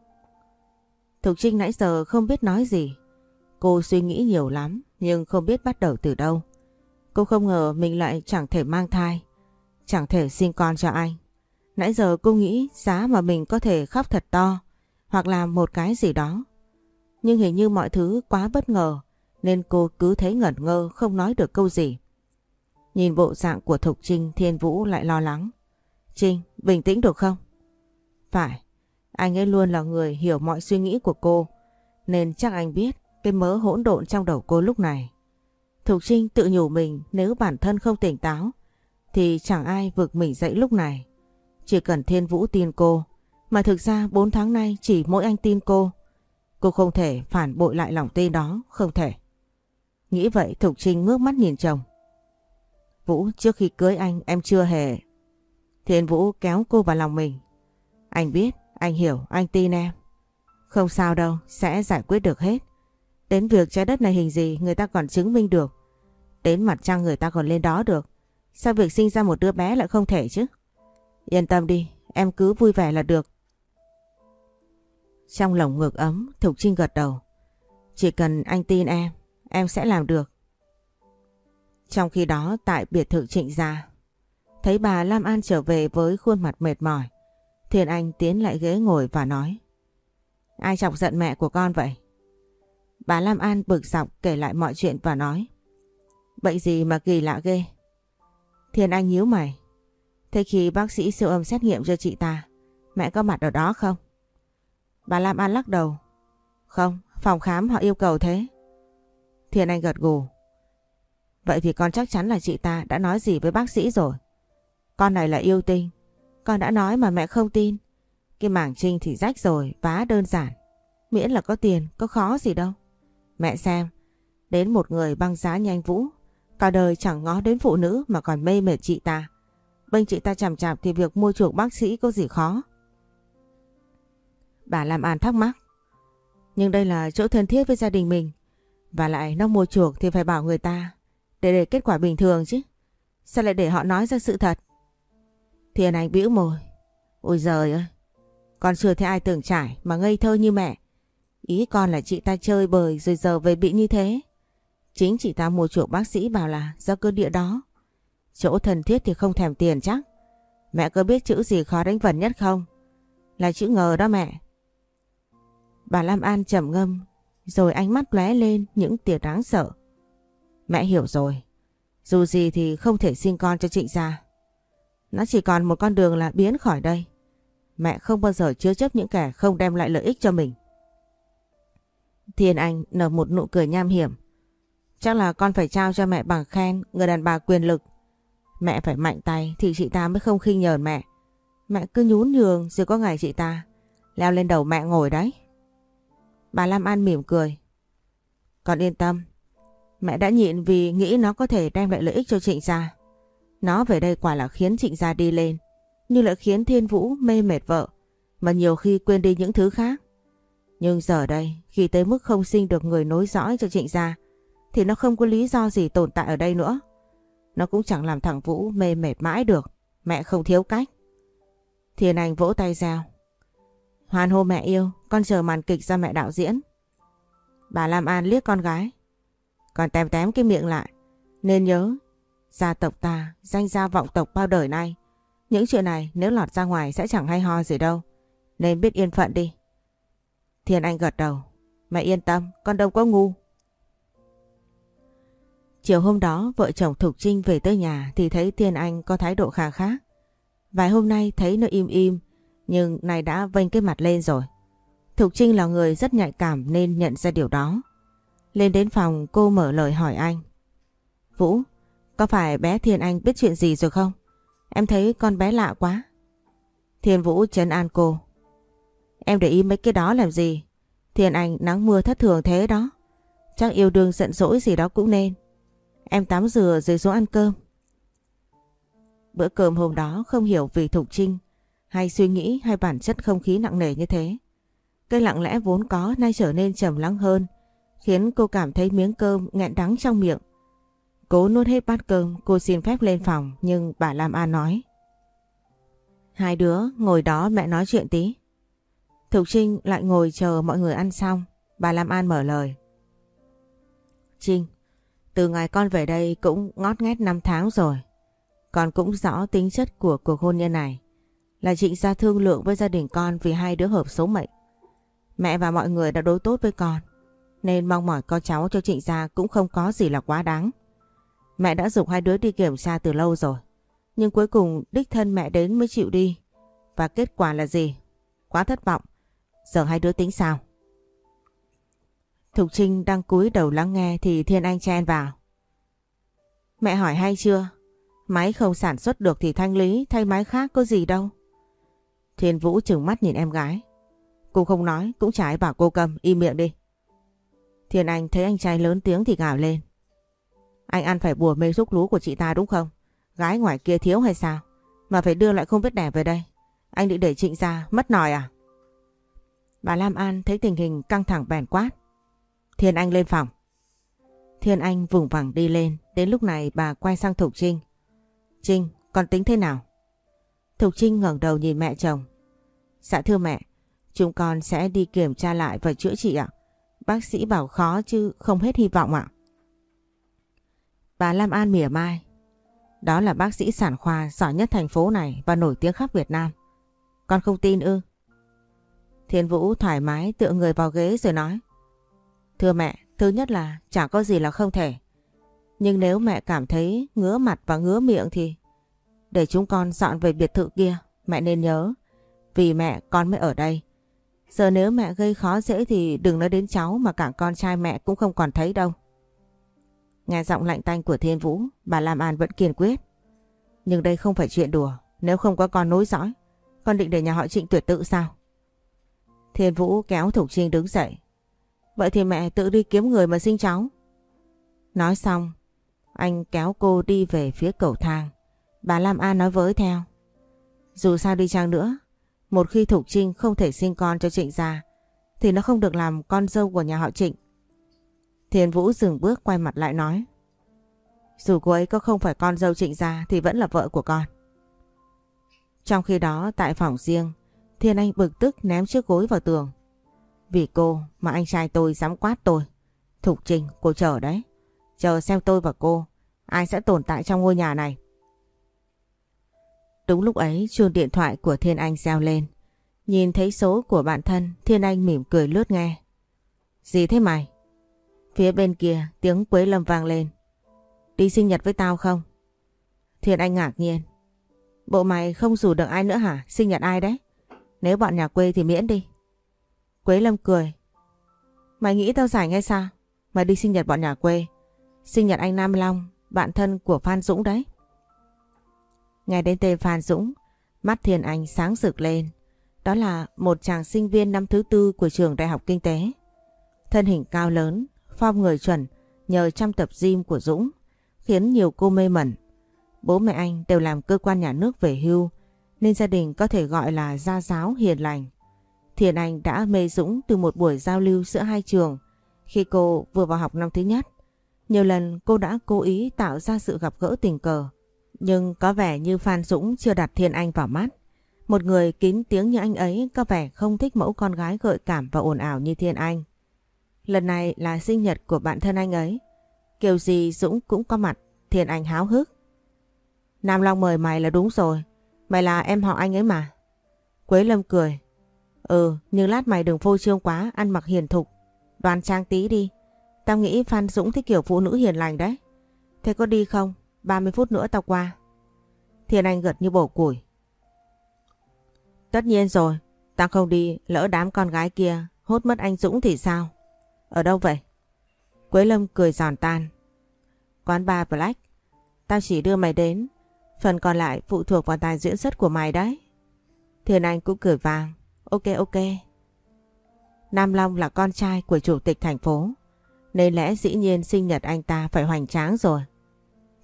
Thục Trinh nãy giờ không biết nói gì. Cô suy nghĩ nhiều lắm nhưng không biết bắt đầu từ đâu. Cô không ngờ mình lại chẳng thể mang thai. Chẳng thể sinh con cho anh. Nãy giờ cô nghĩ giá mà mình có thể khóc thật to hoặc làm một cái gì đó. Nhưng hình như mọi thứ quá bất ngờ nên cô cứ thấy ngẩn ngơ không nói được câu gì. Nhìn bộ dạng của Thục Trinh Thiên Vũ lại lo lắng. Trinh, bình tĩnh được không? Phải, anh ấy luôn là người hiểu mọi suy nghĩ của cô nên chắc anh biết cái mớ hỗn độn trong đầu cô lúc này. Thục Trinh tự nhủ mình nếu bản thân không tỉnh táo thì chẳng ai vực mình dậy lúc này. Chỉ cần Thiên Vũ tin cô, mà thực ra 4 tháng nay chỉ mỗi anh tin cô. Cô không thể phản bội lại lòng tin đó, không thể. Nghĩ vậy Thục Trinh ngước mắt nhìn chồng. Vũ trước khi cưới anh em chưa hề... Thiên Vũ kéo cô vào lòng mình. Anh biết, anh hiểu, anh tin em. Không sao đâu, sẽ giải quyết được hết. Đến việc trái đất này hình gì người ta còn chứng minh được. Đến mặt trăng người ta còn lên đó được. Sao việc sinh ra một đứa bé lại không thể chứ? Yên tâm đi, em cứ vui vẻ là được. Trong lồng ngực ấm, Thục Trinh gật đầu. Chỉ cần anh tin em, em sẽ làm được. Trong khi đó tại biệt thự trịnh gia, thấy bà Lam An trở về với khuôn mặt mệt mỏi, Thiên Anh tiến lại ghế ngồi và nói. Ai chọc giận mẹ của con vậy? Bà Lam An bực dọc kể lại mọi chuyện và nói. Bệnh gì mà kỳ lạ ghê? Thiên Anh nhíu mày. Thế khi bác sĩ siêu âm xét nghiệm cho chị ta, mẹ có mặt ở đó không? Bà Lam An lắc đầu. Không, phòng khám họ yêu cầu thế. Thiên Anh gật gù. Vậy thì con chắc chắn là chị ta đã nói gì với bác sĩ rồi. Con này là yêu tinh. Con đã nói mà mẹ không tin. Cái mảng trinh thì rách rồi, vá đơn giản. Miễn là có tiền, có khó gì đâu. Mẹ xem, đến một người băng giá nhanh vũ. Cả đời chẳng ngó đến phụ nữ mà còn mê mệt chị ta. Bên chị ta chằm chạp thì việc mua chuộc bác sĩ có gì khó. Bà làm An thắc mắc. Nhưng đây là chỗ thân thiết với gia đình mình. Và lại nó mua chuộc thì phải bảo người ta để để kết quả bình thường chứ. Sao lại để họ nói ra sự thật? Thiên Anh bĩu môi. Ôi giời ơi, con chưa thấy ai tưởng trải mà ngây thơ như mẹ. Ý con là chị ta chơi bời rồi giờ về bị như thế. Chính chị ta mua chuộc bác sĩ bảo là do cơ địa đó. Chỗ thân thiết thì không thèm tiền chắc. Mẹ có biết chữ gì khó đánh vần nhất không? Là chữ ngờ đó mẹ. Bà Lam An trầm ngâm, rồi ánh mắt lóe lên những tia đáng sợ. Mẹ hiểu rồi. Dù gì thì không thể sinh con cho trịnh gia. Nó chỉ còn một con đường là biến khỏi đây. Mẹ không bao giờ chứa chấp những kẻ không đem lại lợi ích cho mình. Thiên Anh nở một nụ cười nham hiểm. Chắc là con phải trao cho mẹ bằng khen người đàn bà quyền lực. Mẹ phải mạnh tay thì chị ta mới không khinh nhờn mẹ. Mẹ cứ nhún nhường rồi có ngày chị ta leo lên đầu mẹ ngồi đấy. Bà Lam An mỉm cười. Con yên tâm. Mẹ đã nhịn vì nghĩ nó có thể đem lại lợi ích cho trịnh gia. Nó về đây quả là khiến trịnh gia đi lên. Nhưng lại khiến Thiên Vũ mê mệt vợ. Mà nhiều khi quên đi những thứ khác. Nhưng giờ đây, khi tới mức không sinh được người nối dõi cho trịnh gia, thì nó không có lý do gì tồn tại ở đây nữa. Nó cũng chẳng làm thằng Vũ mê mệt mãi được. Mẹ không thiếu cách. Thiên Anh vỗ tay rào. Hoan hô mẹ yêu, con chờ màn kịch ra mẹ đạo diễn. Bà Lam An liếc con gái. Còn tém tém cái miệng lại. Nên nhớ, gia tộc ta, danh gia vọng tộc bao đời nay. Những chuyện này nếu lọt ra ngoài sẽ chẳng hay ho gì đâu. Nên biết yên phận đi. Thiên Anh gật đầu. Mẹ yên tâm, con đâu có ngu. Chiều hôm đó vợ chồng Thục Trinh về tới nhà thì thấy Thiên Anh có thái độ khá khác. Vài hôm nay thấy nó im im nhưng này đã vênh cái mặt lên rồi. Thục Trinh là người rất nhạy cảm nên nhận ra điều đó. Lên đến phòng cô mở lời hỏi anh. Vũ, có phải bé Thiên Anh biết chuyện gì rồi không? Em thấy con bé lạ quá. Thiên Vũ chấn an cô. Em để ý mấy cái đó làm gì? Thiên Anh nắng mưa thất thường thế đó. Chắc yêu đương giận dỗi gì đó cũng nên. Em tắm rửa rồi xuống ăn cơm. Bữa cơm hôm đó không hiểu vì Thục Trinh hay suy nghĩ hay bản chất không khí nặng nề như thế. Cây lặng lẽ vốn có nay trở nên trầm lắng hơn, khiến cô cảm thấy miếng cơm nghẹn đắng trong miệng. Cố nuốt hết bát cơm, cô xin phép lên phòng nhưng bà Lam An nói. Hai đứa ngồi đó mẹ nói chuyện tí. Thục Trinh lại ngồi chờ mọi người ăn xong, bà Lam An mở lời. Trinh, từ ngày con về đây cũng ngót nghét 5 tháng rồi. Con cũng rõ tính chất của cuộc hôn nhân này là trịnh gia thương lượng với gia đình con vì hai đứa hợp số mệnh. Mẹ và mọi người đã đối tốt với con, nên mong mỏi con cháu cho trịnh gia cũng không có gì là quá đáng. Mẹ đã dục hai đứa đi kiểm tra từ lâu rồi, nhưng cuối cùng đích thân mẹ đến mới chịu đi. Và kết quả là gì? Quá thất vọng. Giờ hai đứa tính sao? Thục Trinh đang cúi đầu lắng nghe thì Thiên Anh chen vào. Mẹ hỏi hay chưa? Máy không sản xuất được thì thanh lý thay máy khác có gì đâu. Thiên Vũ trừng mắt nhìn em gái. Cô không nói, cũng chả ai bảo cô cầm, im miệng đi. Thiên Anh thấy anh trai lớn tiếng thì gào lên. Anh ăn phải bùa mê rúc lú của chị ta đúng không? Gái ngoài kia thiếu hay sao? Mà phải đưa lại không biết đẻ về đây. Anh định để trịnh ra mất nòi à? Bà Lam An thấy tình hình căng thẳng bèn quát. Thiên Anh lên phòng. Thiên Anh vùng vẳng đi lên. Đến lúc này bà quay sang Thục Trinh. Trinh, con tính thế nào? Thục Trinh ngẩng đầu nhìn mẹ chồng. Dạ thưa mẹ, chúng con sẽ đi kiểm tra lại và chữa trị ạ. Bác sĩ bảo khó chứ không hết hy vọng ạ. Bà Lam An mỉa mai. Đó là bác sĩ sản khoa giỏi nhất thành phố này và nổi tiếng khắp Việt Nam. Con không tin ư? Thiên Vũ thoải mái tựa người vào ghế rồi nói. Thưa mẹ, thứ nhất là chẳng có gì là không thể. Nhưng nếu mẹ cảm thấy ngứa mặt và ngứa miệng thì để chúng con dọn về biệt thự kia, mẹ nên nhớ. Vì mẹ con mới ở đây. Giờ nếu mẹ gây khó dễ thì đừng nói đến cháu mà cả con trai mẹ cũng không còn thấy đâu. Nghe giọng lạnh tanh của Thiên Vũ, bà Lam An vẫn kiên quyết. Nhưng đây không phải chuyện đùa, nếu không có con nối dõi, con định để nhà họ Trịnh tuyệt tự sao? Thiên Vũ kéo Thục Trinh đứng dậy. Vậy thì mẹ tự đi kiếm người mà sinh cháu. Nói xong, anh kéo cô đi về phía cầu thang. Bà Lam An nói với theo. Dù sao đi chăng nữa, một khi Thục Trinh không thể sinh con cho Trịnh gia, thì nó không được làm con dâu của nhà họ Trịnh. Thiên Vũ dừng bước quay mặt lại nói. Dù cô ấy có không phải con dâu Trịnh gia thì vẫn là vợ của con. Trong khi đó tại phòng riêng, Thiên Anh bực tức ném chiếc gối vào tường. Vì cô mà anh trai tôi dám quát tôi. Thục Trinh, cô chờ đấy. Chờ xem tôi và cô, ai sẽ tồn tại trong ngôi nhà này. Đúng lúc ấy chuông điện thoại của Thiên Anh reo lên. Nhìn thấy số của bạn thân, Thiên Anh mỉm cười lướt nghe. Gì thế mày? Phía bên kia tiếng Quế Lâm vang lên. Đi sinh nhật với tao không? Thiên Anh ngạc nhiên. Bộ mày không rủ được ai nữa hả? Sinh nhật ai đấy? Nếu bọn nhà quê thì miễn đi. Quế Lâm cười. Mày nghĩ tao giải ngay sao? Mày đi sinh nhật bọn nhà quê. Sinh nhật anh Nam Long, bạn thân của Phan Dũng đấy. Nghe đến tên Phan Dũng, mắt Thiên Anh sáng rực lên. Đó là một chàng sinh viên năm thứ tư của trường Đại học Kinh tế. Thân hình cao lớn, form người chuẩn nhờ trăm tập gym của Dũng, khiến nhiều cô mê mẩn. Bố mẹ anh đều làm cơ quan nhà nước về hưu, nên gia đình có thể gọi là gia giáo hiền lành. Thiền Anh đã mê Dũng từ một buổi giao lưu giữa hai trường khi cô vừa vào học năm thứ nhất. Nhiều lần cô đã cố ý tạo ra sự gặp gỡ tình cờ. Nhưng có vẻ như Phan Dũng chưa đặt Thiên Anh vào mắt. Một người kín tiếng như anh ấy có vẻ không thích mẫu con gái gợi cảm và ồn ào như Thiên Anh. Lần này là sinh nhật của bạn thân anh ấy. Kiểu gì Dũng cũng có mặt, Thiên Anh háo hức. Nam Long mời mày là đúng rồi. Mày là em họ anh ấy mà. Quế Lâm cười. Ừ, nhưng lát mày đừng phô trương quá, ăn mặc hiền thục. Đoàn trang tí đi. Tao nghĩ Phan Dũng thích kiểu phụ nữ hiền lành đấy. Thế có đi không? 30 phút nữa tao qua. Thiên Anh gật như bổ củi. Tất nhiên rồi, tao không đi, lỡ đám con gái kia hốt mất anh Dũng thì sao? Ở đâu vậy? Quế Lâm cười giòn tan. Quán bar Black, tao chỉ đưa mày đến, phần còn lại phụ thuộc vào tài diễn xuất của mày đấy. Thiên Anh cũng cười vàng. Ok ok. Nam Long là con trai của chủ tịch thành phố, nên lẽ dĩ nhiên sinh nhật anh ta phải hoành tráng rồi.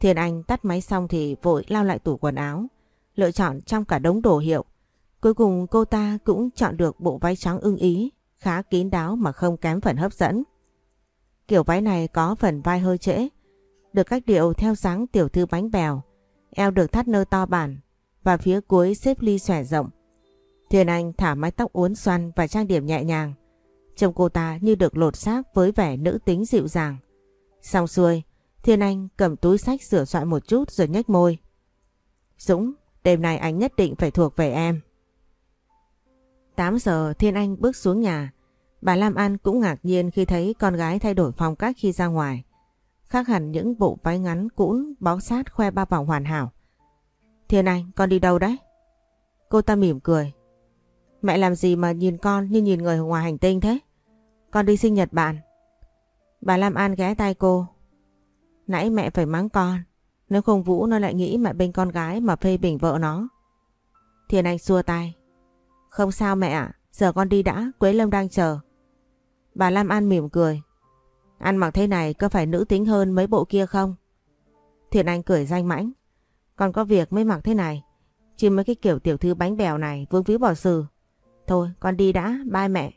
Thiên Anh tắt máy xong thì vội lao lại tủ quần áo, lựa chọn trong cả đống đồ hiệu. Cuối cùng cô ta cũng chọn được bộ váy trắng ưng ý, khá kín đáo mà không kém phần hấp dẫn. Kiểu váy này có phần vai hơi trễ, được cách điệu theo dáng tiểu thư bánh bèo, eo được thắt nơ to bản và phía cuối xếp ly xòe rộng. Thiên Anh thả mái tóc uốn xoăn và trang điểm nhẹ nhàng. Trông cô ta như được lột xác với vẻ nữ tính dịu dàng. Xong xuôi, Thiên Anh cầm túi sách sửa soạn một chút rồi nhếch môi. Dũng, đêm nay anh nhất định phải thuộc về em. 8 giờ Thiên Anh bước xuống nhà. Bà Lam An cũng ngạc nhiên khi thấy con gái thay đổi phong cách khi ra ngoài. Khác hẳn những bộ váy ngắn cũ bó sát khoe ba vòng hoàn hảo. Thiên Anh, con đi đâu đấy? Cô ta mỉm cười. Mẹ làm gì mà nhìn con như nhìn người ngoài hành tinh thế? Con đi sinh nhật bạn. Bà Lam An ghé tay cô. Nãy mẹ phải mắng con. Nếu không Vũ nó lại nghĩ mẹ bên con gái mà phê bình vợ nó. Thiên Anh xua tay. Không sao mẹ ạ, giờ con đi đã, Quế Lâm đang chờ. Bà Lam An mỉm cười. Ăn mặc thế này có phải nữ tính hơn mấy bộ kia không? thiên Anh cười danh mãnh. Con có việc mới mặc thế này. Chứ mấy cái kiểu tiểu thư bánh bèo này vương víu bỏ sừ Thôi con đi đã, bye mẹ.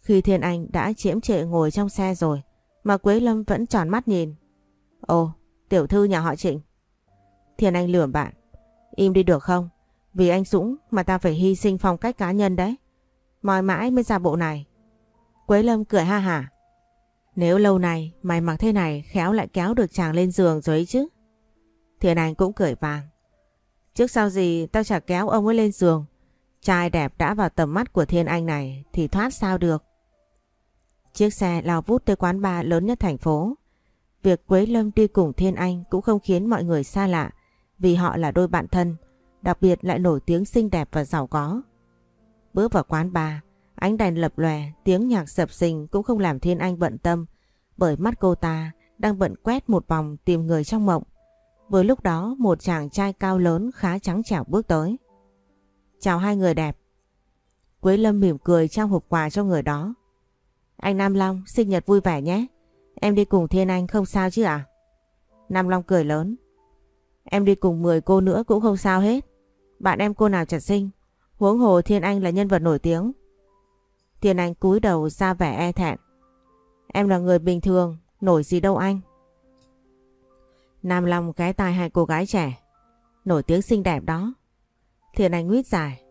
Khi Thiên Anh đã chiếm trệ ngồi trong xe rồi mà Quế Lâm vẫn tròn mắt nhìn. Ồ, tiểu thư nhà họ Trịnh. Thiên Anh lừa bạn. Im đi được không? Vì anh Dũng mà ta phải hy sinh phong cách cá nhân đấy. Mỏi mãi mới ra bộ này. Quế Lâm cười ha hả. Nếu lâu này mày mặc thế này khéo lại kéo được chàng lên giường rồi ấy chứ. Thiên Anh cũng cười vàng. Trước sau gì tao chả kéo ông ấy lên giường. Trai đẹp đã vào tầm mắt của Thiên Anh này thì thoát sao được. Chiếc xe lao vút tới quán bar lớn nhất thành phố. Việc Quế Lâm đi cùng Thiên Anh cũng không khiến mọi người xa lạ vì họ là đôi bạn thân, đặc biệt lại nổi tiếng xinh đẹp và giàu có. Bước vào quán bar, ánh đèn lập lòe, tiếng nhạc sập sình cũng không làm Thiên Anh bận tâm bởi mắt cô ta đang bận quét một vòng tìm người trong mộng. Vừa lúc đó một chàng trai cao lớn khá trắng trẻo bước tới. Chào hai người đẹp. Quế Lâm mỉm cười trao hộp quà cho người đó. Anh Nam Long sinh nhật vui vẻ nhé. Em đi cùng Thiên Anh không sao chứ à? Nam Long cười lớn. Em đi cùng 10 cô nữa cũng không sao hết. Bạn em cô nào chật sinh? Huống hồ Thiên Anh là nhân vật nổi tiếng. Thiên Anh cúi đầu ra vẻ e thẹn. Em là người bình thường, nổi gì đâu anh. Nam Long cái tai hai cô gái trẻ. Nổi tiếng xinh đẹp đó. Thiên Anh nguyết dài.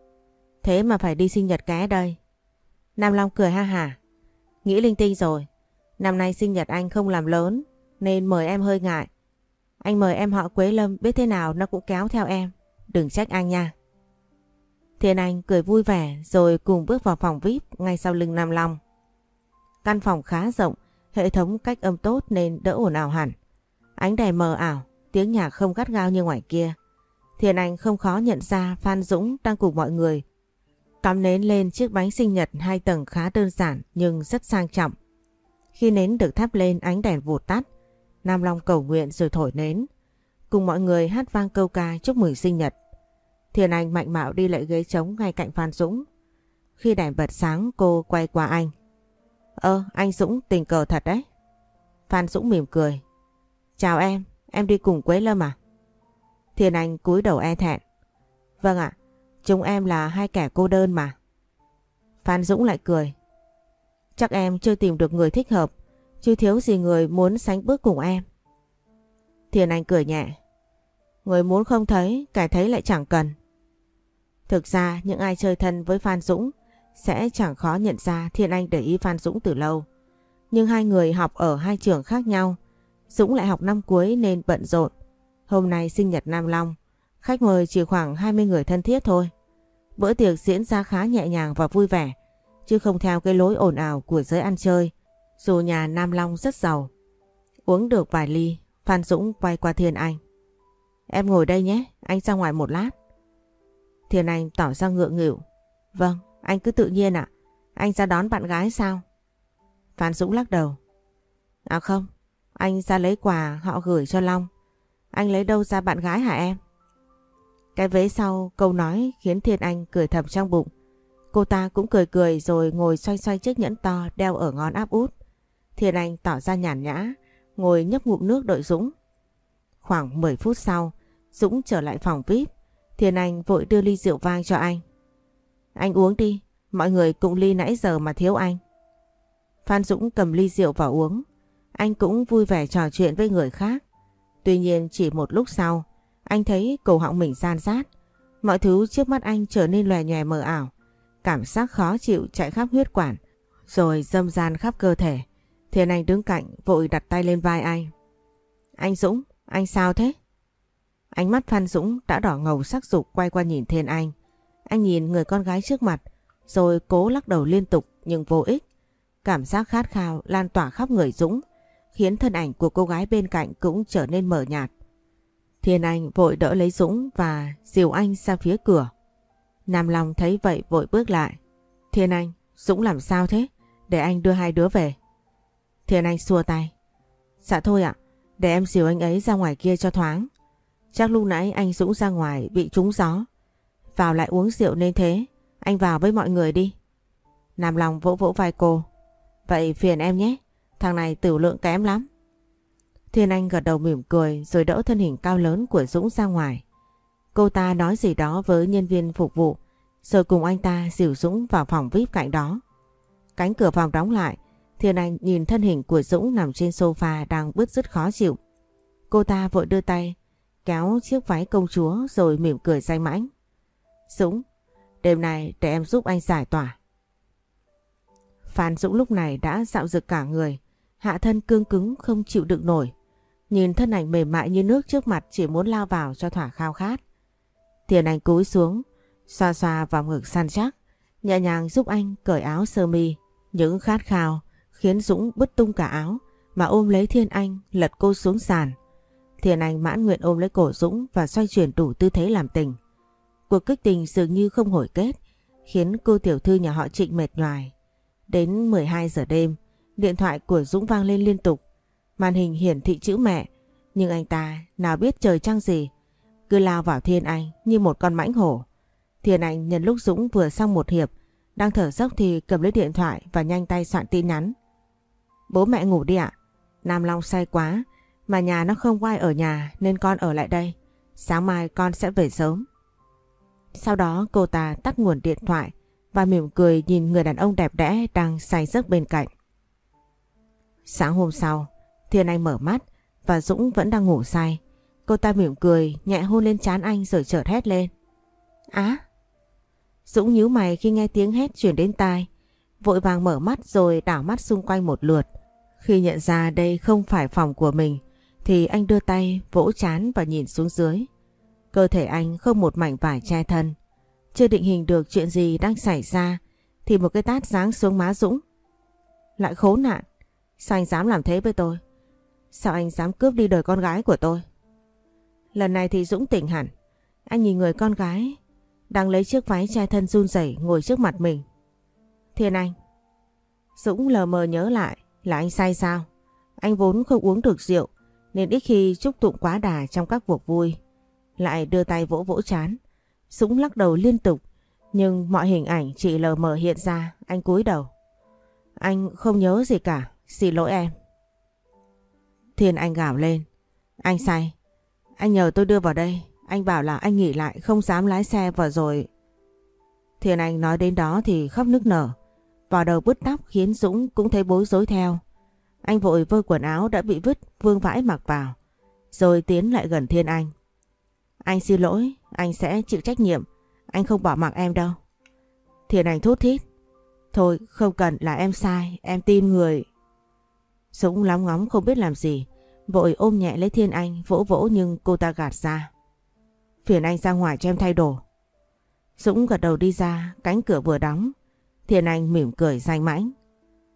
Thế mà phải đi sinh nhật ké đây. Nam Long cười ha hà. Nghĩ linh tinh rồi. Năm nay sinh nhật anh không làm lớn nên mời em hơi ngại. Anh mời em họ Quế Lâm biết thế nào nó cũng kéo theo em. Đừng trách anh nha. Thiên Anh cười vui vẻ rồi cùng bước vào phòng VIP ngay sau lưng Nam Long. Căn phòng khá rộng, hệ thống cách âm tốt nên đỡ ồn ào hẳn. Ánh đèn mờ ảo, tiếng nhạc không gắt gao như ngoài kia. Thiên Anh không khó nhận ra Phan Dũng đang cùng mọi người. Cắm nến lên chiếc bánh sinh nhật hai tầng khá đơn giản nhưng rất sang trọng. Khi nến được thắp lên ánh đèn vụt tắt, Nam Long cầu nguyện rồi thổi nến. Cùng mọi người hát vang câu ca chúc mừng sinh nhật. Thiên Anh mạnh mạo đi lại ghế trống ngay cạnh Phan Dũng. Khi đèn bật sáng cô quay qua anh. Ơ anh Dũng tình cờ thật đấy. Phan Dũng mỉm cười. Chào em, em đi cùng Quế Lâm à? Thiên Anh cúi đầu e thẹn. Vâng ạ, chúng em là hai kẻ cô đơn mà. Phan Dũng lại cười. Chắc em chưa tìm được người thích hợp, chứ thiếu gì người muốn sánh bước cùng em. Thiên Anh cười nhẹ. Người muốn không thấy, kẻ thấy lại chẳng cần. Thực ra những ai chơi thân với Phan Dũng sẽ chẳng khó nhận ra Thiên Anh để ý Phan Dũng từ lâu. Nhưng hai người học ở hai trường khác nhau. Dũng lại học năm cuối nên bận rộn. Hôm nay sinh nhật Nam Long, khách mời chỉ khoảng 20 người thân thiết thôi. Bữa tiệc diễn ra khá nhẹ nhàng và vui vẻ, chứ không theo cái lối ồn ào của giới ăn chơi, dù nhà Nam Long rất giàu. Uống được vài ly, Phan Dũng quay qua Thiên Anh. Em ngồi đây nhé, anh ra ngoài một lát. Thiên Anh tỏ ra ngượng nghịu. Vâng, anh cứ tự nhiên ạ. Anh ra đón bạn gái sao? Phan Dũng lắc đầu. À không, anh ra lấy quà họ gửi cho Long. Anh lấy đâu ra bạn gái hả em? Cái vế sau câu nói khiến Thiên Anh cười thầm trong bụng. Cô ta cũng cười cười rồi ngồi xoay xoay chiếc nhẫn to đeo ở ngón áp út. Thiên Anh tỏ ra nhàn nhã, ngồi nhấp ngụm nước đợi Dũng. Khoảng 10 phút sau, Dũng trở lại phòng VIP. Thiên Anh vội đưa ly rượu vang cho anh. Anh uống đi, mọi người cùng ly nãy giờ mà thiếu anh. Phan Dũng cầm ly rượu vào uống. Anh cũng vui vẻ trò chuyện với người khác. Tuy nhiên chỉ một lúc sau, anh thấy cổ họng mình gian rát. Mọi thứ trước mắt anh trở nên lòe nhòe mờ ảo. Cảm giác khó chịu chạy khắp huyết quản, rồi dâm gian khắp cơ thể. Thiên Anh đứng cạnh vội đặt tay lên vai anh. Anh Dũng, anh sao thế? Ánh mắt Phan Dũng đã đỏ ngầu sắc dục quay qua nhìn Thiên Anh. Anh nhìn người con gái trước mặt rồi cố lắc đầu liên tục nhưng vô ích. Cảm giác khát khao lan tỏa khắp người Dũng khiến thân ảnh của cô gái bên cạnh cũng trở nên mờ nhạt. Thiên Anh vội đỡ lấy Dũng và dìu anh ra phía cửa. Nam Long thấy vậy vội bước lại. Thiên Anh, Dũng làm sao thế? Để anh đưa hai đứa về. Thiên Anh xua tay. Dạ thôi ạ, để em dìu anh ấy ra ngoài kia cho thoáng. Chắc lúc nãy anh Dũng ra ngoài bị trúng gió. Vào lại uống rượu nên thế. Anh vào với mọi người đi. Nam Long vỗ vỗ vai cô. Vậy phiền em nhé. Thằng này tử lượng kém lắm. Thiên Anh gật đầu mỉm cười rồi đỡ thân hình cao lớn của Dũng ra ngoài. Cô ta nói gì đó với nhân viên phục vụ rồi cùng anh ta dìu Dũng vào phòng VIP cạnh đó. Cánh cửa phòng đóng lại Thiên Anh nhìn thân hình của Dũng nằm trên sofa đang bứt rứt khó chịu. Cô ta vội đưa tay kéo chiếc váy công chúa rồi mỉm cười say mãnh. Dũng, đêm nay để em giúp anh giải tỏa. Phan Dũng lúc này đã dạo dực cả người, Hạ thân cương cứng không chịu đựng nổi. Nhìn thân ảnh mềm mại như nước trước mặt chỉ muốn lao vào cho thỏa khao khát. Thiền Anh cúi xuống, xoa xoa vào ngực săn chắc, nhẹ nhàng giúp anh cởi áo sơ mi. Những khát khao khiến Dũng bứt tung cả áo mà ôm lấy Thiên Anh lật cô xuống sàn. Thiên Anh mãn nguyện ôm lấy cổ Dũng và xoay chuyển đủ tư thế làm tình. Cuộc kích tình dường như không hồi kết, khiến cô tiểu thư nhà họ Trịnh mệt nhoài. Đến 12 giờ đêm, điện thoại của Dũng vang lên liên tục. Màn hình hiển thị chữ mẹ, nhưng anh ta nào biết trời trăng gì. Cứ lao vào Thiên Anh như một con mãnh hổ. Thiên Anh nhân lúc Dũng vừa xong một hiệp, đang thở dốc thì cầm lấy điện thoại và nhanh tay soạn tin nhắn. Bố mẹ ngủ đi ạ. Nam Long say quá, mà nhà nó không quay ở nhà nên con ở lại đây. Sáng mai con sẽ về sớm. Sau đó cô ta tắt nguồn điện thoại và mỉm cười nhìn người đàn ông đẹp đẽ đang say giấc bên cạnh. Sáng hôm sau, Thiên Anh mở mắt và Dũng vẫn đang ngủ say. Cô ta mỉm cười, nhẹ hôn lên trán anh rồi chợt hét lên. Á! Dũng nhíu mày khi nghe tiếng hét chuyển đến tai. Vội vàng mở mắt rồi đảo mắt xung quanh một lượt. Khi nhận ra đây không phải phòng của mình thì anh đưa tay vỗ chán và nhìn xuống dưới. Cơ thể anh không một mảnh vải che thân. Chưa định hình được chuyện gì đang xảy ra thì một cái tát giáng xuống má Dũng. Lại khốn nạn. Sao anh dám làm thế với tôi? Sao anh dám cướp đi đời con gái của tôi? Lần này thì Dũng tỉnh hẳn. Anh nhìn người con gái đang lấy chiếc váy che thân run rẩy ngồi trước mặt mình. Thiên Anh. Dũng lờ mờ nhớ lại là anh sai sao? Anh vốn không uống được rượu nên ít khi chúc tụng quá đà trong các cuộc vui. Lại đưa tay vỗ vỗ chán. Dũng lắc đầu liên tục nhưng mọi hình ảnh chỉ lờ mờ hiện ra anh cúi đầu. Anh không nhớ gì cả, xin lỗi em. Thiên Anh gào lên. Anh say. Anh nhờ tôi đưa vào đây. Anh bảo là anh nghỉ lại không dám lái xe vào rồi. Thiên Anh nói đến đó thì khóc nức nở. Vào đầu bứt tóc khiến Dũng cũng thấy bối rối theo. Anh vội vơ quần áo đã bị vứt vương vãi mặc vào. Rồi tiến lại gần Thiên Anh. Anh xin lỗi, anh sẽ chịu trách nhiệm. Anh không bỏ mặc em đâu. Thiên Anh thút thít. Thôi không cần là em sai, em tin người. Dũng lóng ngóng không biết làm gì. Vội ôm nhẹ lấy Thiên Anh vỗ vỗ nhưng cô ta gạt ra. Phiền anh ra ngoài cho em thay đồ. Dũng gật đầu đi ra, cánh cửa vừa đóng. Thiên Anh mỉm cười danh mãnh.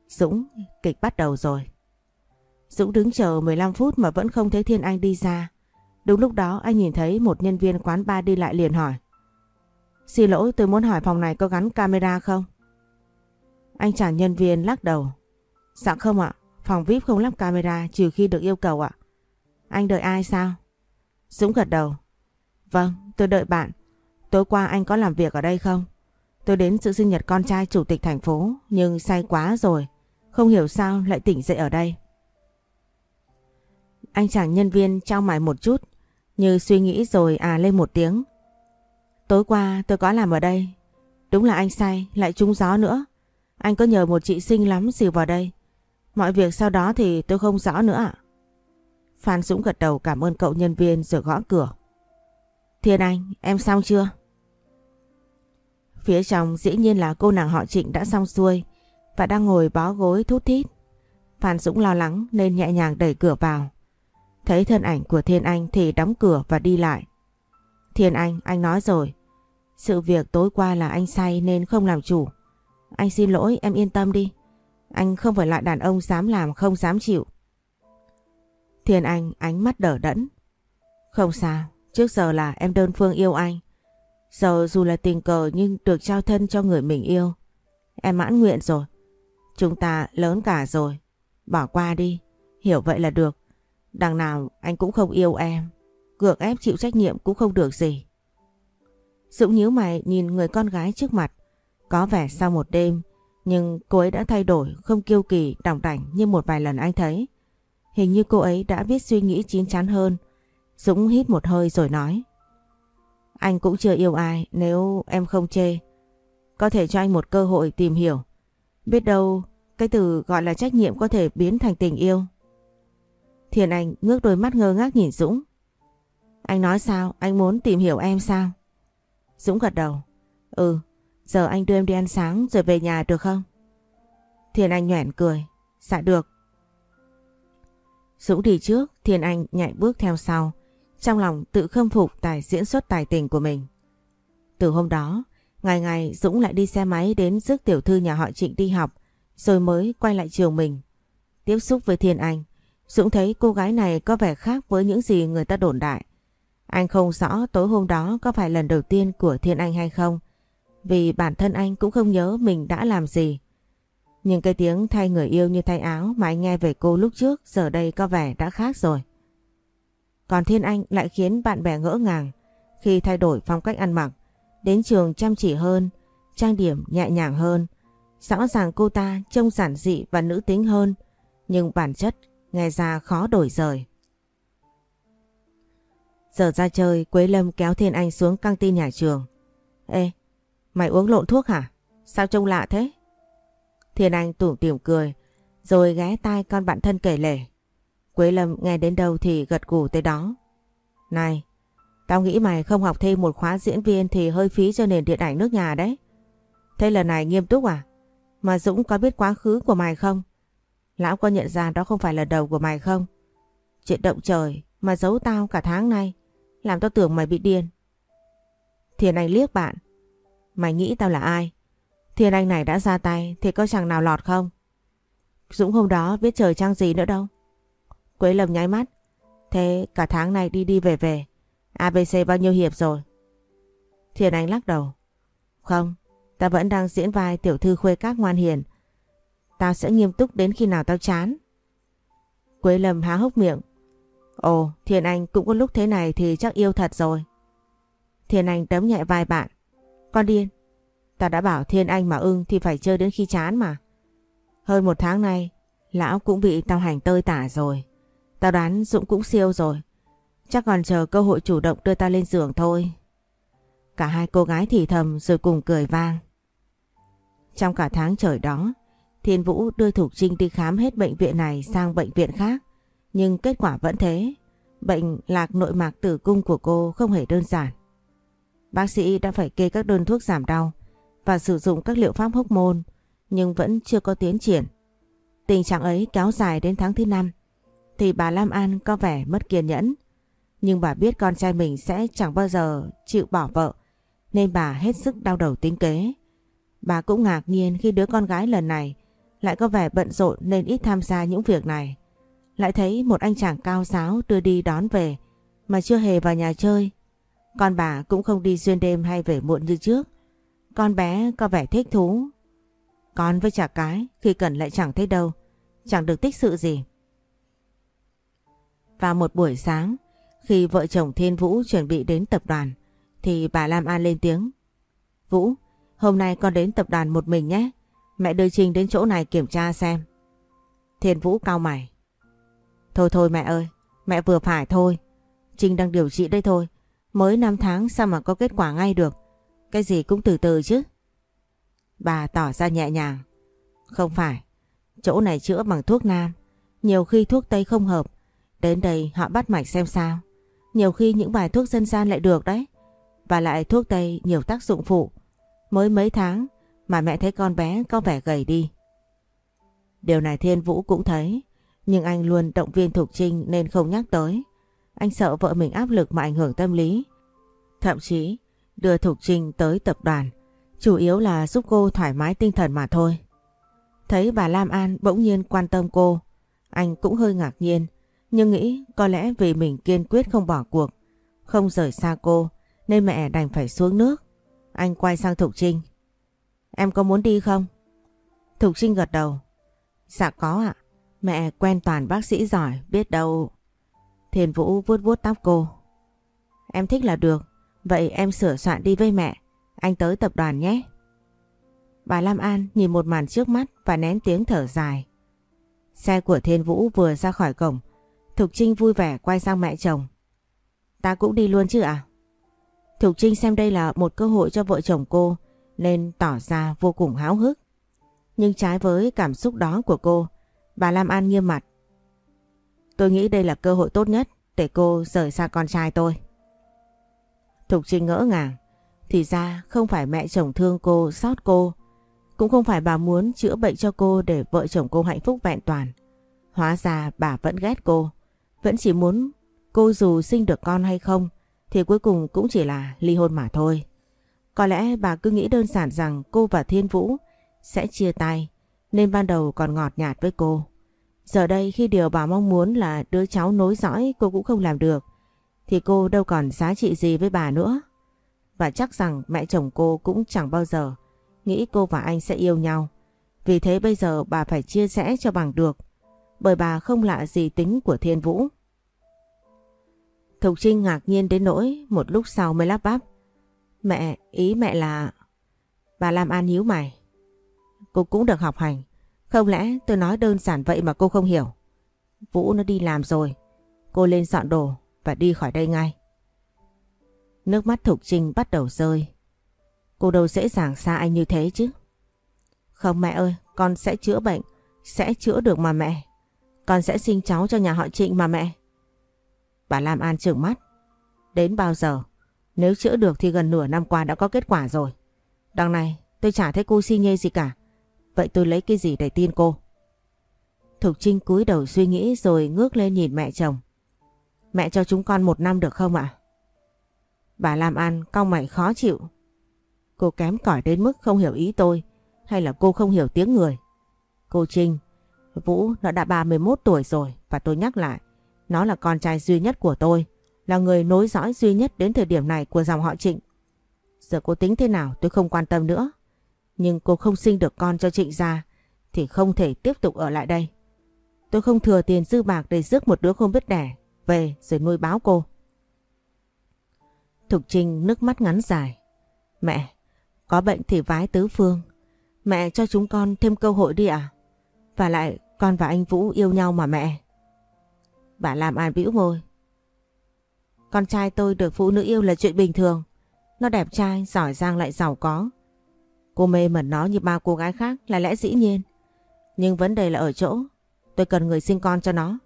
Dũng, kịch bắt đầu rồi. Dũng đứng chờ 15 phút mà vẫn không thấy Thiên Anh đi ra. Đúng lúc đó anh nhìn thấy một nhân viên quán bar đi lại liền hỏi. Xin lỗi tôi muốn hỏi phòng này có gắn camera không? Anh chàng nhân viên lắc đầu. Dạ không ạ, phòng VIP không lắp camera trừ khi được yêu cầu ạ. Anh đợi ai sao? Dũng gật đầu. Vâng, tôi đợi bạn. Tối qua anh có làm việc ở đây không? Tôi đến sự sinh nhật con trai chủ tịch thành phố nhưng say quá rồi. Không hiểu sao lại tỉnh dậy ở đây. Anh chàng nhân viên trao mày một chút như suy nghĩ rồi à lên một tiếng. Tối qua tôi có làm ở đây. Đúng là anh say lại trúng gió nữa. Anh có nhờ một chị xinh lắm xìu vào đây. Mọi việc sau đó thì tôi không rõ nữa ạ. Phan Dũng gật đầu cảm ơn cậu nhân viên rồi gõ cửa. Thiên Anh, em xong chưa? Phía trong dĩ nhiên là cô nàng họ Trịnh đã xong xuôi và đang ngồi bó gối thút thít. Phan Dũng lo lắng nên nhẹ nhàng đẩy cửa vào. Thấy thân ảnh của Thiên Anh thì đóng cửa và đi lại. Thiên Anh, anh nói rồi. Sự việc tối qua là anh say nên không làm chủ. Anh xin lỗi, em yên tâm đi. Anh không phải loại đàn ông dám làm không dám chịu. Thiên Anh ánh mắt đỡ đẫn. Không sao, trước giờ là em đơn phương yêu anh. Giờ dù là tình cờ nhưng được trao thân cho người mình yêu. Em mãn nguyện rồi. Chúng ta lớn cả rồi. Bỏ qua đi. Hiểu vậy là được. Đằng nào anh cũng không yêu em. Gượng ép chịu trách nhiệm cũng không được gì. Dũng nhíu mày nhìn người con gái trước mặt. Có vẻ sau một đêm nhưng cô ấy đã thay đổi không kiêu kỳ đỏng đảnh như một vài lần anh thấy. Hình như cô ấy đã biết suy nghĩ chín chắn hơn. Dũng hít một hơi rồi nói. Anh cũng chưa yêu ai nếu em không chê. Có thể cho anh một cơ hội tìm hiểu. Biết đâu cái từ gọi là trách nhiệm có thể biến thành tình yêu. Thiền Anh ngước đôi mắt ngơ ngác nhìn Dũng. Anh nói sao? Anh muốn tìm hiểu em sao? Dũng gật đầu. Ừ, giờ anh đưa em đi ăn sáng rồi về nhà được không? thiên Anh nhoẻn cười. Dạ được. Dũng đi trước, Thiên Anh nhảy bước theo sau, trong lòng tự khâm phục tài diễn xuất tài tình của mình. Từ hôm đó, ngày ngày Dũng lại đi xe máy đến rước tiểu thư nhà họ Trịnh đi học, rồi mới quay lại trường mình. Tiếp xúc với Thiên Anh, Dũng thấy cô gái này có vẻ khác với những gì người ta đồn đại. Anh không rõ tối hôm đó có phải lần đầu tiên của Thiên Anh hay không, vì bản thân anh cũng không nhớ mình đã làm gì. Nhưng cái tiếng thay người yêu như thay áo mà anh nghe về cô lúc trước giờ đây có vẻ đã khác rồi. Còn Thiên Anh lại khiến bạn bè ngỡ ngàng khi thay đổi phong cách ăn mặc, đến trường chăm chỉ hơn, trang điểm nhẹ nhàng hơn. Rõ ràng cô ta trông giản dị và nữ tính hơn, nhưng bản chất nghe ra khó đổi rời. Giờ ra chơi, Quế Lâm kéo Thiên Anh xuống căng tin nhà trường. Ê, mày uống lộn thuốc hả? Sao trông lạ thế? Thiên Anh tủm tỉm cười, rồi ghé tai con bạn thân kể lể. Quế Lâm nghe đến đâu thì gật gù tới đó. Này, tao nghĩ mày không học thêm một khóa diễn viên thì hơi phí cho nền điện ảnh nước nhà đấy. Thế lần này nghiêm túc à? Mà Dũng có biết quá khứ của mày không? Lão có nhận ra đó không phải là đầu của mày không? Chuyện động trời mà giấu tao cả tháng nay, làm tao tưởng mày bị điên. Thiền Anh liếc bạn. Mày nghĩ tao là ai? Thiên Anh này đã ra tay thì có chẳng nào lọt không? Dũng hôm đó biết trời trăng gì nữa đâu. Quế Lâm nháy mắt. Thế cả tháng này đi đi về về. ABC bao nhiêu hiệp rồi? Thiên Anh lắc đầu. Không, ta vẫn đang diễn vai tiểu thư khuê các ngoan hiền. Tao sẽ nghiêm túc đến khi nào tao chán. Quế Lâm há hốc miệng. Ồ, Thiên Anh cũng có lúc thế này thì chắc yêu thật rồi. Thiên Anh đấm nhẹ vai bạn. Con điên, Ta đã bảo Thiên Anh mà ưng thì phải chơi đến khi chán mà. Hơn một tháng nay, lão cũng bị tao hành tơi tả rồi. Tao đoán Dũng cũng siêu rồi. Chắc còn chờ cơ hội chủ động đưa ta lên giường thôi. Cả hai cô gái thì thầm rồi cùng cười vang. Trong cả tháng trời đó, Thiên Vũ đưa Thục Trinh đi khám hết bệnh viện này sang bệnh viện khác. Nhưng kết quả vẫn thế. Bệnh lạc nội mạc tử cung của cô không hề đơn giản. Bác sĩ đã phải kê các đơn thuốc giảm đau và sử dụng các liệu pháp hốc môn nhưng vẫn chưa có tiến triển. Tình trạng ấy kéo dài đến tháng thứ năm, thì bà Lam An có vẻ mất kiên nhẫn. Nhưng bà biết con trai mình sẽ chẳng bao giờ chịu bỏ vợ, nên bà hết sức đau đầu tính kế. Bà cũng ngạc nhiên khi đứa con gái lần này lại có vẻ bận rộn nên ít tham gia những việc này. Lại thấy một anh chàng cao giáo đưa đi đón về mà chưa hề vào nhà chơi. Con bà cũng không đi xuyên đêm hay về muộn như trước con bé có vẻ thích thú. Con với chả cái khi cần lại chẳng thấy đâu, chẳng được tích sự gì. Vào một buổi sáng, khi vợ chồng Thiên Vũ chuẩn bị đến tập đoàn, thì bà Lam An lên tiếng. Vũ, hôm nay con đến tập đoàn một mình nhé. Mẹ đưa Trinh đến chỗ này kiểm tra xem. Thiên Vũ cau mày. Thôi thôi mẹ ơi, mẹ vừa phải thôi. Trinh đang điều trị đây thôi. Mới 5 tháng sao mà có kết quả ngay được. Cái gì cũng từ từ chứ. Bà tỏ ra nhẹ nhàng. Không phải, chỗ này chữa bằng thuốc nam. Nhiều khi thuốc tây không hợp. Đến đây họ bắt mạch xem sao. Nhiều khi những bài thuốc dân gian lại được đấy. Và lại thuốc tây nhiều tác dụng phụ. Mới mấy tháng mà mẹ thấy con bé có vẻ gầy đi. Điều này Thiên Vũ cũng thấy. Nhưng anh luôn động viên Thục Trinh nên không nhắc tới. Anh sợ vợ mình áp lực mà ảnh hưởng tâm lý. Thậm chí đưa Thục Trinh tới tập đoàn, chủ yếu là giúp cô thoải mái tinh thần mà thôi. Thấy bà Lam An bỗng nhiên quan tâm cô, anh cũng hơi ngạc nhiên, nhưng nghĩ có lẽ vì mình kiên quyết không bỏ cuộc, không rời xa cô, nên mẹ đành phải xuống nước. Anh quay sang Thục Trinh. Em có muốn đi không? Thục Trinh gật đầu. Dạ có ạ. Mẹ quen toàn bác sĩ giỏi, biết đâu. Thiền Vũ vuốt vuốt tóc cô. Em thích là được, Vậy em sửa soạn đi với mẹ, anh tới tập đoàn nhé. Bà Lam An nhìn một màn trước mắt và nén tiếng thở dài. Xe của Thiên Vũ vừa ra khỏi cổng, Thục Trinh vui vẻ quay sang mẹ chồng. Ta cũng đi luôn chứ à? Thục Trinh xem đây là một cơ hội cho vợ chồng cô nên tỏ ra vô cùng háo hức. Nhưng trái với cảm xúc đó của cô, bà Lam An nghiêm mặt. Tôi nghĩ đây là cơ hội tốt nhất để cô rời xa con trai tôi. Thục Trinh ngỡ ngàng. Thì ra không phải mẹ chồng thương cô, sót cô. Cũng không phải bà muốn chữa bệnh cho cô để vợ chồng cô hạnh phúc vẹn toàn. Hóa ra bà vẫn ghét cô, vẫn chỉ muốn cô dù sinh được con hay không thì cuối cùng cũng chỉ là ly hôn mà thôi. Có lẽ bà cứ nghĩ đơn giản rằng cô và Thiên Vũ sẽ chia tay nên ban đầu còn ngọt nhạt với cô. Giờ đây khi điều bà mong muốn là đứa cháu nối dõi cô cũng không làm được thì cô đâu còn giá trị gì với bà nữa. Và chắc rằng mẹ chồng cô cũng chẳng bao giờ nghĩ cô và anh sẽ yêu nhau. Vì thế bây giờ bà phải chia sẻ cho bằng được bởi bà không lạ gì tính của Thiên Vũ. Thục Trinh ngạc nhiên đến nỗi một lúc sau mới lắp bắp. Mẹ, ý mẹ là... Bà làm An nhíu mày. Cô cũng được học hành. Không lẽ tôi nói đơn giản vậy mà cô không hiểu? Vũ nó đi làm rồi. Cô lên dọn đồ và đi khỏi đây ngay. Nước mắt Thục Trinh bắt đầu rơi. Cô đâu dễ dàng xa anh như thế chứ. Không mẹ ơi, con sẽ chữa bệnh. Sẽ chữa được mà mẹ. Con sẽ sinh cháu cho nhà họ Trịnh mà mẹ. Bà Lam An trừng mắt. Đến bao giờ? Nếu chữa được thì gần nửa năm qua đã có kết quả rồi. Đằng này tôi chả thấy cô si nhê gì cả. Vậy tôi lấy cái gì để tin cô? Thục Trinh cúi đầu suy nghĩ rồi ngước lên nhìn mẹ chồng. Mẹ cho chúng con một năm được không ạ? Bà làm ăn, cong mày khó chịu. Cô kém cỏi đến mức không hiểu ý tôi hay là cô không hiểu tiếng người? Cô Trinh, Vũ nó đã 31 tuổi rồi và tôi nhắc lại, nó là con trai duy nhất của tôi, là người nối dõi duy nhất đến thời điểm này của dòng họ Trịnh. Giờ cô tính thế nào tôi không quan tâm nữa. Nhưng cô không sinh được con cho Trịnh gia thì không thể tiếp tục ở lại đây. Tôi không thừa tiền dư bạc để rước một đứa không biết đẻ về rồi nuôi báo cô. Thục Trinh nước mắt ngắn dài. Mẹ, có bệnh thì vái tứ phương. Mẹ cho chúng con thêm cơ hội đi à? Và lại con và anh Vũ yêu nhau mà mẹ. Bà làm ai bĩu môi. Con trai tôi được phụ nữ yêu là chuyện bình thường. Nó đẹp trai, giỏi giang lại giàu có. Cô mê mẩn nó như bao cô gái khác là lẽ dĩ nhiên. Nhưng vấn đề là ở chỗ, tôi cần người sinh con cho nó.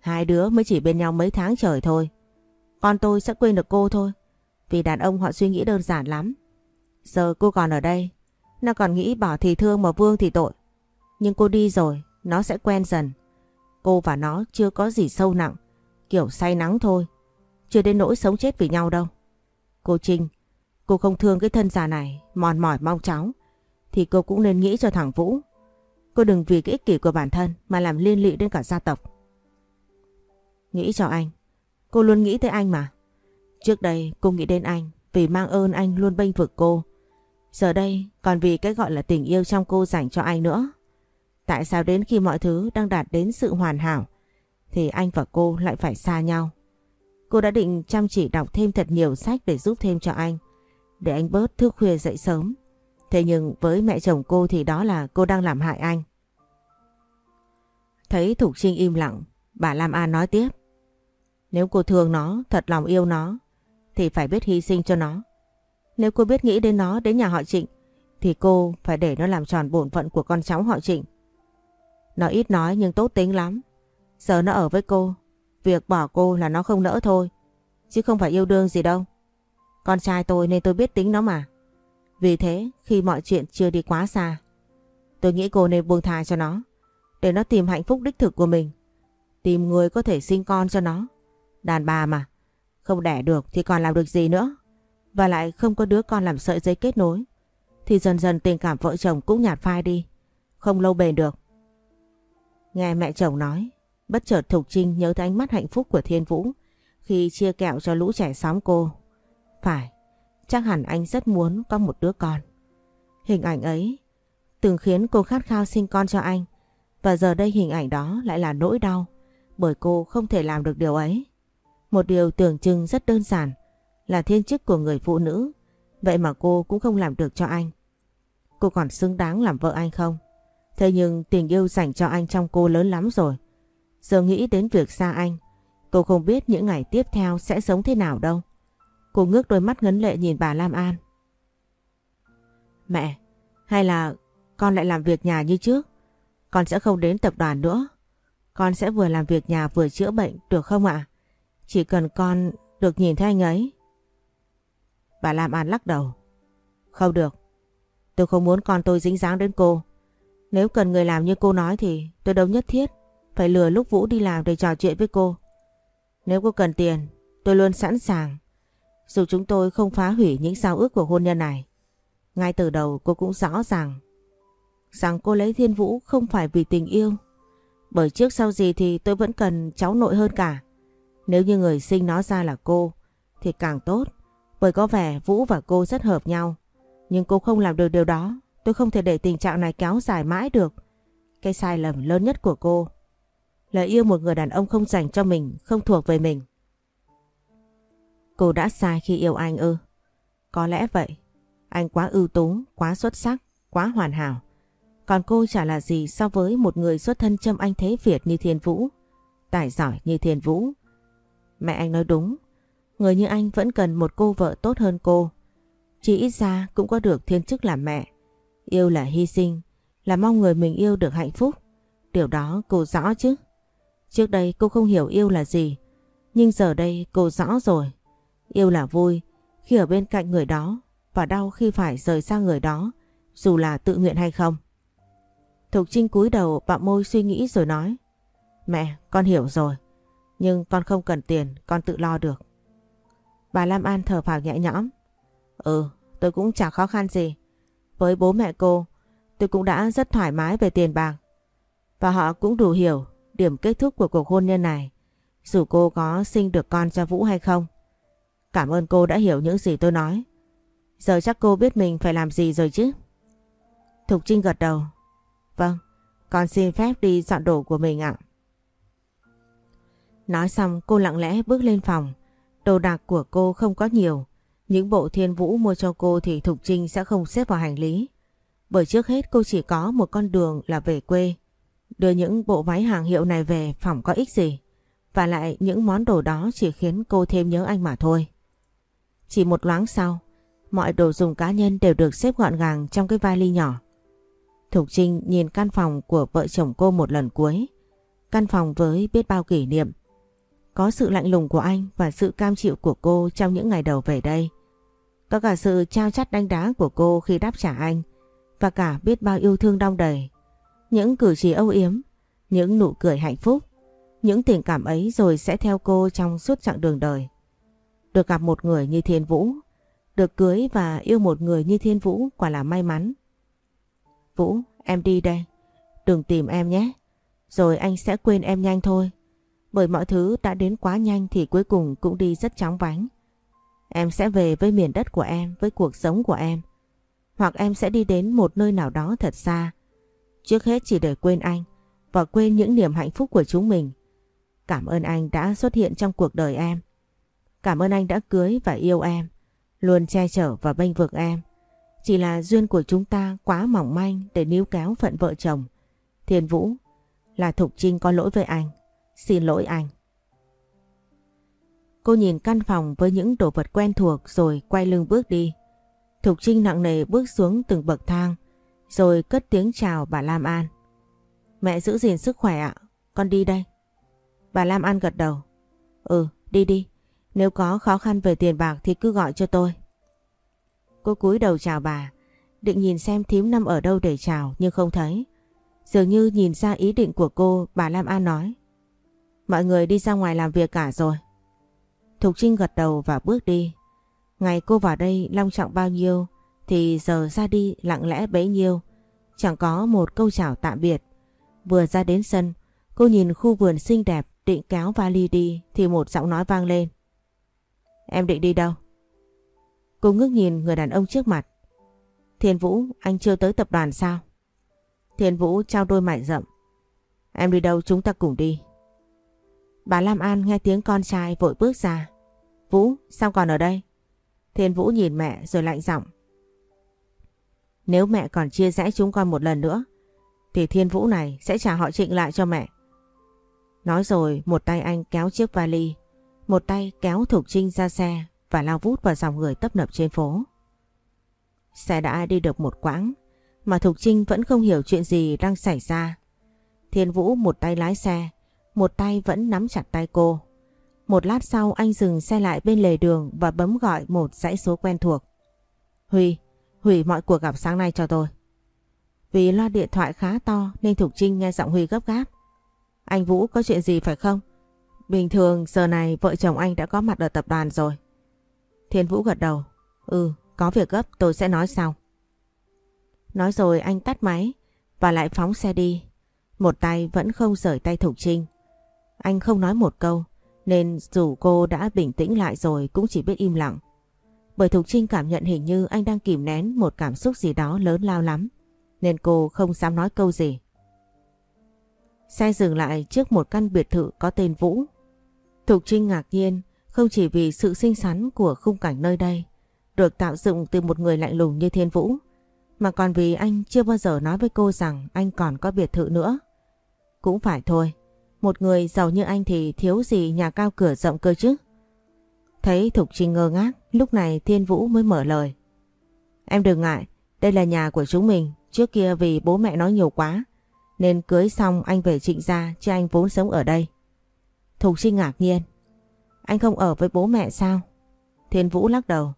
Hai đứa mới chỉ bên nhau mấy tháng trời thôi. Con tôi sẽ quên được cô thôi. Vì đàn ông họ suy nghĩ đơn giản lắm. Giờ cô còn ở đây, nó còn nghĩ bỏ thì thương mà vương thì tội. Nhưng cô đi rồi, nó sẽ quen dần. Cô và nó chưa có gì sâu nặng, kiểu say nắng thôi. Chưa đến nỗi sống chết vì nhau đâu. Cô Trinh, cô không thương cái thân già này, mòn mỏi mong cháu. Thì cô cũng nên nghĩ cho thằng Vũ. Cô đừng vì cái ích kỷ của bản thân mà làm liên lụy đến cả gia tộc. Nghĩ cho anh. Cô luôn nghĩ tới anh mà. Trước đây cô nghĩ đến anh vì mang ơn anh luôn bênh vực cô. Giờ đây còn vì cái gọi là tình yêu trong cô dành cho anh nữa. Tại sao đến khi mọi thứ đang đạt đến sự hoàn hảo thì anh và cô lại phải xa nhau? Cô đã định chăm chỉ đọc thêm thật nhiều sách để giúp thêm cho anh, để anh bớt thức khuya dậy sớm. Thế nhưng với mẹ chồng cô thì đó là cô đang làm hại anh. Thấy Thục Trinh im lặng, bà Lam An nói tiếp. Nếu cô thương nó, thật lòng yêu nó, thì phải biết hy sinh cho nó. Nếu cô biết nghĩ đến nó, đến nhà họ Trịnh, thì cô phải để nó làm tròn bổn phận của con cháu họ Trịnh. Nó ít nói nhưng tốt tính lắm. Giờ nó ở với cô, việc bỏ cô là nó không nỡ thôi, chứ không phải yêu đương gì đâu. Con trai tôi nên tôi biết tính nó mà. Vì thế, khi mọi chuyện chưa đi quá xa, tôi nghĩ cô nên buông thai cho nó, để nó tìm hạnh phúc đích thực của mình. Tìm người có thể sinh con cho nó. Đàn bà mà, không đẻ được thì còn làm được gì nữa. Và lại không có đứa con làm sợi dây kết nối. Thì dần dần tình cảm vợ chồng cũng nhạt phai đi. Không lâu bền được. Nghe mẹ chồng nói, bất chợt Thục Trinh nhớ tới ánh mắt hạnh phúc của Thiên Vũ khi chia kẹo cho lũ trẻ xóm cô. Phải, chắc hẳn anh rất muốn có một đứa con. Hình ảnh ấy từng khiến cô khát khao sinh con cho anh và giờ đây hình ảnh đó lại là nỗi đau bởi cô không thể làm được điều ấy. Một điều tưởng chừng rất đơn giản là thiên chức của người phụ nữ vậy mà cô cũng không làm được cho anh. Cô còn xứng đáng làm vợ anh không? Thế nhưng tình yêu dành cho anh trong cô lớn lắm rồi. Giờ nghĩ đến việc xa anh, cô không biết những ngày tiếp theo sẽ sống thế nào đâu. Cô ngước đôi mắt ngấn lệ nhìn bà Lam An. Mẹ, hay là con lại làm việc nhà như trước? Con sẽ không đến tập đoàn nữa. Con sẽ vừa làm việc nhà vừa chữa bệnh được không ạ? Chỉ cần con được nhìn thấy anh ấy. Bà Lam An lắc đầu. Không được. Tôi không muốn con tôi dính dáng đến cô. Nếu cần người làm như cô nói thì tôi đâu nhất thiết phải lừa lúc Vũ đi làm để trò chuyện với cô. Nếu cô cần tiền, tôi luôn sẵn sàng. Dù chúng tôi không phá hủy những giao ước của hôn nhân này. Ngay từ đầu cô cũng rõ ràng rằng cô lấy Thiên Vũ không phải vì tình yêu. Bởi trước sau gì thì tôi vẫn cần cháu nội hơn cả. Nếu như người sinh nó ra là cô thì càng tốt. Bởi có vẻ Vũ và cô rất hợp nhau. Nhưng cô không làm được điều đó. Tôi không thể để tình trạng này kéo dài mãi được. Cái sai lầm lớn nhất của cô là yêu một người đàn ông không dành cho mình, không thuộc về mình. Cô đã sai khi yêu anh ư? Có lẽ vậy. Anh quá ưu tú, quá xuất sắc, quá hoàn hảo. Còn cô chả là gì so với một người xuất thân châm anh thế Việt như Thiên Vũ. Tài giỏi như Thiên Vũ. Mẹ anh nói đúng. Người như anh vẫn cần một cô vợ tốt hơn cô. Chỉ ít ra cũng có được thiên chức làm mẹ. Yêu là hy sinh, là mong người mình yêu được hạnh phúc. Điều đó cô rõ chứ. Trước đây cô không hiểu yêu là gì. Nhưng giờ đây cô rõ rồi. Yêu là vui khi ở bên cạnh người đó và đau khi phải rời xa người đó dù là tự nguyện hay không. Thục Trinh cúi đầu bạm môi suy nghĩ rồi nói Mẹ, con hiểu rồi. Nhưng con không cần tiền, con tự lo được. Bà Lam An thở phào nhẹ nhõm. Ừ, tôi cũng chẳng khó khăn gì. Với bố mẹ cô, tôi cũng đã rất thoải mái về tiền bạc. Và họ cũng đủ hiểu điểm kết thúc của cuộc hôn nhân này. Dù cô có sinh được con cho Vũ hay không. Cảm ơn cô đã hiểu những gì tôi nói. Giờ chắc cô biết mình phải làm gì rồi chứ? Thục Trinh gật đầu. Vâng, con xin phép đi dọn đồ của mình ạ. Nói xong cô lặng lẽ bước lên phòng. Đồ đạc của cô không có nhiều. Những bộ thiên vũ mua cho cô thì Thục Trinh sẽ không xếp vào hành lý. Bởi trước hết cô chỉ có một con đường là về quê. Đưa những bộ váy hàng hiệu này về phòng có ích gì. Và lại những món đồ đó chỉ khiến cô thêm nhớ anh mà thôi. Chỉ một loáng sau, mọi đồ dùng cá nhân đều được xếp gọn gàng trong cái vali nhỏ. Thục Trinh nhìn căn phòng của vợ chồng cô một lần cuối. Căn phòng với biết bao kỷ niệm. Có sự lạnh lùng của anh và sự cam chịu của cô trong những ngày đầu về đây. Có cả sự trao chắt đánh đá của cô khi đáp trả anh. Và cả biết bao yêu thương đong đầy. Những cử chỉ âu yếm, những nụ cười hạnh phúc. Những tình cảm ấy rồi sẽ theo cô trong suốt chặng đường đời. Được gặp một người như Thiên Vũ, được cưới và yêu một người như Thiên Vũ quả là may mắn. Vũ, em đi đây. Đừng tìm em nhé. Rồi anh sẽ quên em nhanh thôi. Bởi mọi thứ đã đến quá nhanh thì cuối cùng cũng đi rất chóng vánh. Em sẽ về với miền đất của em, với cuộc sống của em. Hoặc em sẽ đi đến một nơi nào đó thật xa. Trước hết chỉ để quên anh và quên những niềm hạnh phúc của chúng mình. Cảm ơn anh đã xuất hiện trong cuộc đời em. Cảm ơn anh đã cưới và yêu em, luôn che chở và bênh vực em. Chỉ là duyên của chúng ta quá mỏng manh để níu kéo phận vợ chồng. Thiên Vũ, là Thục Trinh có lỗi với anh. Xin lỗi anh. Cô nhìn căn phòng với những đồ vật quen thuộc rồi quay lưng bước đi. Thục Trinh nặng nề bước xuống từng bậc thang rồi cất tiếng chào bà Lam An. Mẹ giữ gìn sức khỏe ạ, con đi đây. Bà Lam An gật đầu. Ừ, đi đi. Nếu có khó khăn về tiền bạc thì cứ gọi cho tôi. Cô cúi đầu chào bà, định nhìn xem thím năm ở đâu để chào nhưng không thấy. Dường như nhìn ra ý định của cô, bà Lam An nói. Mọi người đi ra ngoài làm việc cả rồi. Thục Trinh gật đầu và bước đi. Ngày cô vào đây long trọng bao nhiêu thì giờ ra đi lặng lẽ bấy nhiêu. Chẳng có một câu chào tạm biệt. Vừa ra đến sân, cô nhìn khu vườn xinh đẹp định kéo vali đi thì một giọng nói vang lên. Em định đi đâu? Cô ngước nhìn người đàn ông trước mặt. Thiên Vũ, anh chưa tới tập đoàn sao? Thiên Vũ trao đôi mải rậm. Em đi đâu chúng ta cùng đi. Bà Lam An nghe tiếng con trai vội bước ra. Vũ, sao còn ở đây? Thiên Vũ nhìn mẹ rồi lạnh giọng. Nếu mẹ còn chia rẽ chúng con một lần nữa, thì Thiên Vũ này sẽ trả họ trịnh lại cho mẹ. Nói rồi một tay anh kéo chiếc vali, một tay kéo Thục Trinh ra xe và lao vút vào dòng người tấp nập trên phố. Xe đã đi được một quãng mà Thục Trinh vẫn không hiểu chuyện gì đang xảy ra. Thiên Vũ một tay lái xe, một tay vẫn nắm chặt tay cô. Một lát sau anh dừng xe lại bên lề đường và bấm gọi một dãy số quen thuộc. Huy, hủy mọi cuộc gặp sáng nay cho tôi. Vì loa điện thoại khá to nên Thục Trinh nghe giọng Huy gấp gáp. Anh Vũ có chuyện gì phải không? Bình thường giờ này vợ chồng anh đã có mặt ở tập đoàn rồi. Thiên Vũ gật đầu. Ừ, có việc gấp tôi sẽ nói sau. Nói rồi anh tắt máy và lại phóng xe đi. Một tay vẫn không rời tay Thục Trinh. Anh không nói một câu nên dù cô đã bình tĩnh lại rồi cũng chỉ biết im lặng. Bởi Thục Trinh cảm nhận hình như anh đang kìm nén một cảm xúc gì đó lớn lao lắm nên cô không dám nói câu gì. Xe dừng lại trước một căn biệt thự có tên Vũ. Thục Trinh ngạc nhiên không chỉ vì sự xinh xắn của khung cảnh nơi đây được tạo dựng từ một người lạnh lùng như Thiên Vũ mà còn vì anh chưa bao giờ nói với cô rằng anh còn có biệt thự nữa. Cũng phải thôi, một người giàu như anh thì thiếu gì nhà cao cửa rộng cơ chứ. Thấy Thục Trinh ngơ ngác, lúc này Thiên Vũ mới mở lời. Em đừng ngại, đây là nhà của chúng mình, trước kia vì bố mẹ nói nhiều quá, nên cưới xong anh về trịnh gia chứ anh vốn sống ở đây. Thục Trinh ngạc nhiên. Anh không ở với bố mẹ sao? Thiên Vũ lắc đầu.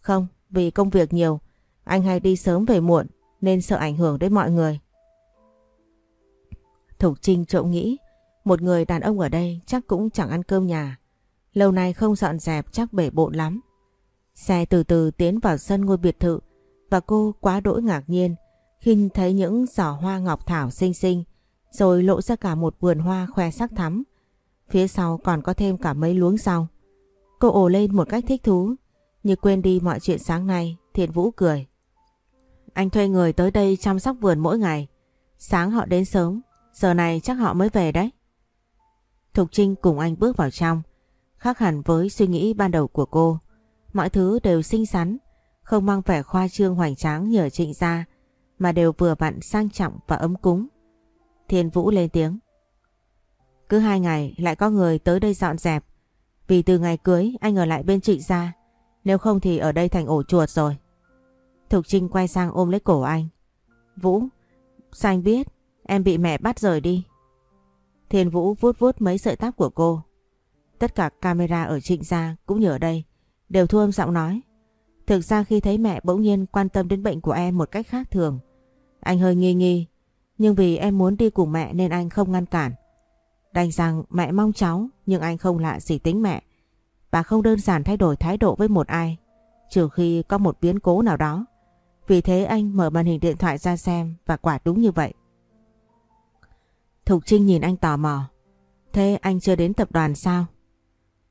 Không, vì công việc nhiều, anh hay đi sớm về muộn nên sợ ảnh hưởng đến mọi người. Thục Trinh trộm nghĩ, một người đàn ông ở đây chắc cũng chẳng ăn cơm nhà. Lâu nay không dọn dẹp chắc bể bộn lắm. Xe từ từ tiến vào sân ngôi biệt thự và cô quá đỗi ngạc nhiên khi thấy những giỏ hoa ngọc thảo xinh xinh rồi lộ ra cả một vườn hoa khoe sắc thắm. Phía sau còn có thêm cả mấy luống rau. Cô ồ lên một cách thích thú như quên đi mọi chuyện sáng nay Thiện Vũ cười. Anh thuê người tới đây chăm sóc vườn mỗi ngày. Sáng họ đến sớm, giờ này chắc họ mới về đấy. Thục Trinh cùng anh bước vào trong, khác hẳn với suy nghĩ ban đầu của cô. Mọi thứ đều xinh xắn, không mang vẻ khoa trương hoành tráng nhờ trịnh ra, mà đều vừa vặn sang trọng và ấm cúng. Thiên Vũ lên tiếng. Cứ hai ngày lại có người tới đây dọn dẹp, vì từ ngày cưới anh ở lại bên chị gia, nếu không thì ở đây thành ổ chuột rồi. Thục Trinh quay sang ôm lấy cổ anh. Vũ, sao anh biết em bị mẹ bắt rời đi? Thiên Vũ vuốt vuốt mấy sợi tóc của cô. Tất cả camera ở trịnh gia cũng như ở đây đều thu âm giọng nói. Thực ra khi thấy mẹ bỗng nhiên quan tâm đến bệnh của em một cách khác thường, anh hơi nghi nghi. Nhưng vì em muốn đi cùng mẹ nên anh không ngăn cản. Đành rằng mẹ mong cháu nhưng anh không lạ gì tính mẹ. Bà không đơn giản thay đổi thái độ với một ai, trừ khi có một biến cố nào đó. Vì thế anh mở màn hình điện thoại ra xem và quả đúng như vậy. Thục Trinh nhìn anh tò mò. Thế anh chưa đến tập đoàn sao?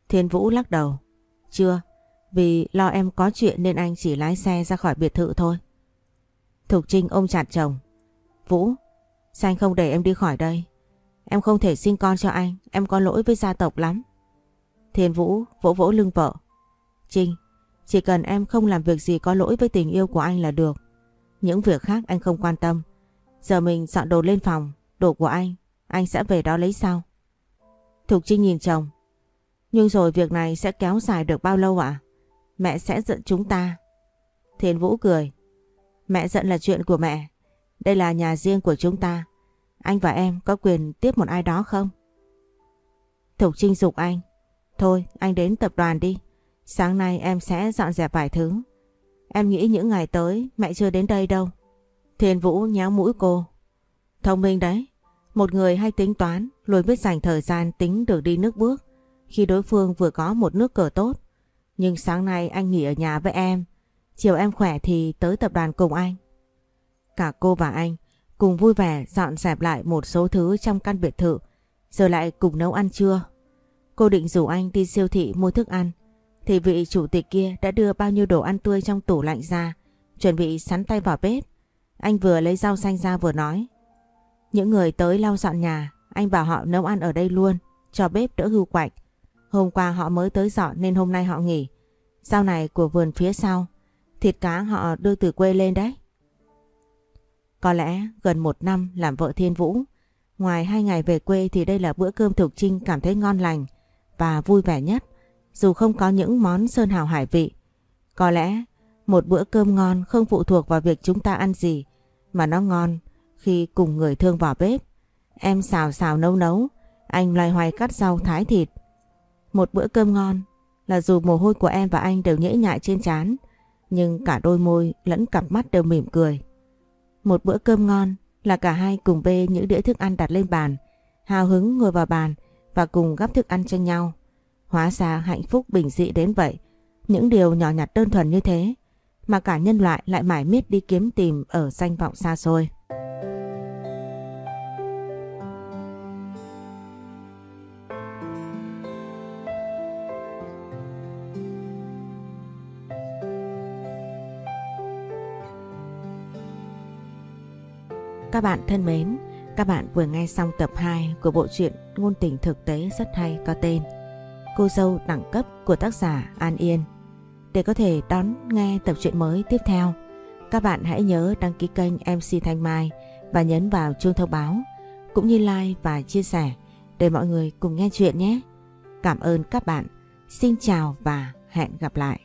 Thiên Vũ lắc đầu. Chưa, vì lo em có chuyện nên anh chỉ lái xe ra khỏi biệt thự thôi. Thục Trinh ôm chặt chồng. Vũ, sao anh không để em đi khỏi đây? Em không thể sinh con cho anh, em có lỗi với gia tộc lắm. Thiên Vũ vỗ vỗ lưng vợ. Trinh, chỉ cần em không làm việc gì có lỗi với tình yêu của anh là được. Những việc khác anh không quan tâm. Giờ mình dọn đồ lên phòng, đồ của anh, anh sẽ về đó lấy sau. Thục Trinh nhìn chồng. Nhưng rồi việc này sẽ kéo dài được bao lâu ạ? Mẹ sẽ giận chúng ta. Thiên Vũ cười. Mẹ giận là chuyện của mẹ. Đây là nhà riêng của chúng ta. Anh và em có quyền tiếp một ai đó không? Thục Trinh dục anh. Thôi, anh đến tập đoàn đi. Sáng nay em sẽ dọn dẹp vài thứ. Em nghĩ những ngày tới mẹ chưa đến đây đâu. Thiên Vũ nhéo mũi cô. Thông minh đấy. Một người hay tính toán, luôn biết dành thời gian tính được đi nước bước khi đối phương vừa có một nước cờ tốt. Nhưng sáng nay anh nghỉ ở nhà với em. Chiều em khỏe thì tới tập đoàn cùng anh. Cả cô và anh cùng vui vẻ dọn dẹp lại một số thứ trong căn biệt thự, rồi lại cùng nấu ăn trưa. Cô định rủ anh đi siêu thị mua thức ăn, thì vị chủ tịch kia đã đưa bao nhiêu đồ ăn tươi trong tủ lạnh ra, chuẩn bị sắn tay vào bếp. Anh vừa lấy rau xanh ra vừa nói, những người tới lau dọn nhà, anh bảo họ nấu ăn ở đây luôn, cho bếp đỡ hưu quạnh. Hôm qua họ mới tới dọn nên hôm nay họ nghỉ. Rau này của vườn phía sau, thịt cá họ đưa từ quê lên đấy. Có lẽ gần một năm làm vợ Thiên Vũ Ngoài hai ngày về quê thì đây là bữa cơm Thục Trinh cảm thấy ngon lành và vui vẻ nhất dù không có những món sơn hào hải vị. Có lẽ một bữa cơm ngon không phụ thuộc vào việc chúng ta ăn gì mà nó ngon khi cùng người thương vào bếp. Em xào xào nấu nấu, anh loay hoay cắt rau thái thịt. Một bữa cơm ngon là dù mồ hôi của em và anh đều nhễ nhại trên trán nhưng cả đôi môi lẫn cặp mắt đều mỉm cười. Một bữa cơm ngon là cả hai cùng bê những đĩa thức ăn đặt lên bàn hào hứng ngồi vào bàn và cùng gắp thức ăn cho nhau. Hóa ra hạnh phúc bình dị đến vậy, những điều nhỏ nhặt đơn thuần như thế mà cả nhân loại lại mải miết đi kiếm tìm ở danh vọng xa xôi. Các bạn thân mến, các bạn vừa nghe xong tập 2 của bộ truyện ngôn tình thực tế rất hay có tên Cô dâu đẳng cấp của tác giả An Yên. Để có thể đón nghe tập truyện mới tiếp theo, các bạn hãy nhớ đăng ký kênh MC Thanh Mai và nhấn vào chuông thông báo, cũng như like và chia sẻ để mọi người cùng nghe chuyện nhé. Cảm ơn các bạn. Xin chào và hẹn gặp lại.